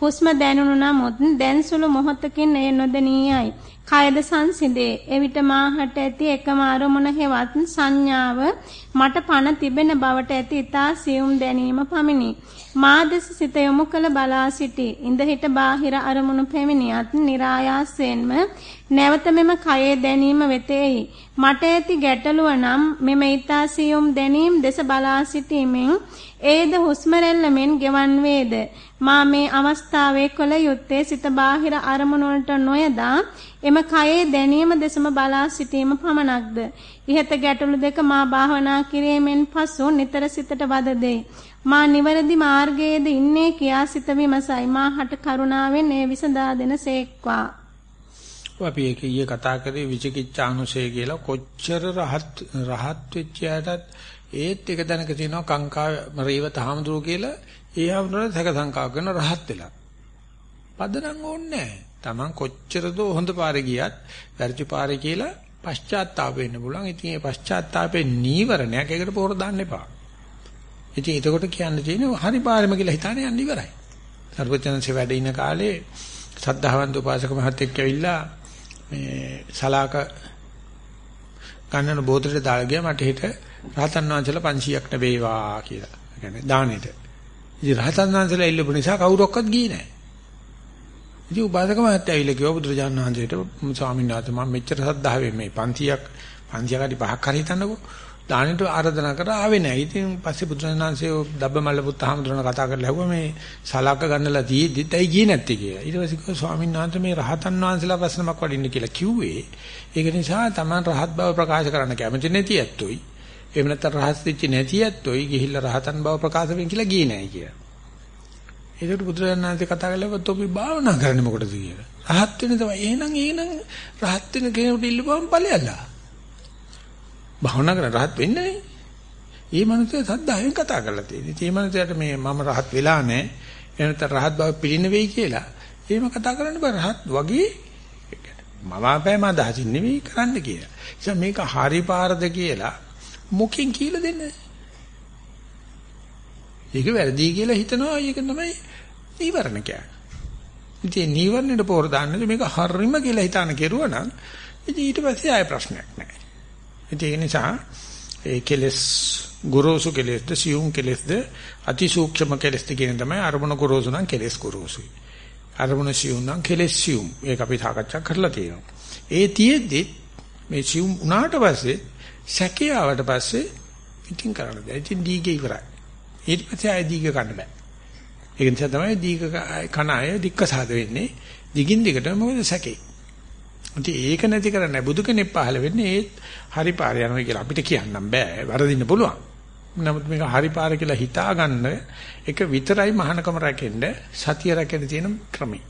හුස්ම දැනුණු නමුත් දැන් සුළු මොහොතකින් එය නොදැනියයි. කයද සංසිඳේ. එවිට මාහට ඇති එකම අරමුණ හෙවත් සංඥාව මට පණ තිබෙන බවට ඇති ඊතා සියුම් දැනීම පමිනි. මා දෙස සිත යොමු කළ බලා සිටි. ඉඳ හිට බාහිර අරමුණු පැමිණියත් નિરાයාසයෙන්ම නැවත මෙම කයේ දැනීම වෙතේයි. මට ඇති ගැටලුව නම් මෙම ඊතා සියුම් දැනීම දෙස බලා සිටීමෙන් ඒද හුස්ම රැල්ලෙන් ගෙවන් වේද. මා මේ අවස්ථාවේ කළ යුත්තේ සිත බාහිර අරමුණු වලට නොයදා එම කයේ දැනීම දෙසම බලා සිටීම පමණක්ද. ඉහත ගැටලු දෙක මා භාවනා කිරීමෙන් පසු නිතර සිතට වද දෙයි. මා නිවැරදි මාර්ගයේද ඉන්නේ කියා සිත විමසයි. මාහට කරුණාවෙන් ඒ විසඳා දෙන සේක්වා. අපි ඒක ඊයේ කතා කරේ විචිකිච්ඡානුසය කියලා කොච්චර රහත් රහත් වෙච්ච යටත් ඒත් එක දැනක තියෙනවා කාංකා රේව තහමඳුරු කියලා ඒ ආවුනට සැක සංකා කරන රහත් වෙලා. පදනම් ඕනේ නැහැ. Taman කොච්චර දෝ හොඳ පාරේ ගියත් වැරදි පාරේ කියලා පශ්චාත්තාප වෙන්න පුළුවන්. ඉතින් මේ පශ්චාත්තාපේ නීවරණයක් ඒකට පොර දාන්න එපා. ඉතින් එතකොට කියන්න තියෙන්නේ හරි පාරෙම කියලා හිතානේ යන්න ඉවරයි. සර්වචනන්සේ වැඩ ඉන කාලේ සද්ධාවන්ත උපාසක මහත්තයෙක් ඇවිල්ලා මේ සලාක ගන්නන බෝතලෙට දාලා ගියා මට හිට රහතන් වහන්සේලා 500ක් ලැබේවා කියලා. ඒ කියන්නේ දානෙට. ඉතින් රහතන් වහන්සේලා ඉල්ලපු නිසා කවුරක්වත් ගියේ නැහැ. ඉතින් උපාසක මහත්තයා ඇවිල්ලා කිව්වා බුදුරජාණන් වහන්සේට ස්වාමීන් වහන්සේ මම මෙච්චර සද්ධාවෙන් මේ 500ක් 500කට පහක් හරි හිතන්නකෝ දානෙට ආරාධනා කරා ආවේ නැහැ. ඉතින් පස්සේ බුදුරජාණන්සේ දබ්බමල්ල පුත්තහමඳුරන කතා කරලා ඇහුවා මේ සලක ගන්නලා තියෙද්දිත් ඇයි ගියේ නැත්තේ කියලා. ඊට පස්සේ කිව්වා ස්වාමීන් වහන්සේ මේ රහතන් වහන්සේලා ප්‍රශ්නමක් වඩින්න කියලා කිව්වේ. ඒක නිසා Taman රහත් බව ප්‍රකාශ කරන්න කැමති නැති ඇත්තොයි. එහෙම නැත්නම් රහත් වෙච්ච නැති ඇත්තොයි ගිහිල්ලා රහතන් බව ප්‍රකාශ වෙන්න කියලා ගියේ නැහැ කියලා. ඒකට බුදුරජාණන්සේ කතා කළා තොපි භාවනා කරන්නේ මොකටද කියලා. රහත් වෙන තමයි. එහෙනම් එහෙනම් රහත් වෙන කෙනෙකුට ඉල්ලපුවම ඵලයල්ලා. භාවනා කරන රහත් වෙන්නේ නේ. ඒ මනුස්සයා සද්ධායෙන් කතා කරලා තියෙන්නේ. ඒ මනුස්සයාට මේ මම රහත් වෙලා නැහැ. එනත රහත් බව පිළින වෙයි කියලා. එහෙම කතා කරන්න බෑ රහත් වගේ මම අපෑම අදහසින් නෙවෙයි කරන්න කියලා. ඒ මේක හරි පාරද කියලා මොකෙන් කියලා දෙන්නේ? ඒක වැරදි කියලා හිතනවා ඒක තමයි නීවරණ කියන්නේ. ඉතින් නීවරණයට පොර දාන්නේ මේක හරිම කියලා හිතාන කෙරුවා නම් ඉතින් ඊට පස්සේ ආය ප්‍රශ්නයක් නැහැ. ඉතින් ඒ නිසා ඒ කෙලස් ගුරුසු කෙලස්ද සියුම් කෙලස්ද අතිසූක්ෂම කෙලස්ද කියන තමයි අරමුණ ගුරුසු නම් කෙලස් ගුරුසුයි. අරමුණ සියුම් නම් කෙලස් සියුම්. ඒක අපි සාකච්ඡා කරලා තියෙනවා. ඒ තියෙද්දි මේ සියුම් උනාට පස්සේ සැකේ ආවට පස්සේ ඉතින් කරන්න බෑ. ඉතින් දීගේ ඉවරයි. ඊට පස්සේ ආය දීග කන්න බෑ. ඒක නිසා තමයි දීග කන අය දික්කසාද වෙන්නේ. දිගින් දිගට මොකද සැකේ. ඉතින් ඒක නැති කරන්නේ බුදු කෙනෙක් පහළ වෙන්නේ ඒත් හරි පාර යනවා කියලා අපිට කියන්නම් බෑ. වරදින්න පුළුවන්. නමුත් මේක හරි පාර කියලා හිතා ගන්න එක විතරයි මහානකම රැකෙන්න සතිය රැකෙන්න තියෙන ක්‍රමය.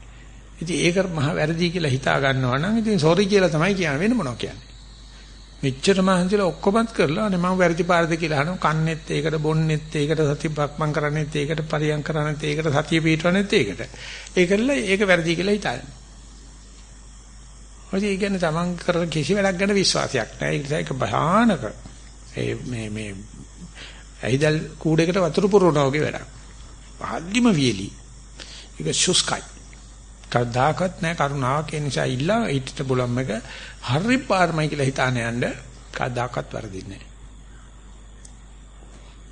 ඉතින් ඒක මහ වැරදි කියලා හිතා ගන්නවා නම් ඉතින් සෝරි කියලා තමයි කියන්නේ වෙන මොනවා කියන්නේ. මෙච්චර මහන්සිලා ඔක්කොමත් කරලා අනේ මම වැරදි පාරද කියලා අහනවා කන්නේත් ඒකට බොන්නේත් ඒකට සතිය බක්මන් කරන්නේත් ඒකට පරියන් කරන්නේත් ඒකට සතිය පිටවන්නේත් ඒකට ඒකල්ල ඒක වැරදි කියලා හිතන්නේ ඔය කියන්නේ තමන් කරන කිසි වැඩක් ගැන විශ්වාසයක් නැහැ. ඒ නිසා ඒක භයානක. ඒ මේ මේ ඇයිදල් කූඩේකට වතුර පුරවනවා වගේ වැඩක්. ආද්දිම වියලි. ඒක ශුස්කයි කවදාකවත් නැහැ කරුණාවක්. ඒ නිසා ඉල්ලා ඊට බලම් එක හරි පාරමයි කියලා හිතාන යන්න කවදාකවත් වරදින්නේ නැහැ.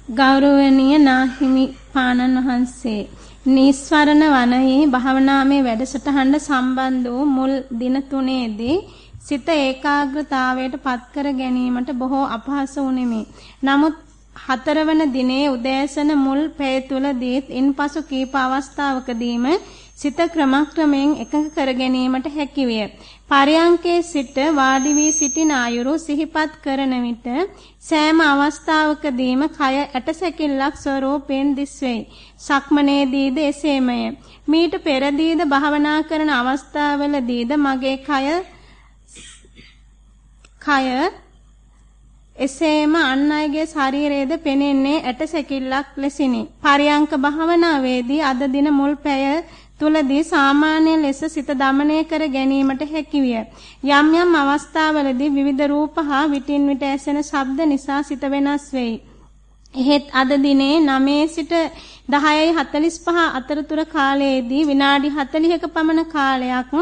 ගෞරවනීය නාහිමි පානන් වහන්සේ නිස්වරණ වනයේ භාවනාමේ වැඩසටහනට සම්බන්ධ වූ මුල් දින තුනේදී සිත ඒකාග්‍රතාවයට පත් කර ගැනීමට බොහෝ අපහසු වුනිමි. නමුත් හතරවන දිනේ උදෑසන මුල් පැය තුලදීත් ඉන්පසු කීප අවස්ථාවකදීම සිත ක්‍රමක්‍රමයෙන් එකඟ කර ගැනීමට හැකිවිය. පරයන්කේ සිට වාඩි වී සිටින අයුරු සිහිපත් කරන විට සෑම අවස්ථාවකදීම කය ඇටසැකිල්ලක් ස්වරූපයෙන් දිස්වේ. සක්මනේදීද එසේමය. මීට පෙරදීද භාවනා කරන අවස්ථාවලදීද මගේ කය කය එසේම අන් අයගේ ශරීරයේද පෙනෙන්නේ ඇටසැකිල්ලක් ලෙසිනි. පරියංක භාවනාවේදී අද දින මුල් පැය තුලදී සාමාන්‍ය ලෙස සිත দমনය කර ගැනීමට හැකියිය. යම් යම් අවස්ථාවලදී විවිධ රූප හා විටින් විට ඇසෙන ශබ්ද නිසා සිත වෙනස් වෙයි. එහෙත් අද දිනේ 9 සිට 10:45 අතරතුර කාලයේදී විනාඩි 40ක පමණ කාලයක්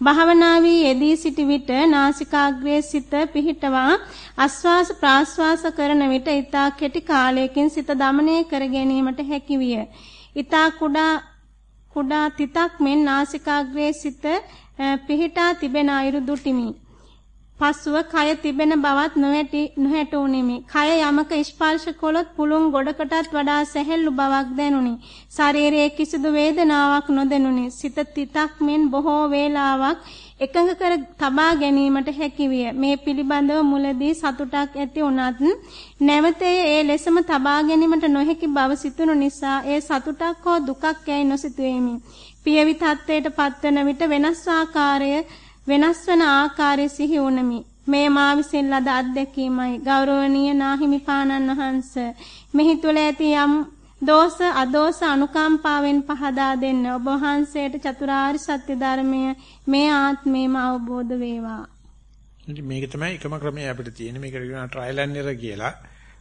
භාවනාවේ යෙදී සිටි විට නාසිකාග්‍රයේ සිත පිහිටවා ආස්වාස ප්‍රාස්වාස කරන විට ඊතා කෙටි කාලයකින් සිත দমনය කර ගැනීමට හැකියිය. ඊතා කුඩා කුඩා තිතක් මෙන් නාසිකාග්‍රයේ සිට පිහිටා තිබෙන අයුරු දුටිමි. පසුව කය තිබෙන බවත් නොහැටි නොහැටුනිමි. කය යමක ස්පර්ශ කළොත් පුළුන් ගොඩකටත් වඩා සැහැල්ලු බවක් දැනුනි. ශරීරයේ කිසිදු වේදනාවක් නොදැනුනි. සිත තිතක් මෙන් බොහෝ වේලාවක් එකඟ කර තබා ගැනීමට හැකිවිය. මේ පිළිබඳව මුලදී සතුටක් ඇති වුණත් නැවත ඒ ලෙසම තබා ගැනීමට නොහැකි බව සිතුණු නිසා ඒ සතුටක් හෝ දුකක් යයි නොසිතුවෙමි. පියවි තත්වයට පත්වන විට වෙනස් ආකාරය වෙනස් වන ආකාරය සිහි වුනමි. මේ මා විසින් ලද අත්දැකීමයි ගෞරවනීය නාහිමි පානන් වහන්ස. මෙහි තුල ඇති යම් දෝෂ අදෝෂ අනුකම්පාවෙන් පහදා දෙන්න ඔබ වහන්සේට චතුරාර්ය සත්‍ය ධර්මය මේ ආත්මේම අවබෝධ වේවා. මේක තමයි එකම ක්‍රමය අපිට තියෙන්නේ. මේකට කියනවා ට්‍රයිල් ඇන්ඩ් එරර් කියලා.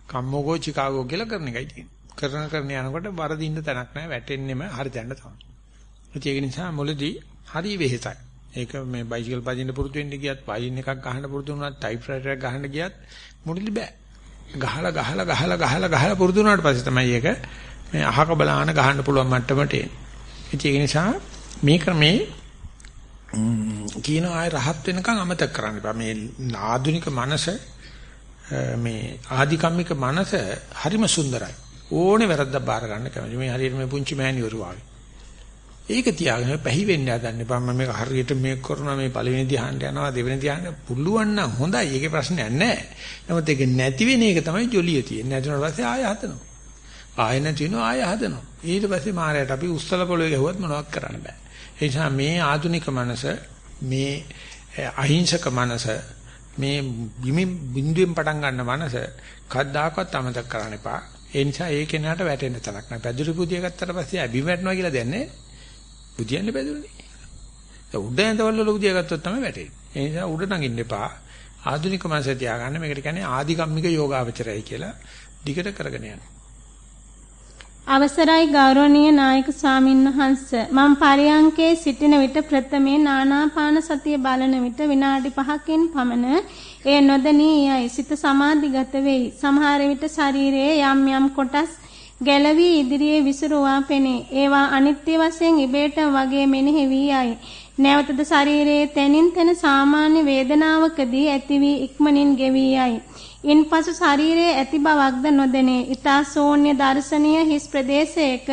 කම්මෝගෝ චිකාගෝ කියලා කරන එකයි තියෙන්නේ. කරන කරන යනකොට වරදින්න තැනක් නැහැ. වැටෙන්නෙම හරි තැනට තමයි. ඒක නිසා මුලදී හරි වෙහෙසයි. ඒක මේ බයිසිකල් පදින්න පුරුදු වෙන්න ගියත් වයින් එකක් ගහන්න පුරුදු වුණත් ටයිප්‍රයිටර් එකක් ගහන්න ගියත් මුලදී බෑ. ගහලා ගහලා ගහලා ගහලා ගහලා පුරුදු වුණාට පස්සේ තමයි ඒක මේ අහක බලාන ගහන්න පුළුවන් මට්ටමට එන්නේ. ඒක නිසා මේ ක්‍රමේ කියන ආය රහත් වෙනකන් අමතක කරන්න එපා. මේ ආධුනික මනස මේ ආධිකම්මික මනස හරිම සුන්දරයි. ඕනේ වැරද්දක් බාර ගන්න කැමති. මේ හරියට මේ පුංචි මෑණිවරු වගේ. ඒක තියාගෙන පැහි වෙන්න හදන්න එපා. මම මේක හරියට මේක කරනවා මේ පළවෙනි ධ්‍යානට යනවා දෙවෙනි ධ්‍යානට පුළුවන් නම් හොඳයි. ඒකේ ප්‍රශ්නයක් නැහැ. නමුත් ඒක නැති වෙන එක තමයි ජොලිය තියෙන්නේ. නැතුනට පස්සේ ආය හදනවා. ආය නැතිනෝ ආය හදනවා. ඊට පස්සේ මාරයට අපි උස්සල පොළවේ ගැහුවත් මොනවත් කරන්න බෑ. ඒ නිසා මේ ආධුනික මනස මේ අහිංසක මනස මේ බිමින් බින්දුවෙන් පටන් ගන්න මනස කද්දාකවත් අමතක කරන්න එපා. ඒ නිසා ඒ කෙනාට වැටෙන්න තරක් නැහැ. පැදුරු පුදිය ගත්තට පස්සේ අබි වැටෙනවා කියලා දෙන්නේ. බුදියන්නේ පැදුරුනේ. ඒ උඩ ඇඳවල වල බුදිය ගත්තොත් තමයි වැටෙන්නේ. ඒ නිසා උඩ නගින්න එපා. ආධුනික මනස තියාගන්න මේකට කියන්නේ ආධිකම්මික යෝගාවචරයයි කියලා දිගට කරගෙන යන්න. අවසරයි ගෞරවනීය නායක ස්වාමින්වහන්ස මම පරියංකේ සිටින විට ප්‍රථමේ නානාපාන සතිය බලන විට විනාඩි 5කින් පමණ ඒ නොදැනී යයි සිත සමාධිගත වෙයි සමහර විට ශරීරයේ යම් යම් කොටස් ගැලවි ඉදිරියේ විසිරුවා පෙනේ ඒවා අනිත්‍ය වශයෙන් ඉබේට වගේ මෙනෙහි වී යයි නැවතද ශරීරයේ තනින් තන සාමාන්‍ය වේදනාවකදී ඇති වී ඉක්මනින් ගෙවී යයි ඉන්පසු ශරීරයේ ඇති බවක්ද නොදැනේ. ඊතා ශූන්‍ය දර්ශනීය හිස් ප්‍රදේශයක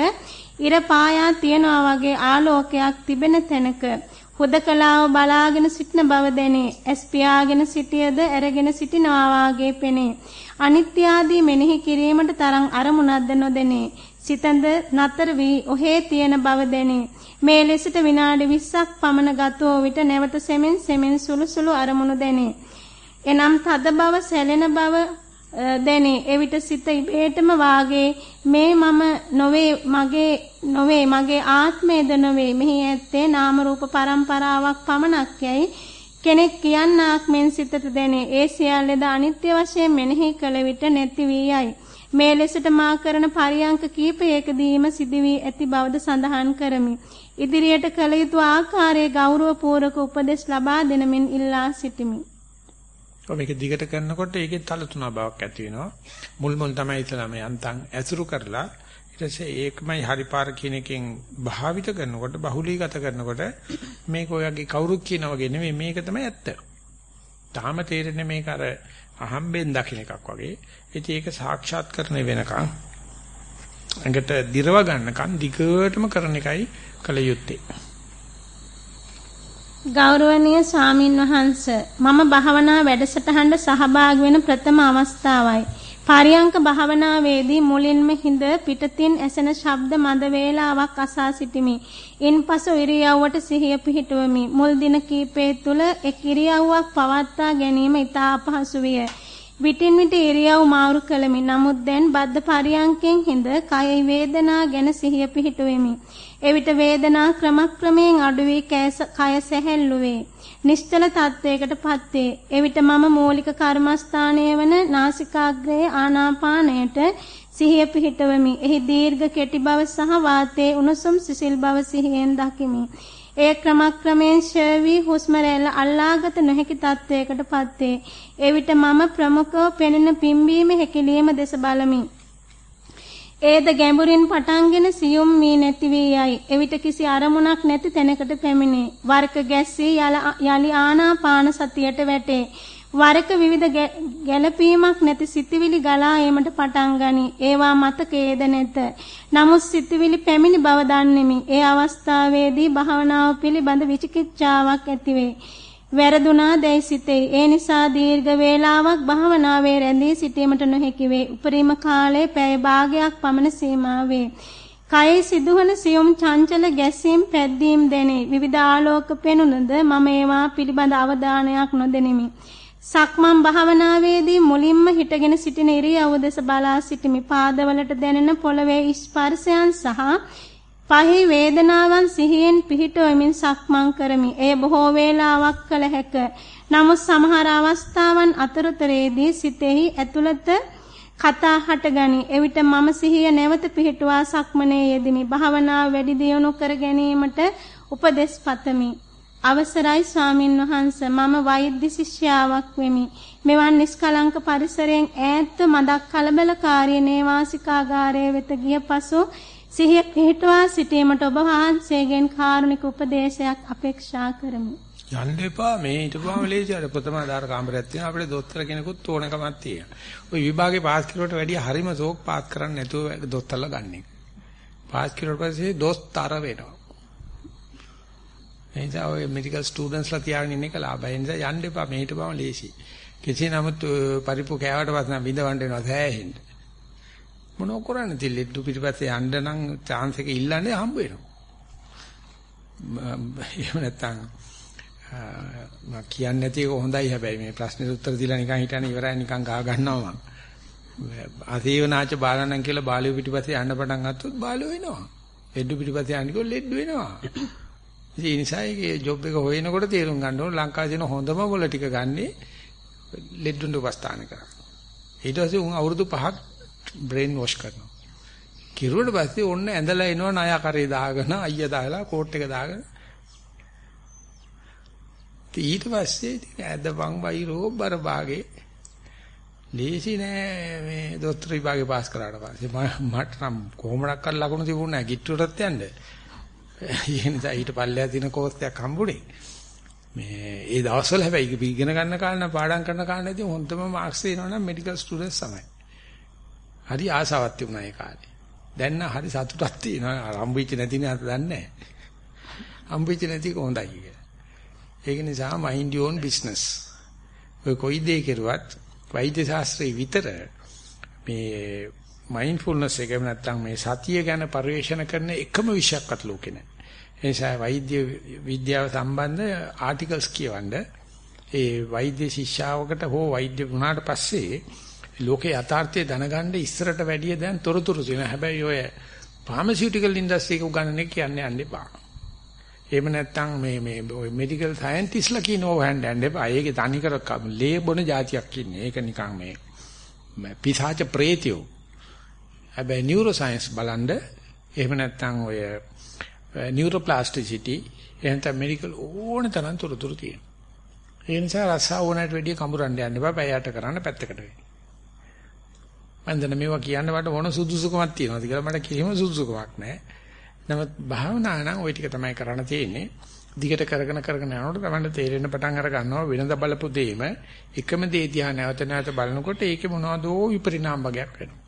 ඉර පායා තියනවා වගේ ආලෝකයක් තිබෙන තැනක හුදකලාව බලාගෙන සිටින බව දැනේ. ඇස් පියාගෙන සිටියද ඇරගෙන සිටිනවා වාගේ පෙනේ. අනිත්‍ය ආදී මෙනෙහි කිරීමට තරම් අරමුණක්ද නොදැනේ. සිතඳ නතර වී ඔහේ තියෙන බව දැනේ. මේ ලෙසට විනාඩි 20ක් පමණ ගතෝ විට නැවත සෙමෙන් සෙමෙන් සුළු සුළු අරමුණු දැනේ. එනම් තද බව සැලෙන බව දැනේ. එවිට සිත ඉබේටම වාගේ මේ මම නොවේ මගේ නොවේ මගේ ආත්මයද නොවේ. මෙහි ඇත්තේ නාම රූප පරම්පරාවක් පමණක් යයි කෙනෙක් කියන්නාක් මෙන් සිතට දැනේ. ඒ සියල්ලද අනිත්‍ය වශයෙන් මෙනෙහි කළ විට නැති වී යයි. මේ ලෙසට මා කරන පරියංක කීපයකදීම සිදු වී ඇති බවද සඳහන් කරමි. ඉදිරියට කළ යුතු ආකාරයේ ගෞරවපූර්වක උපදෙස් ලබා දෙනමින් ඉල්ලා සිටිමි. ඔය මේක දිගට කරනකොට ඒකේ තල තුන බවක් ඇති වෙනවා. මුල් මුල් තමයි ඉතලම යන්තම් ඇසුරු කරලා ඊට පස්සේ ඒකමයි හරිපාර කියන එකෙන් භාවිත කරනකොට බහුලීගත කරනකොට මේක ඔයගේ කවුරුත් කියන වගේ නෙමෙයි මේක තමයි ඇත්ත. තාම තේරෙන්නේ මේක අර අහම්බෙන් දකින්න එකක් වගේ. ඉතින් ඒක සාක්ෂාත් කරන වෙනකන් ඇඟට දිරව ගන්නකන් දිගටම කරන එකයි කල යුත්තේ. ගෞරවනීය ස්වාමින් වහන්ස මම භාවනා වැඩසටහනට සහභාගී වෙන ප්‍රථම අවස්ථාවයි. පරියංක භාවනාවේදී මුලින්ම හිඳ පිටතින් ඇසෙන ශබ්ද මද වේලාවක් අසා සිටිමි. ඉන්පසු ඉරියව්වට සිහිය පිහිටුවමි. මුල් දින කීපය තුල එක් ඉරියව්වක් පවත්වා ගැනීම ඉතා අපහසු විය. විටින් විට ඉරියව් මාරු කළමි. නමුත් දැන් බද්ධ පරියංකෙන් හිඳ කය වේදනා ගැන සිහිය පිහිටුවෙමි. එවිට වේදනා ක්‍රමක්‍රමයෙන් අඩු වී කය සැහැල්ලු වේ. නිශ්චල තත්වයකටපත් වේ. එවිට මම මූලික කර්මස්ථානයේ වන නාසිකාග්‍රයේ ආනාපානයට සිහිය පිහිටවමි. එහි දීර්ඝ කෙටි බව සහ වාතයේ උණුසුම් සිසිල් බව සිහියෙන් දකිමි. එය ක්‍රමක්‍රමයෙන් ශර්වි හුස්ම රැල්ල අල්ලාගත නොහැකි තත්වයකටපත් වේ. එවිට මම ප්‍රමුඛව පෙනෙන පිම්බීම හැකිලිම දෙස බලමි. ඒද ගැඹුරින් පටන්ගෙන සියුම් මී නැති වී යයි. එවිට කිසි අරමුණක් නැති තැනකට පැමිණේ. වරක ගැස්සී යලි ආනාපාන සතියට වැටේ. වරක විවිධ ගැළපීමක් නැති සිතිවිලි ගලා ඒමට පටන් ගනී. ඒවා මතකයේද නැත. නමුත් සිතිවිලි පැමිණි බව දන්නෙමි. ඒ අවස්ථාවේදී භාවනාව පිළිබඳ විචිකිච්ඡාවක් ඇතිවේ. වැරදුනා දැයි සිතේ. ඒ නිසා දීර්ඝ වේලාවක් භාවනාවේ රැඳී සිටීමට නොහැකි වේ. උපරිම කාලයේ පැය භාගයක් පමණ සීමා වේ. කයේ සිදුවන සියුම් චංචල ගැසීම් පැද්දීම් දැනේ. විවිධ ආලෝක පෙනුනද මම ඒවා පිළිබඳ අවධානයක් නොදෙනිමි. සක්මන් භාවනාවේදී මුලින්ම හිටගෙන සිටින ඉරියව්ව දෙස බලා සිටිමි. පාදවලට දැනෙන පොළවේ ස්පර්ශයන් සහ පහේ වේදනාවන් සිහියෙන් පිහිටවමින් සක්මන් කරමි. එය බොහෝ වේලාවක් කළ හැක. නමුත් සමහර අවස්ථාවන් අතරතුරේදී සිතෙහි ඇතුළත කතා හටගනි. එවිට මම සිහිය නැවත පිහිටුවා සක්මනේ යෙදිමි. භාවනාව වැඩි දියුණු කර ගැනීමට උපදෙස් පතමි. අවසරයි ස්වාමින් වහන්ස මම වෛද්‍ය ශිෂ්‍යාවක් වෙමි. මෙවන් නිස්කලංක පරිසරයෙන් ඈත් මදක් කලබලකාරී නේවාසිකාගාරයේ වෙත ගිය පසු සිහිය පිහිටුවා සිටීමට ඔබ වහන්සේගෙන් කාරුණික උපදේශයක් අපේක්ෂා කරමි. යන්න එපා මේ හිටපුවාම ලේසි අර ප්‍රථම ආධාර කාමරයක් තියෙනවා අපිට දොස්තර කෙනෙකුත් ඕනකමක් තියෙනවා. ওই විභාගේ පාස් කිරුවට වැඩිය හරිම සෝක් පාස් කරන්න නැතුව දොස්තරලා ගන්න එක. පාස් කිරුවට පස්සේ දොස්තර වෙනවා. එනිසා ඔය මෙඩිකල් ස්ටුඩන්ට්ස්ලා තියාගෙන ඉන්න එක ලාභයි. ඒ නිසා යන්න එපා මේ හිටපුවාම ලේසි. කෙසේ නමුත් පරිප්පු කෑවට පස්සේ නම් විඳවන්න වෙනවා සෑහෙන්න. මොනෝ කරන්නේ තිල් ලෙඩු පිටිපස්සේ යන්න නම් chance එක ඉල්ලන්නේ හම්බ වෙනවා. එහෙම නැත්තම් මම කියන්නේ නැති එක හොඳයි හැබැයි මේ ප්‍රශ්නෙට උත්තර දීලා නිකන් හිටන ඉවරයි නිකන් ගා ගන්නවා මම. අසීවනාච බාලණන් කියලා බාලිය පිටිපස්සේ යන්න පටන් ගත්තොත් බාලිය වෙනවා. ලෙඩු පිටිපස්සේ යන්න කිව්වොත් ලෙඩ වෙනවා. ඉතින් ඒ නිසා ඒකේ ජොබ් එක හොයනකොට තේරුම් ගන්න ඕන ලංකාවේ තියෙන හොඳම වල ටික ගන්නේ ලෙඩුන්ට උපස්ථාන කරා. ඊට පස්සේ උන් අවුරුදු 5ක් බ්‍රේන් වොෂ් කරනවා. කිරුවට පස්සේ ඔන්න ඇඳලා එනවා ණය කරේ දාගෙන අයියා දාලා කෝට් එක දාගෙන ඊට පස්සේ ඉතින් ඇදපන් වෛරෝ බර භාගේ ලේසි නෑ මේ දොස්තර විභාගේ පාස් කරාට පස්සේ මට නම් කොහොමඩක්වත් ලකුණු තිබුණේ නෑ කිට්ටුවටත් යන්න. ඒ නිසා ඊට පල්ලෙහා තියෙන කෝස් එකක් හම්බුනේ. මේ ඒ දවස්වල හැබැයි ඉගෙන ගන්න කාලේ පාඩම් කරන කාලේදී හොඳම මාක්ස් දෙනවනම් මෙඩිකල් ස්ටුඩන්ට්ස් තමයි. හරි ආසාවක් තිබුණා ඒ කාලේ. දැන් නම් හරි සතුටක් තියෙනවා. හම්බෙච්ච නැති නේ අත දන්නේ නැහැ. හම්බෙච්ච නැති කොහොඳයි කියලා. ඒක නිසා mind your own business. ඔය කොයි දේ කෙරුවත් වෛද්‍ය ශාස්ත්‍රයේ විතර මේ mindfulness එක නැත්තම් මේ සතිය ගැන පරිශන කරන එකම විෂයක්වත් ලෝකේ නැහැ. ඒ නිසා වෛද්‍ය විද්‍යාව සම්බන්ධ ආටිකල්ස් කියවන්න ඒ වෛද්‍ය ශිෂ්‍යාවකට හෝ වෛද්‍ය වුණාට පස්සේ ලෝකේ යථාර්ථය දැනගන්න ඉස්සරට වැඩිය දැන් තොරතුරු තියෙනවා. හැබැයි ඔය ෆාමසිටිකල් ඉන්ඩස්ට්‍රි එක උගන්නන්නේ කියන්නේ යන්න එපා. එහෙම නැත්නම් මේ මේ ඔය මෙඩිකල් සයන්ටිස්ලා කියන ඕව හැන්ඩ් යන්න එපා. ඒකේ තනිකර ලේ බොන જાතියක් ඉන්නේ. ඒක නිකන් මේ පිසාච ප්‍රේතියෝ. හැබැයි නියුරෝ සයන්ස් බලන්න එහෙම නැත්නම් ඔය නියුරෝප්ලාස්ටිසිටි එහෙම නැත්නම් මෙඩිකල් ඕන තරම් තොරතුරු තියෙනවා. ඒ නිසා රසාව ඕනට වැඩිය කඹරන්න යන්න එපා. පැයට කරන්න පැත්තකට වෙන්න. මම දැන් මේවා කියන්න වට මොන සුදුසුකමක් තියෙනවද කියලා මට කිසිම සුදුසුකමක් නැහැ. නමුත් භාවනා නම් ওই ටික තමයි කරන්න තියෙන්නේ. දිගට කරගෙන කරගෙන යනකොට තමයි තේරෙන්න පටන් අර ගන්නවා වෙනද බලපු දෙයම එකම දේ දිහා නැවත නැවත බලනකොට ඒකේ මොනවදෝ විපරිණාම වගේක් වෙනවා.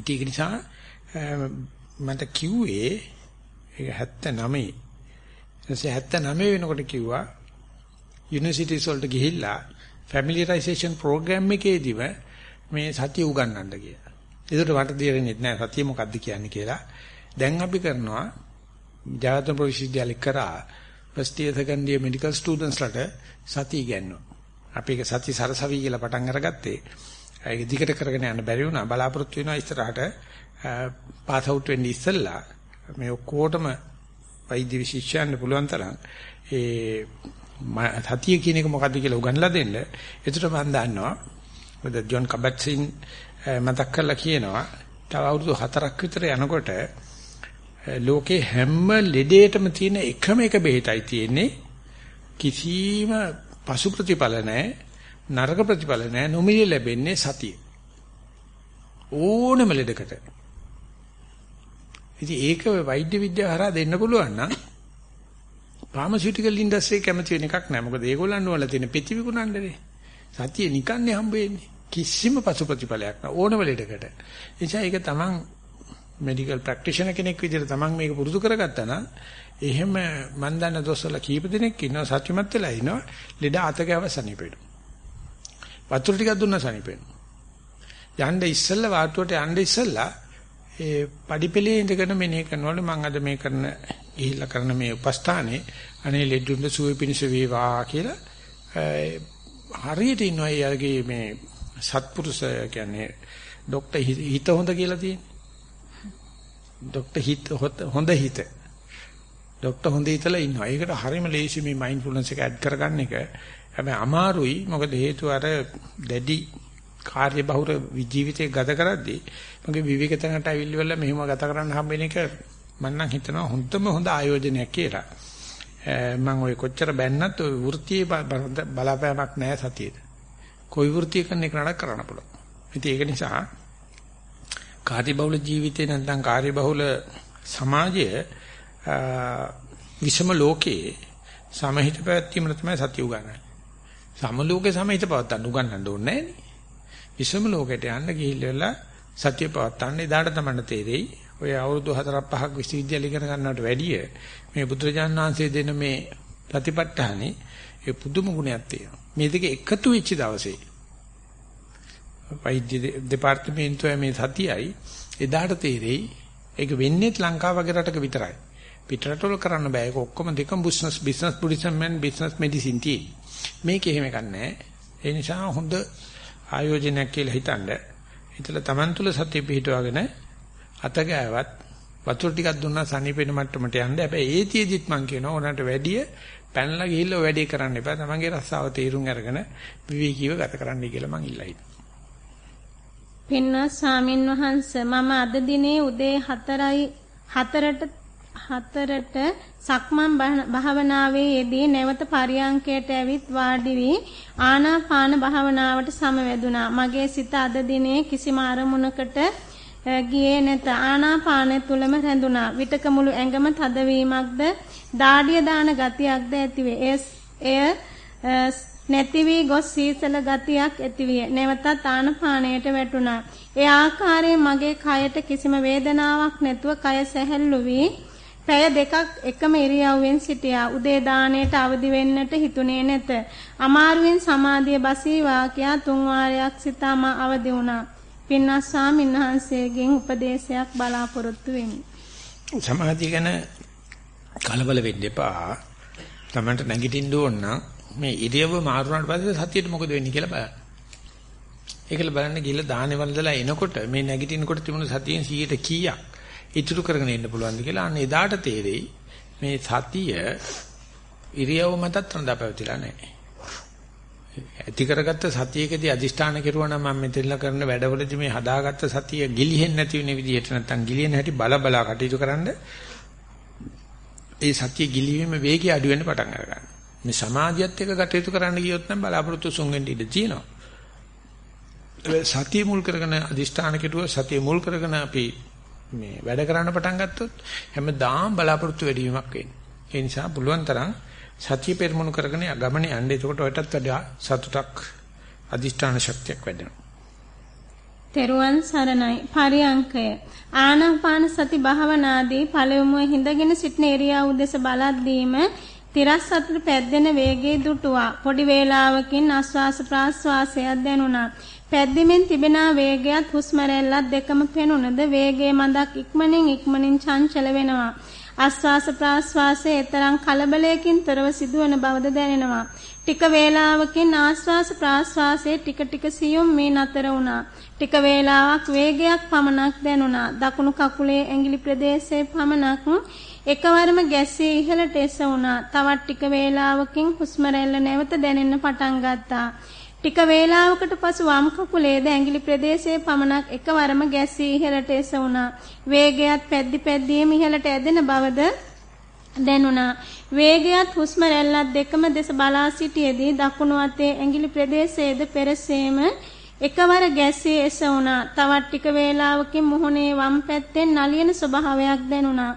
ඒක නිසා මට කිව්වේ ඒක 79 ඊටසේ 79 වෙනකොට කිව්වා යුනිවර්සිටිස් වලට ගිහිල්ලා ෆැමිලියරයිසේෂන් ප්‍රෝග්‍රෑම් එකේදීම මේ සතිය උගන්වන්න කියලා. ඒකට මට තේරෙන්නේ නැහැ සතිය මොකක්ද කියන්නේ කියලා. දැන් අපි කරනවා ජාතක ප්‍රවිශ්වවිද්‍යාලේ කරා first year second year medical ස්ටුඩන්ට්ස්ලාට සතිය ඉගෙනනවා. අපි ඒක සති සරසවි කියලා පටන් අරගත්තේ. ඒක දිගට කරගෙන යන්න බැරි වුණා. බලාපොරොත්තු වෙනවා ඉස්සරහට පාස් අවුට් වෙන්න ඉස්සෙල්ලා මේ ඔක්කොටම වෛද්‍ය විශේෂයන් පුළුවන් තරම් ඒ සතිය කියන එක මොකද්ද කියලා උගන්ලා දෙන්න. ඒකට මම දන්නවා. මොකද ජොන් කබට්සින් මතක් කරලා කියනවා තව අවුරුදු 4ක් විතර යනකොට ලෝකේ හැම ලෙඩේටම තියෙන එකම එක බෙහෙතයි තියෙන්නේ. කිසිම පසු ප්‍රතිඵල නැහැ නරක ප්‍රතිඵල නැහැ නොමිලේ ලැබෙන්නේ සතිය. ඕනම ලෙඩකට. ඉතින් ඒක වෛද්‍ය විද්‍යාව හරහා දෙන්න පුළුවන් නම් ෆාමසිටිකල් ඉන්ඩස්ට්‍රි කැමති වෙන එකක් නෑ මොකද ඒගොල්ලන් වල තියෙන පෙති විකුණන්නේ සතිය නිකන්නේ හම්බ වෙන්නේ කිසිම පසු ප්‍රතිඵලයක් නෑ ඕනම ලෙඩකට එනිසා ඒක තමන් මෙඩිකල් ප්‍රැක්ටිෂනර් කෙනෙක් විදිහට තමන් මේක පුරුදු කරගත්තා නම් එහෙම මන් දන්න දොස්වල කීප දෙනෙක් ඉන්නවා සත්‍යමත් වෙලා ඉන්නවා ලෙඩ අතකව සනීපෙනවා. වතුර ටිකක් දුන්නා සනීපෙනවා. යන්න ඉස්සෙල්ලා වාටුවට යන්න ඉස්සෙල්ලා ඒ පඩිපෙළේ ඉඳගෙන මෙනෙහි කරනවලු මම අද මේ කරන ගිහිල්ලා කරන මේ උපස්ථානේ අනේ ලෙඩුන්ට සුවය පිණිස වේවා කියලා හරියට ඉන්නවා ඒ අයගේ මේ සත්පුරුෂ කියන්නේ ડોක්ටර් හිත හොඳ කියලා තියෙන්නේ. ડોක්ටර් හිත හොඳ හිත. ડોක්ටර් හොඳ හිතලා ඉන්නවා. ඒකට හරියම ලේසි මේ මයින්ඩ්ෆුල්නස් එක ඇඩ් කරගන්න එක. හැබැයි අමාරුයි. මොකද හේතුව අර දැඩි කාර්යබහුල ජීවිතේ ගත කරද්දී මගේ විවේක තැනට ඇවිල්ලිවලා මෙහෙම ගත කරන්න හම්බ වෙන එක මම නම් හිතනවා හොඳම හොඳ ආයෝජනයක් කියලා. මම ඔය කොච්චර බැන්නත් ඔය වෘත්තියේ බලාපෑමක් නැහැ සතියේට. කොයි වෘත්තිය කරන එක නඩක් කරන්න පුළුවන්. ඉතින් ඒක නිසා කාර්යබහුල ජීවිතේ නැත්නම් කාර්යබහුල සමාජය විෂම ලෝකයේ සමහිත පැවැත්වීම තමයි සතිය උගන්වන්නේ. සමලෝකේ සමහිත පවත්තන්න උගන්වන්න ඕනේ නෑනේ. විෂම ලෝකයට යන්න ගිහිල්ලා සතිය පවත්තන්න එදාට තමයි තේරෙයි. ඔය අවුරුදු 4-5ක් විශ්වවිද්‍යාල ඉගෙන ගන්නවට වැඩිය මේ බුදුරජාණන් වහන්සේ දෙන මේ ප්‍රතිපත්තහනේ ඒ පුදුම ගුණයක් තියෙනවා. මේ දෙක එකතු වෙච්ච දවසේ වෛද්‍ය දෙපාර්තමේන්තුවේ මේ සතියයි එදාට තේරෙයි ඒක වෙන්නේ ලංකාව වගේ රටක විතරයි. පිටරටවල කරන්න බෑ. ඒක ඔක්කොම දෙකම බිස්නස් බිස්නස් බුද්දිසම් මන් බිස්නස් මෙඩිසින් tie. මේක එහෙම එකක් නැහැ. ඒ නිසා හොඳ ආයෝජනයක් කියලා හිතනද හිතලා Taman තුල සතිය පිහිටවගෙන අත ගෑවත් වතුර ටිකක් දුන්නා සනීපෙන මට්ටමට යන්න. හැබැයි ඒතියෙදිත් මං කියනවා උනට වැඩිය පැනලා ගිහිල්ලා වැඩේ කරන්න එපා. තමන්ගේ රස්සාව තීරුම් අරගෙන විවේකීව ගත කරන්නයි කියලා මං ඉල්ලා හිටියා. පින්වත් ස්වාමින් වහන්සේ මම අද දිනේ උදේ 4යි 4ට 4ට සක්මන් භාවනාවේ යෙදී නැවත පරියංකයට ඇවිත් වාඩි වී ආනාපාන භාවනාවට සමවැදුනා. මගේ සිත අද දිනේ කිසිම අරමුණකට ගියේ නැත. ආනාපානය තුලම රැඳුණා. විතක මුළු ඇඟම තදවීමක්ද, දාඩිය දාන ගතියක්ද ඇතිවේ. එය නැති වී ගොස් සීසල ගතියක් ඇතිවිය. නැවතත් ආනපානයට වැටුණා. ඒ ආකාරයෙන් මගේ කයට කිසිම වේදනාවක් නැතුව කය සැහැල්ලු වී පැය දෙකක් එකම ඉරියව්වෙන් සිටියා. උදේ දාණයට අවදි වෙන්නට හිතුනේ නැත. අමාරුවෙන් සමාධිය බසී වාක්‍යා තුන් වාරයක් සිතාම අවදි වුණා. පින්වත් ස්වාමීන් වහන්සේගෙන් උපදේශයක් බලාපොරොත්තු වෙමි. සමාධිය ගැන කලබල වෙන්න එපා. තමන්ට නැගිටින්න ඕන නම් මේ ඉරියව්ව මාරුනාට පස්සේ සතියට මොකද වෙන්නේ කියලා බලන්න. ඒකල බලන්න ගිහලා දාහනේ වලදලා එනකොට මේ නැගිටිනකොට තිබුණු සතියෙන් 100ට කීයක් ඉතුරු කරගෙන ඉන්න පුළුවන්ද කියලා අන්න එදාට තේරෙයි මේ සතිය ඉරියව්ව මතත් රඳාපැවතිලා නැහැ. ඇති කරගත්ත සතියකදී අදිෂ්ඨාන කෙරුවා නම් මම මෙතනලා කරන වැඩවලදී මේ හදාගත්ත සතිය ගිලිහෙන්නේ නැති වෙන විදිහට නැත්තම් ගිලිහෙන හැටි බල බලා කටයුතු කරන්න ඒ සතිය ගිලිවීම වේගය අඩු වෙන්න පටන් අරගන්නවා. මේ සමාධියත් එක්ක කටයුතු කරන්න ගියොත් නම් බලාපොරොත්තු සුන්ගෙන් ඉඳ තියෙනවා. සතිය මුල් කරගෙන අදිෂ්ඨාන කෙරුව සතිය මුල් කරගෙන අපි මේ වැඩ කරන්න පටන් ගත්තොත් හැමදාම බලාපොරොත්තු වැඩි වීමක් වෙන්නේ. ඒ නිසා පුළුවන් තරම් සතිය පෙරමුණු කරගෙන ගමනේ යන්න. එතකොට ඔයටත් වඩා සතුටක් අදිෂ්ඨාන ශක්තියක් වැඩෙනවා. තෙරුවන් සරණයි. පරියංකය. ආනාපාන සති භාවනාදී පළමුව හිඳගෙන සිටින එරියා උදෙස බලද්දීම තිරස් අතර පැද්දෙන වේගයේ දුටුවා. පොඩි වේලාවකින් ආස්වාස ප්‍රාස්වාසයක් දැනුණා. පැද්දෙමින් තිබෙන වේගයත් හුස්ම රැල්ලත් දෙකම පෙනුනද වේගයේ මඳක් ඉක්මනින් ඉක්මනින් චංචල වෙනවා. ආස්වාස ප්‍රාස්වාසයේ තරම් කලබලයකින් තොරව සිදුවන බවද දැනෙනවා. ටික වේලාවකින් ආස්වාස ප්‍රාස්වාසයේ ටික ටික සියුම් මේ නතර වුණා. ටික වේලාවක් වේගයක් පමණක් දැනුණා. දකුණු කකුලේ ඇඟිලි ප්‍රදේශයේ පමණක් එකවරම ගැස්සී ඉහළට එස වුණා. තවත් ටික වේලාවකින් හුස්ම රැල්ල නැවත දැනෙන්න පටන් ගත්තා. ටික වේලාවකට පසු වම් කකුලේද ඇඟිලි ප්‍රදේශයේ පමණක් එකවරම ගැස්සී ඉහළට එසවුණා. වේගයත් පැද්දි පැද්දීම ඉහළට ඇදෙන බවද දැනුණා. වේගයත් හුස්ම රැල්ලත් දෙකම දෙස බලා සිටියේදී දකුණු අතේ ඇඟිලි ප්‍රදේශයේද පෙරසේම එකවර ගැස්සී එසවුණා. තවත් ටික වේලාවකින් මුහුණේ වම් පැත්තෙන් නලියන ස්වභාවයක් දැනුණා.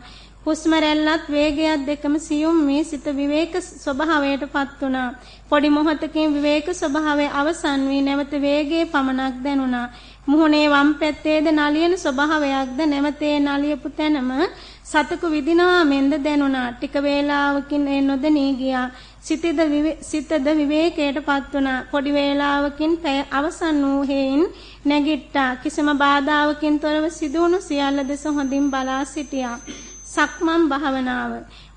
හුස්ම රැල්ලත් වේගයත් දෙකම සියුම් මේ සිත විවේක ස්වභාවයටපත් වුණා. පොඩි මොහොතකින් විවේක ස්වභාවය අවසන් වී නැවත වේගයේ පමණක් දැනුණා. මුහුණේ වම් පැත්තේද නලියන ස්වභාවයක්ද නැවතේ නලියපු තැනම සතකු විදිනවා මෙන්ද දැනුණා. ටික වේලාවකින් ඒ නොදෙනී ගියා. සිතද සිතද විවේකයටපත් වුණා. පොඩි වේලාවකින් පැය අවසන් වූ හේයින් නැගිට්ටා. කිසිම බාධාවකින් තොරව සිදුවුණු සියල්ල දෙස හොඳින් බලා සිටියා. සක්මන් භාවනාව.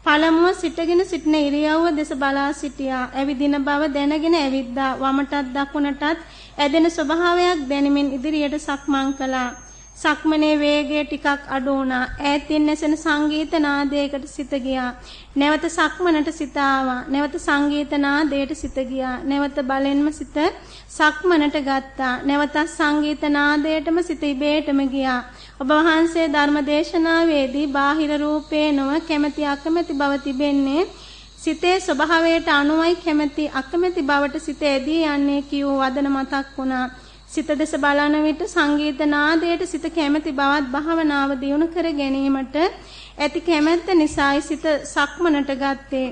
පළමුව සිටගෙන සිටින ඉරියව්ව දෙස බලා සිටියා. ඇවිදින බව දැනගෙන ඇවිද්දා. වමටත් දකුණටත් ඇදෙන ස්වභාවයක් දැනෙමින් ඉදිරියට සක්මන් කළා. සක්මනේ වේගය ටිකක් අඩු වුණා. ඈතින් නැසෙන සංගීත නාදයකට සිත ගියා. නැවත සක්මනට සිත ආවා. නැවත සංගීත නාදයට සිත ගියා. නැවත බලෙන්ම සිත සක්මනට ගත්තා. නැවත සංගීත නාදයටම සිත ඉබේටම ගියා. ඔබ වහන්සේ ධර්ම දේශනාවේදී බාහිර රූපේ නොව කැමැති අකමැති බව තිබෙන්නේ සිතේ ස්වභාවයට අනුවයි කැමැති අකමැති බවට සිත ඇදී යන්නේ කියෝ වදන මතක් වුණා. සිත දෙස බලන විට සංගීත නාදයට සිත කැමැති බවත් භාවනාව දියුණු කර ගැනීමට ඇති කැමැත්ත නිසායි සිත සක්මනට ගත්තේ.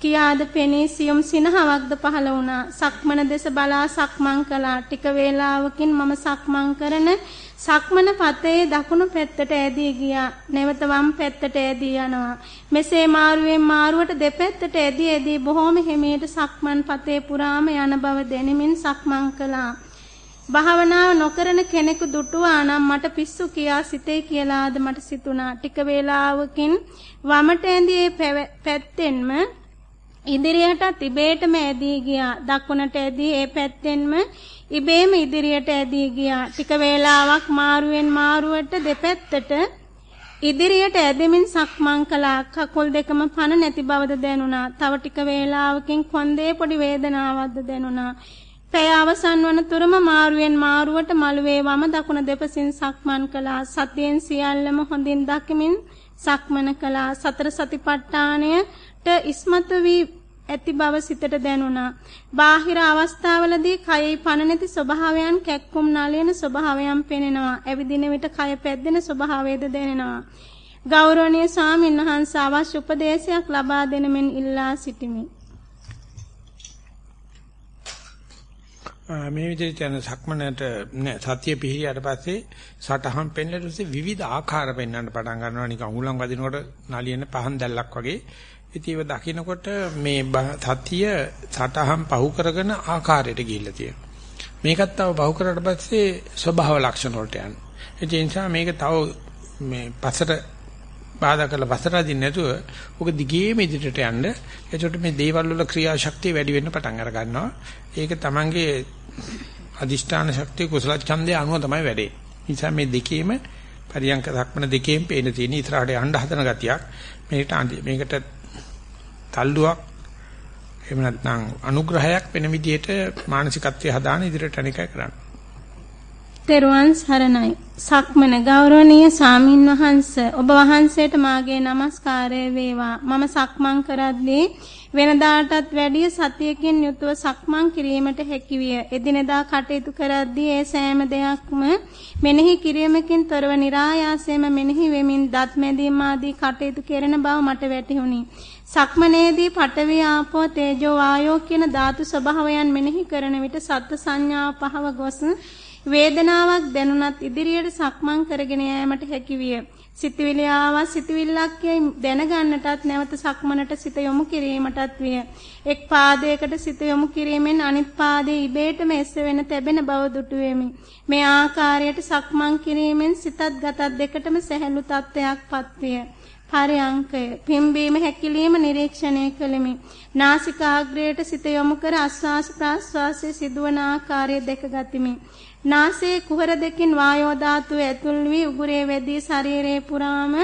කියාද පෙනී සියුම් සිනහවක්ද පහළ වුණා. සක්මන දෙස බලා සක්මන් කළා. ටික වේලාවකින් මම සක්මන් කරන සක්මන පතේ දකුණු පැත්තට ඇදී ගියා. නැවත වම් පැත්තට ඇදී යනවා. මෙසේ මාරුවෙන් මාරුවට දෙපැත්තට ඇදී ඇදී බොහොම හිමීට සක්මන් පතේ පුරාම යන බව දැනෙමින් සක්මන් කළා. භාවනාව නොකරන කෙනෙකු දුටුවා නම් මට පිස්සු කියා සිතේ කියලාද මට සිතුණා. ටික වේලාවකින් වමට ඇඳී පැත්තෙන්ම ඉදිරියට ඉබේටම ඇදී ගියා. දකුණට ඇදී ඒ පැත්තෙන්ම ඉබේම ඉදිරියට ඇදී ගියා. ටික වේලාවක් මාරුවෙන් මාරුවට දෙපැත්තට ඉදිරියට ඇදෙමින් සක්මන් කළා. කකුල් දෙකම පන නැති බවද දැනුණා. තව ටික වේලාවකින් කොන්දේ පොඩි වේදනාවක්ද දැනුණා. පැය අවසන් වන තුරම මාරුවෙන් මාරුවට මළුවේ වම දකුණ දෙපසින් සක්මන් කළා. සතියෙන් සියල්ලම හොඳින් දකිමින් සක්මන කළා. සතර සතිපට්ඨානයට ඉස්මතු වී ඇති බව සිතට දැනුණා. බාහිර අවස්ථාවලදී කයෙහි පණ නැති ස්වභාවයන් කැක්කුම් නලියන ස්වභාවයන් පෙනෙනවා. ඇවිදින විට කය පැද්දෙන ස්වභාවයද දැනෙනවා. ගෞරවනීය ස්වාමීන් වහන්සේ අවශ්‍ය උපදේශයක් ලබා දෙන මෙන් ඉල්ලා සිටිමි. මේ විදිහට යන සක්මනට සතිය පිහිරියට පස්සේ සටහන් පෙන්ලට පස්සේ විවිධ ආකාර පෙන්වන්න පටන් ගන්නවා නිකන් උලන් වදිනකොට නලියන පහන් දැල්ලක් වගේ ඉතින් දකින්නකොට මේ සතිය සටහන් පහු කරගෙන ආකාරයට ගිහිල්ලා තියෙනවා. මේකත් තව පහු කරලා පස්සේ ස්වභාව ලක්ෂණ වලට යනවා. ඒ නිසා මේක තව මේ පසට බාධා කරලා පසට අදින්න නැතුව ඔක දිගේම ඉදිරියට යන්න. එතකොට මේ දේවල් වල ක්‍රියාශක්තිය වැඩි වෙන්න පටන් අර ගන්නවා. ඒක Tamange අදිෂ්ඨාන ශක්තිය කුසල ඡන්දය අනුව තමයි වැඩේ. නිසා මේ දෙකේම පරියංක ධක්මන දෙකේම පේන තියෙන ඉස්සරහට යන්න හදන ගතියක්. මේකට මේකට තල්ලුවක් එහෙම නැත්නම් අනුග්‍රහයක් වෙන විදිහට මානසිකත්වයේ හදාන ඉදිරියට අනික කරන්න. තෙරුවන් සරණයි. සක්මන ගෞරවනීය සාමින් වහන්ස ඔබ වහන්සේට මාගේ নমස්කාරය වේවා. මම සක්මන් කරද්දී වෙනදාටත් වැඩිය සතියකින් යුතුව සක්මන් කිරීමට හැකිවිය. එදිනෙදා කටයුතු කරද්දී ඒ සෑම දෙයක්ම මෙනෙහි කිරීමකින් තොරව નિરાයාසයෙන්ම මෙනෙහි වෙමින් දත් මැදීම් ආදී කටයුතු කරන බව මට වැටහුණි. සක්මනේදී පඨවි ආපෝ තේජෝ වායෝ කියන ධාතු ස්වභාවයන් මෙනෙහි කරන විට සත්ත්ව සංඥාව පහව ගොස් වේදනාවක් දැනුණත් ඉදිරියට සක්මන් කරගෙන යාමට හැකියිය. සිතවිලි ආවා සිතවිල්ලක් දැනගන්නටත් නැවත සක්මනට සිත යොමු කිරීමටත් විය. එක් පාදයකට සිත යොමු කිරීමෙන් අනිත් පාදයේ ඉබේටම එස වෙන තැබෙන බව දුටුවෙමි. මේ ආකාරයට සක්මන් කිරීමෙන් සිතත් ගතත් දෙකටම සැහැල්ලු තත්ත්වයක්පත් විය. පරයන්කය පිම්බීම හැකිලිම නිරීක්ෂණය කළෙමි. නාසිකාග්‍රයට සිත යොමු කර ආස්වාස ප්‍රාස්වාසයේ සිදුවන ආකාරය දැක ගතිමි. නාසයේ කුහර දෙකින් වායෝ ධාතුව ඇතුල් වී උගුරේ වැදී ශරීරයේ පුරාම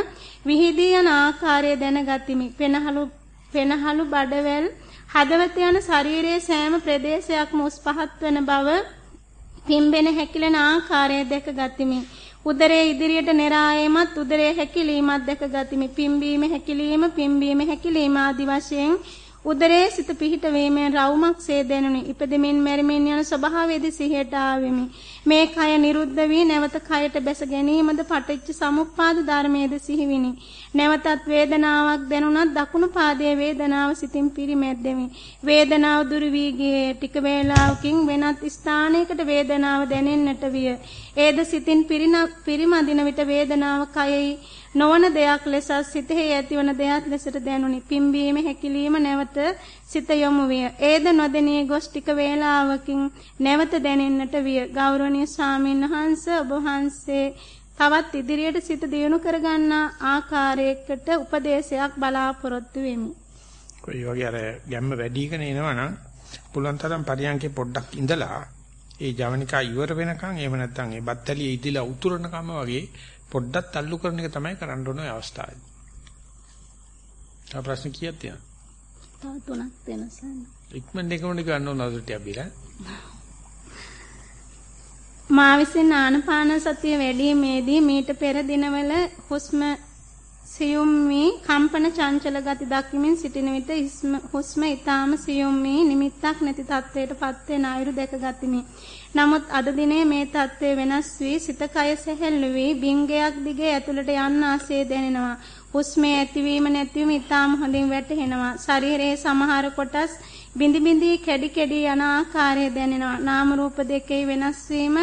විහිදී යන ආකාරය දැනගතිමි. පෙනහළු පෙනහළු බඩවැල් හදවත යන ශරීරයේ සෑම ප්‍රදේශයක්ම උස් පහත් වන බව පිම්බෙන හැකිලෙන ආකාරය දැක ගතිමි. උදරයේ ඉදිරියට නෙරායමත් උදරයේ හැකිලීමත් දැක ගතිමි. පිම්බීම හැකිලීම පිම්බීම හැකිලීම ආදි වශයෙන් උදරයේ සිත පිහිට වීමෙන් රවුමක් සේ දැනුනි. ඉපදෙමින් මැරෙමින් යන ස්වභාවයේදී සිහියට ආවෙමි. මේ කය නිරුද්ධ වී නැවත කයට බැස ගැනීමද පටිච්ච සමුප්පාද ධර්මයේද සිහිවිනි. නැවතත් වේදනාවක් දැනුණත් දකුණු පාදයේ වේදනාව සිතින් පිරිමැද්දෙමි. වේදනාව දුරු වී ගියේ ටික වේලාවකින් වෙනත් ස්ථානයකට වේදනාව දැනෙන්නට විය. ඒද සිතින් පිරිමදින විට වේදනාව කයෙහි නොවන දෙයක් ලෙස සිතෙහි ඇතිවන දෙයක් ලෙසට දැනුනි. පිම්බීම හැකිලිම නැවත සිත යොමු විය. ඒද නොදෙනී ගොස් ටික වේලාවකින් නැවත දැනෙන්නට විය. ගෞරවනීය ස්වාමීන් වහන්සේ ඔබ වහන්සේ තවත් ඉදිරියට සිත දියුණු කරගන්නා ආකාරයකට උපදේශයක් බලාපොරොත්තු වෙමි. කොයි වගේ අර ගැම්ම වැඩි කන එනවනම් පුළුවන් තරම් පරියන්කේ පොඩ්ඩක් ඉඳලා ඒ ජවනිකා ඉවර වෙනකන් එහෙම නැත්නම් ඒ බත්තලිය ඉදිලා උතුරනකම වගේ පොඩ්ඩක් තල්ලු කරන එක තමයි කරන්න ඕන අවස්ථාවේ. තව ප්‍රශ්න කීයක් තියෙනවද? තව තුනක් වෙනසක්. ඉක්මන් දෙකම ගන්න ඕන අදට අපිලා. මා විසින් ආනපාන සතිය වැඩිීමේදී මීට පෙර දිනවල හුස්ම සියුම් වී කම්පන චංචල ගති දක්වමින් සිටින විට හුස්ම ඊටාම සියුම් වී නිමිත්තක් නැති තත්වයට පත් වෙන අයුරු දැකගතිමි. නමුත් අද දිනේ මේ தત્ත්වය වෙනස් වී සිත කය සැහැල්ලු වී බිංගයක් දිගේ ඇතුළට යන්න ආසේ දැනෙනවා. හුස්මේ ඇතිවීම නැතිවීම ඊටාම හොඳින් වැටහෙනවා. ශරීරයේ සමහර කොටස් බිඳි බිඳි කැඩි කැඩි යන ආකාරය දැනෙනවා. නාම රූප දෙකේ වෙනස් වීම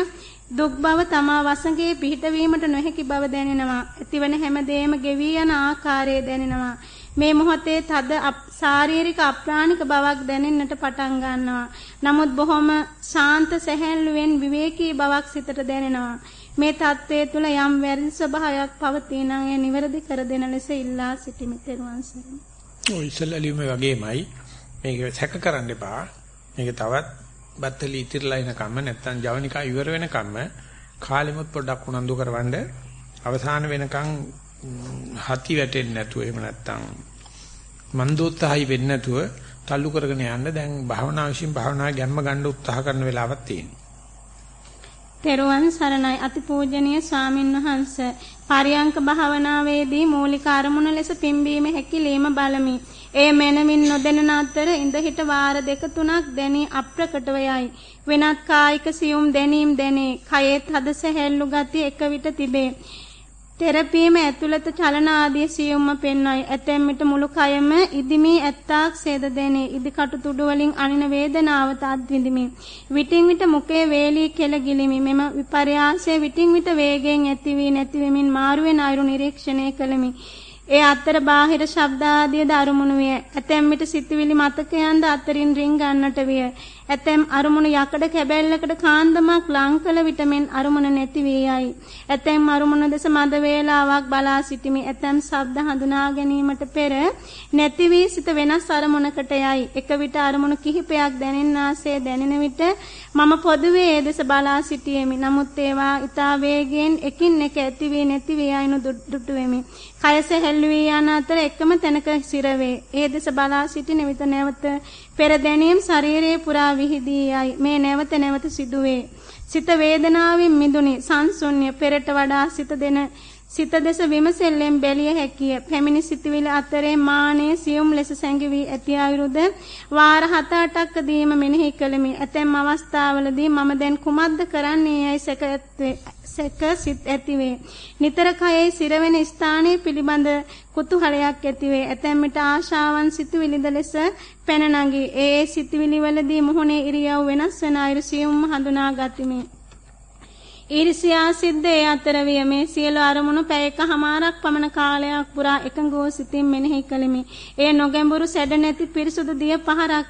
දුක් බව තමා වසඟේ පිහිටවීමට නොහැකි බව දැනෙනවා. ඇතිවන හැමදේම ගෙවි යන ආකාරය දැනෙනවා. මේ මොහොතේ තද ශාරීරික අප්‍රාණික බවක් දැනෙන්නට පටන් ගන්නවා. නමුත් බොහොම ශාන්ත සැහැල්ලුවෙන් විවේකී බවක් සිතට දැනෙනවා. මේ தත්ත්වයේ තුල යම් වැරදි ස්වභාවයක් පවතින නම් ඒ නිවැරදි කර දෙන ලෙස ඉල්ලා සිටිමි තෙරුවන් සරණයි. ඔය ඉස්සල්ලාලියුම වගේමයි මේක සැක කරන්න එපා. මේක තවත් බත්තලි ඉතිරලා එන කම්ම නැත්තම් ජවනිකා ඉවර වෙන කම්ම කාලෙමුත් පොඩ්ඩක් උනන්දු කරවන්න අවසාන වෙනකන් හති වැටෙන්නේ නැතුව එහෙම නැත්තම් මන්දෝත්සහයි වෙන්නේ නැතුව තල්ලු කරගෙන යන්න දැන් භාවනා විශ්ින් භාවනා ගැම්ම ගන්න උත්සාහ කරන වෙලාවක් තියෙනවා. තෙරුවන් සරණයි අතිපූජනීය ස්වාමින්වහන්ස පරියංක භාවනාවේදී මූලික අරමුණ ලෙස පිම්බීම හැකිලිම බලමි. ඒ මනමින් නොදැනෙන අතර ඉඳ හිට වාර දෙක තුනක් දැනී අප්‍රකටව යයි. වෙනත් කායික සියුම් දැනීම් දැනේ. කයෙත් හද සැහැල්ලු ගතිය එක විට තිබේ. තෙරපීම ඇතුළත චලන ආදී සියුම්ම පෙන්වයි. ඇතැම් විට මුළු කයම ඉදිමි ඇත්තාක් සේද දැනේ. ඉදි කටු තුඩු වලින් අනින වේදනාවත අත්විඳිමි. විටින් විට මුඛයේ වේලී කෙල ගිලිමි. මෙම විපර්යාසය විටින් විට වේගයෙන් ඇති වී නැති වෙමින් මාරු වෙන අයුරු නිරීක්ෂණය කළෙමි. ඒ අතර බාහිර ශබ්ද ආදියද අරුමුණු විය. ඇතැම් විට සිතුවිලි මතකයන්ද අතරින් රින් ගන්නට විය. ඇතැම් අරුමුණු යකඩ කැබැල්ලකට කාන්දමක් ලං කළ විටමෙන් අරුමුණ නැති වී යයි. ඇතැම් අරුමුණු දෙස මද වේලාවක් බලා සිටිමි. ඇතැම් ශබ්ද හඳුනා ගැනීමට පෙර නැති වී සිත වෙනස් අරමුණකට යයි. එක විට අරමුණු කිහිපයක් දැනෙන්නාසේ දැනෙන විට මම පොදුවේ ඒ දෙස බලා සිටියෙමි. නමුත් ඒවා ඊතා වේගයෙන් එකින් එක ඇති වී නැති වී යනු දුටු වෙමි. කය සැහැල්ලු වී යන අතර එකම තැනක සිර වේ. ඒ දෙස බලා සිටින විට නැවත පෙර දැනීම් ශරීරයේ පුරා විහිදී යයි. මේ නැවත නැවත සිදුවේ. සිත වේදනාවෙන් මිදුනි. සංසුන්්‍ය පෙරට වඩා සිත දෙන සිත දෙස විමසෙල්ලෙන් බැලිය හැකිය. පැමිණි සිතුවිලි අතරේ මානයේ සියුම් ලෙස සැඟවි ඇති අයුරුද වාර 7-8ක දීම මෙනෙහි කළෙමි. ඇතැම් අවස්ථාවලදී මම දැන් කුමක්ද කරන්නේ යයි සැක සිත් ඇතිවේ. නිතර කයේ සිරවෙන ස්ථානයේ පිළිබඳ කුතුහලයක් ඇතිවේ. ඇතැම් විට ආශාවන් සිතුවිලිද ලෙස පැන නගී. ඒ සිතුවිලි වලදී මොහොනේ ඉරියව් වෙනස් වන අයුරු සියුම්ම හඳුනා ගතිමි. ඊර්ෂ්‍යා සිද්ද ඒ අතර විය මේ සියලු අරමුණු පැයකමාරක් පමණ කාලයක් පුරා එකඟව සිතින් මෙනෙහි කළෙමි. ඒ නොගැඹුරු සැඩ නැති පිරිසුදු දිය පහරක්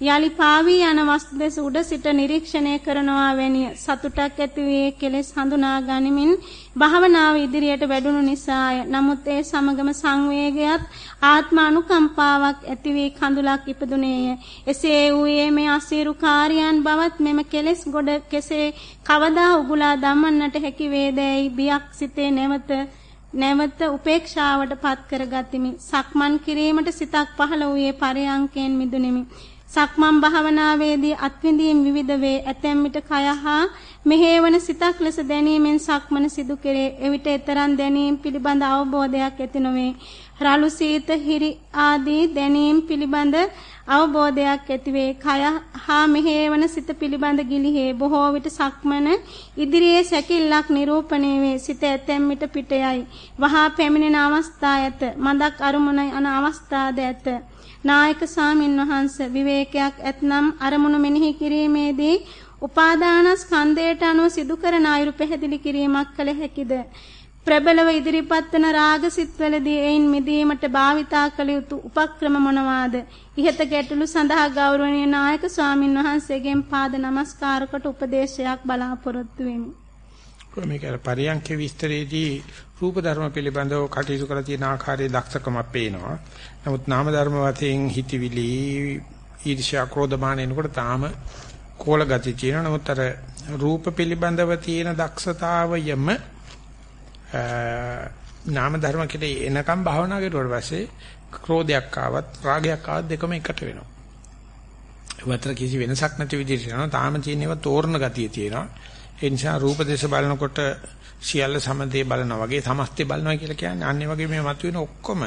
යලි පාවී යන වස්තු දෙස උඩ සිට නිරීක්ෂණය කරනවා වැනිය සතුටක් ඇති වේ කෙලෙස් හඳුනා ගනිමින් භාවනාව ඉදිරියට වැඩුණු නිසාය. නමුත් ඒ සමගම සංවේගයත් ආත්ම අනුකම්පාවක් ඇති වී කඳුලක් ඉපදුනේය. එසේ වූයේ මේ අසීරු කාර්යයන් බවත් මෙම කෙලෙස් ගොඩ කෙසේ කවදා උගුලා දමන්නට හැකි වේදැයි බියක් සිතේ නැවත නැවත උපේක්ෂාවට පත් කරගතිමි. සක්මන් කිරීමට සිතක් පහළ වූයේ පරයන්කෙන් මිදුනිමි. සක්මන් භාවනාවේදී අත්විඳීම් විවිධ වේ. ඇතැම් විට කය හා මෙහෙවන සිතක් ලෙස දැනීමෙන් සක්මන සිදු කෙරේ. එවිට ඊතරම් දැනීම් පිළිබඳ අවබෝධයක් ඇති නොවේ. රළු සීත හිරි ආදී දැනීම් පිළිබඳ අවබෝධයක් ඇතිවේ. කය හා මෙහෙවන සිත පිළිබඳ ගිලිහේ බොහෝ විට සක්මන ඉදිරියේ සැකිල්ලක් නිරූපණය වේ. සිත ඇතැම් විට පිටයයි. වහා පැමිණෙන අවස්ථා ඇත. මදක් අරුමුණ යන අවස්ථාද ඇත. නායක සාමින් වහන්ස විවේකයක් ඇතනම් අරමුණු මෙනෙහි කිරීමේදී උපාදානස්කන්ධයට අනුව සිදු කරන අයුරු පැහැදිලි කිරීමක් කළ හැකිද? ප්‍රබලව ඉදිරිපත් වන රාගසිතවලදී එයින් මිදීමට භාවිතා කළ යුතු උපක්‍රම මොනවාද? ඉහත ගැටළු සඳහා ගෞරවනීය නායක ස්වාමින් වහන්සේගෙන් පාද නමස්කාර කොට උපදේශයක් බලාපොරොත්තු වෙමි. මේක පරියන්ක විස්තරයේදී රූප ධර්ම පිළිබඳව කටයුතු කරලා තියෙන ආකාරයේ දක්ෂකමක් පේනවා. නමුත් නාම ධර්ම වශයෙන් හිතවිලි ඊර්ෂ්‍යා ක්‍රෝධ මාන එනකොට තාම කෝල ගති තියෙනවා. නමුත් අර රූප පිළිබඳව තියෙන දක්ෂතාවයම නාම ධර්ම කෙරේ එනකම් භාවනා කරුවාට පස්සේ ක්‍රෝධයක් ආවත් රාගයක් ආවත් දෙකම එකට වෙනවා. වතර කිසි වෙනසක් නැති විදිහට යනවා. තාම තියෙන ඒවා තෝරන ගතිය තියෙනවා. ඒ නිසා රූප දේශ බලනකොට සියල්ල සමදේ බලනවා වගේ සමස්තේ බලනවා කියලා කියන්නේ. අන්නේ වගේ මේ මතුවෙන ඔක්කොම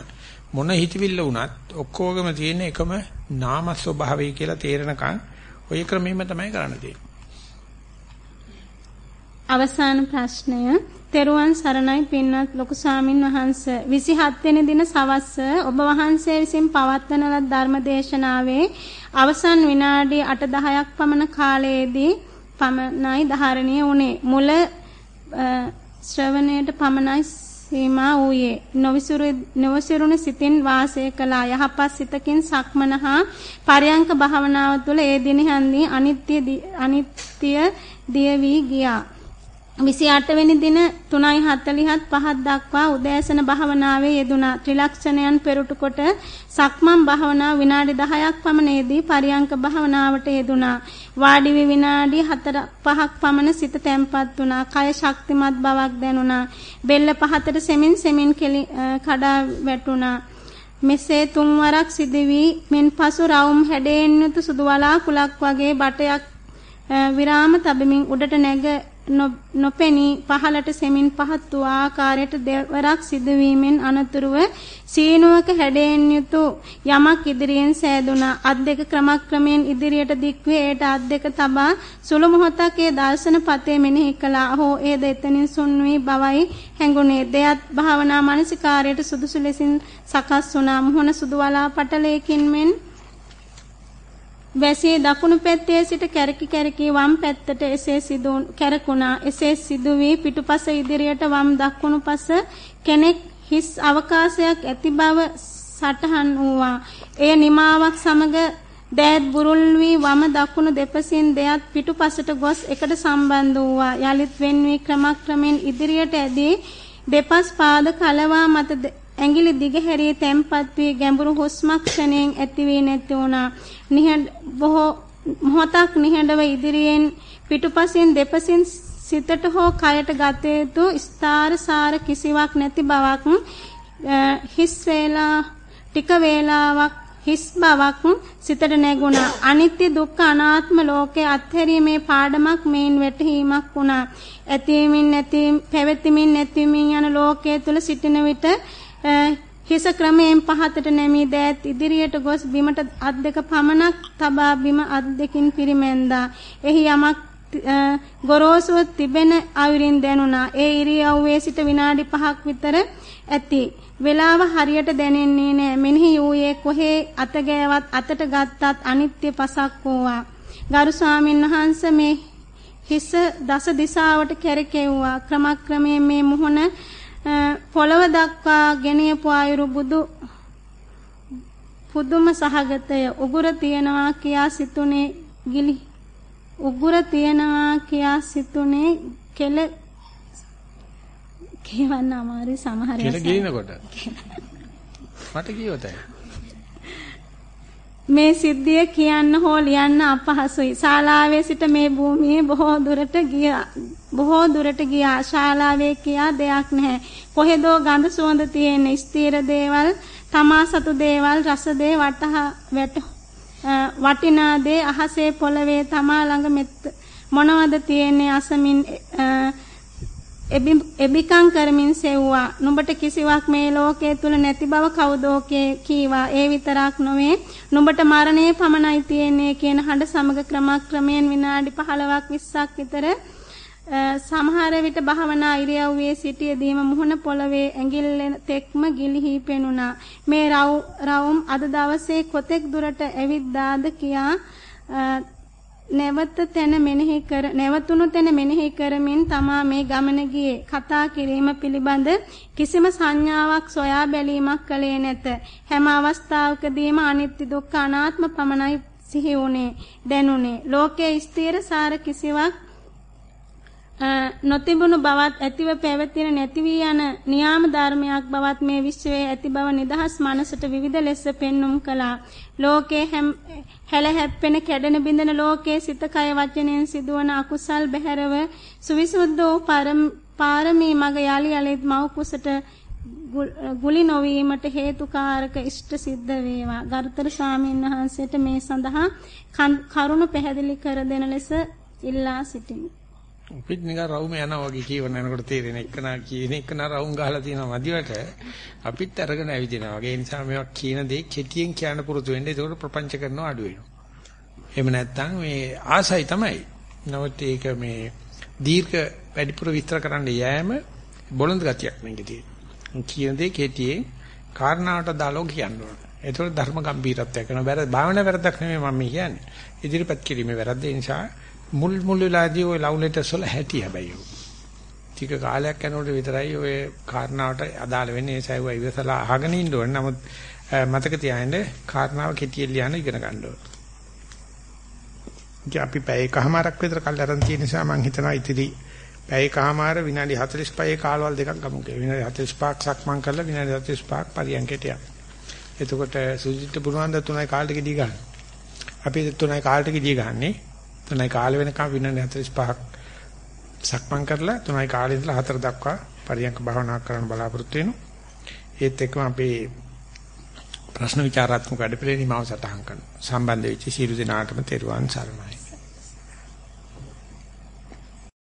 මොන හිතවිල්ල වුණත් ඔක්කොගම තියෙන එකම නාම ස්වභාවය කියලා තේරෙනකන් ওই ක්‍රමෙම තමයි කරන්න තියෙන්නේ. අවසාන ප්‍රශ්නය. තෙරුවන් සරණයි පින්වත් ලොකු ස්වාමින් වහන්ස. 27 වෙනි දින සවස්ස ඔබ වහන්සේ විසින් පවත්වන ලද ධර්ම දේශනාවේ අවසන් විනාඩි 8-10ක් පමණ කාලයේදී පමණයි ධාරණීය වුණේ. මුල ශ්‍රවණයට පමණයි සීමා වූයේ. නොවිසුරු නොවිසුරුණ සිතින් වාසය කළා. යහපත් සිතකින් සක්මනහා පරයන්ක භාවනාව තුළ ඒ දිනෙහිදී අනිත්‍ය අනිත්‍ය දිය වී ගියා. 28 වෙනි දින 3:47 5ක් දක්වා උදෑසන භාවනාවේ යෙදුණා. ත්‍රිලක්ෂණයන් පෙරටු කොට සක්මන් භාවනාව විනාඩි 10ක් පමණේදී පරියංක භාවනාවට යෙදුණා. වාඩි වී විනාඩි 4 5ක් පමණ සිත තැම්පත් වුණා. කය ශක්තිමත් බවක් දැනුණා. බෙල්ල පහතට සෙමින් සෙමින් කඩා වැටුණා. මෙසේ තුන් වරක් සිදු වී මෙන් පසු රවුම් හැඩයෙන් යුතු සුදු වලාකුලක් වගේ බටයක් විරාම තබමින් උඩට නැග නොපෙනී පහළට සෙමින් පහත් වූ ආකාරයට දෙවරක් සිදුවීමෙන් අනතුරුව සීනුවක හැඩයෙන් යුතු යමක් ඉදිරියෙන් සෑදුනා. අත් දෙක ක්‍රමක්‍රමයෙන් ඉදිරියට දික්වේ. ඒට අත් දෙක තබා සුළු මොහොතක් ඒ දර්ශන පතේ මෙනෙහි කළා. හෝ ඒ දෙතනින් සුන් වී බවයි හැඟුණේ දෙයත් භාවනා මානසිකාරයට සුදුසු ලෙසින් සකස් වුණා. මුහුණ සුදු වලා පටලයකින් මෙන් වැසිය දකුණු පැත්තේ සිට කැරකි කැරකි වම් පැත්තට එසේ සිදු කැරකුණා. එසේ සිදු වී පිටුපස ඉදිරියට වම් දකුණු පස කෙනෙක් හිස් අවකාශයක් ඇති බව සටහන් වූවා. එය නිමාවක් සමග දෑත් බුරුල් වී වම දකුණු දෙපසින් දෙයත් පිටුපසට ගොස් එකට සම්බන්ධ වූවා. යලිත් වෙන් වී ක්‍රමක්‍රමෙන් ඉදිරියට ඇදී දෙපස් පාද කලවා මත ඇඟිලි දිග හැරී තැම්පත් වී ගැඹුරු හුස්මක් ක්ෂණයෙන් ඇති වී නැති වුණා. නිහඬ බොහෝ මොහොතක් නිහඬව ඉදිරියෙන් පිටුපසින් දෙපසින් සිතට හෝ කයට ගත යුතු ස්ථාර සාර කිසිවක් නැති බවක් හිස් වේලා ටික වේලාවක් හිස් බවක් සිතට නැගුණා අනිත්‍ය දුක්ඛ අනාත්ම ලෝකයේ අත්හැරීමේ පාඩමක් මේන් වැටහීමක් වුණා ඇතීමින් නැති පැවතීමින් නැතිමින් යන ලෝකයේ තුල සිටින විට හිස ක්‍රමයෙන් පහතට නැමී දෑත් ඉදිරියට ගොස් බිමට අත් දෙක පමණක් තබා බිම අත් දෙකින් පිරිමැන්දා. එහි යමක් ගොරෝසුව තිබෙන අවිරින් දැනුණා. ඒ ඉරියව්වේ සිට විනාඩි 5ක් විතර ඇති. වේලාව හරියට දැනෙන්නේ නැහැ. මෙනෙහි යූයේ කොහේ අත ගෑවත් අතට ගත්තත් අනිත්‍ය පසක් වූවා. ගරු ස්වාමීන් වහන්සේ මේ හිස දස දිශාවට කැරකෙව්වා. ක්‍රමක්‍රමයෙන් මේ මුහුණ පොළව දක්වා ගෙනියපු අයුරු බුදු පුදුම සහගතය උගුර තියනවා කියා සිතුනේ ගිලි උගුර තියනවා කියා සිතුනේ කෙල කියවන්න අමාරුයි සමහර කෙල ගිනනකොට මට කියවතයි මේ සිද්ධිය කියන්න හෝ ලියන්න අපහසුයි. ශාලාවේ සිට මේ භූමියේ බොහෝ දුරට ගියා. බොහෝ දුරට ගියා. ශාලාවේ කියා දෙයක් නැහැ. කොහෙදෝ ගඳ සුවඳ තියෙන ස්ථීර දේවල්, තමා සතු දේවල්, රස දේ වටහා වැට වටිනා දේ අහසේ පොළවේ තමා ළඟ මෙත් මොනවද තියෙන්නේ අසමින් එබිකම් කරමින් සෙව්වා. නුඹට කිසිවක් මේ ලෝකයේ තුල නැති බව කවුදෝ කීවා. ඒ විතරක් නොවේ. නුඹට මරණය පමණයි තියෙන්නේ කියන හඬ සමග ක්‍රමක්‍රමයෙන් විනාඩි 15ක් 20ක් විතර සමහර විට භවනා ඉරියව්වේ සිටියදීම මුහුණ පොළවේ ඇඟිල්ලෙන් තෙක්ම ගිලිහි පෙනුණා. මේ රවුම් අද දවසේ කොතෙක් දුරට ඇවිද්දාද කියා නැවත තැන මෙනෙහි කර නැවතුණු තැන මෙනෙහි කරමින් තමා මේ ගමන ගියේ. කතා කිරීම පිළිබඳ කිසිම සංඥාවක් සොයා බැලීමක් කළේ නැත. හැම අවස්ථාවකදීම අනිත්‍ය දුක්ඛ අනාත්ම පමණයි සිහි වුනේ දැනුනේ ලෝකයේ ස්ථීර සාර කිසිවක් නොතිබුණු බවත් ඇතිව පැවතින නැති වී යන නියාම ධර්මයක් බවත් මේ විශ්වයේ ඇති බව නිදහස් මනසට විවිධ ලෙස පෙන්눔 කළා. ලෝකේ හැල හැප්පෙන කැඩෙන බිඳෙන ලෝකයේ සිත කය වචනයෙන් සිදුවන අකුසල් බැහැරව සුවිසුද්ධ වූ පාරමී මග යලි යලිත් මව් කුසට ගුලි නොවීමට හේතුකාරක ඉෂ්ට සිද්ධ වේවා. ගරුතර ස්වාමීන් වහන්සේට මේ සඳහා කරුණ පැහැදිලි කර දෙන ලෙස ඉල්ලා සිටිමි. අපිත් නිකන් රවුම යනවා වගේ කියවන යනකොට තේරෙන එකනා කියන එකනා රවුම් ගහලා තියෙනවා මදිවට අපිත් අරගෙන ඇවිදිනවා වගේ. ඒ නිසා මේවා කියන දේ කෙටියෙන් කියන්න පුරුදු වෙන්න. ඒකට ප්‍රපංච කරනවා අඩු වෙනවා. එහෙම නැත්නම් මේ ආසයි තමයි. නමුත් ඒක මේ දීර්ඝ වැඩිපුර විස්තර කරන්න යෑම බොළඳ ගතියක් මේකේ තියෙනවා. කියන දේ කෙටියෙන් කාරණාවට දාලෝ කියන්න ඕන. ඒතකොට ධර්ම ගම්බීරත්වයක් කරනවා. බැර භාවනා වැරද්දක් නෙමෙයි මම කියන්නේ. ඉදිරිපත් කිරීමේ වැරද්ද නිසා මුල් මුල් වෙලාදී ওই ලව් ලෙටර්ස් වල හැටි හැබැයි ඔය. ටික කාලයක් යනකොට විතරයි ඔය කාරණාවට අදාළ වෙන්නේ ඒ සයිව ඉවසලා අහගෙන ඉන්න ඕනේ. නමුත් මතක තියාගන්න කාරණාව කෙටියෙන් ලියන්න ඉගෙන ගන්න ඕනේ. අපි පැයකමාරක් විතර කල් අරන් තියෙන නිසා මම හිතනවා ඉතිරි පැයකමාර විනාඩි 45 කාලවල දෙකක් ගමු කියලා. විනාඩි 45ක් සක්මන් කරලා විනාඩි 45ක් පරියන්කයට යන්න. එතකොට සුජිත් පුරුවන් ද තුනයි කාලට ගෙඩි ගන්න. අපි තුනයි කාලට ගෙඩි ගන්නේ. තුනයි කාල වෙනකම් විනාඩි 45ක් සක්මන් කරලා තුනයි කාලේ ඉඳලා හතර දක්වා පරියන්ක භාවනා කරන්න බලාපොරොත්තු වෙනවා. ඒත් එක්කම අපේ ප්‍රශ්න විචාරාත්මක වැඩපිළිවෙළ නිමාව සටහන් කරනවා. සම්බන්ධ වෙච්ච සියලු දෙනාටම තෙරුවන් සරණයි.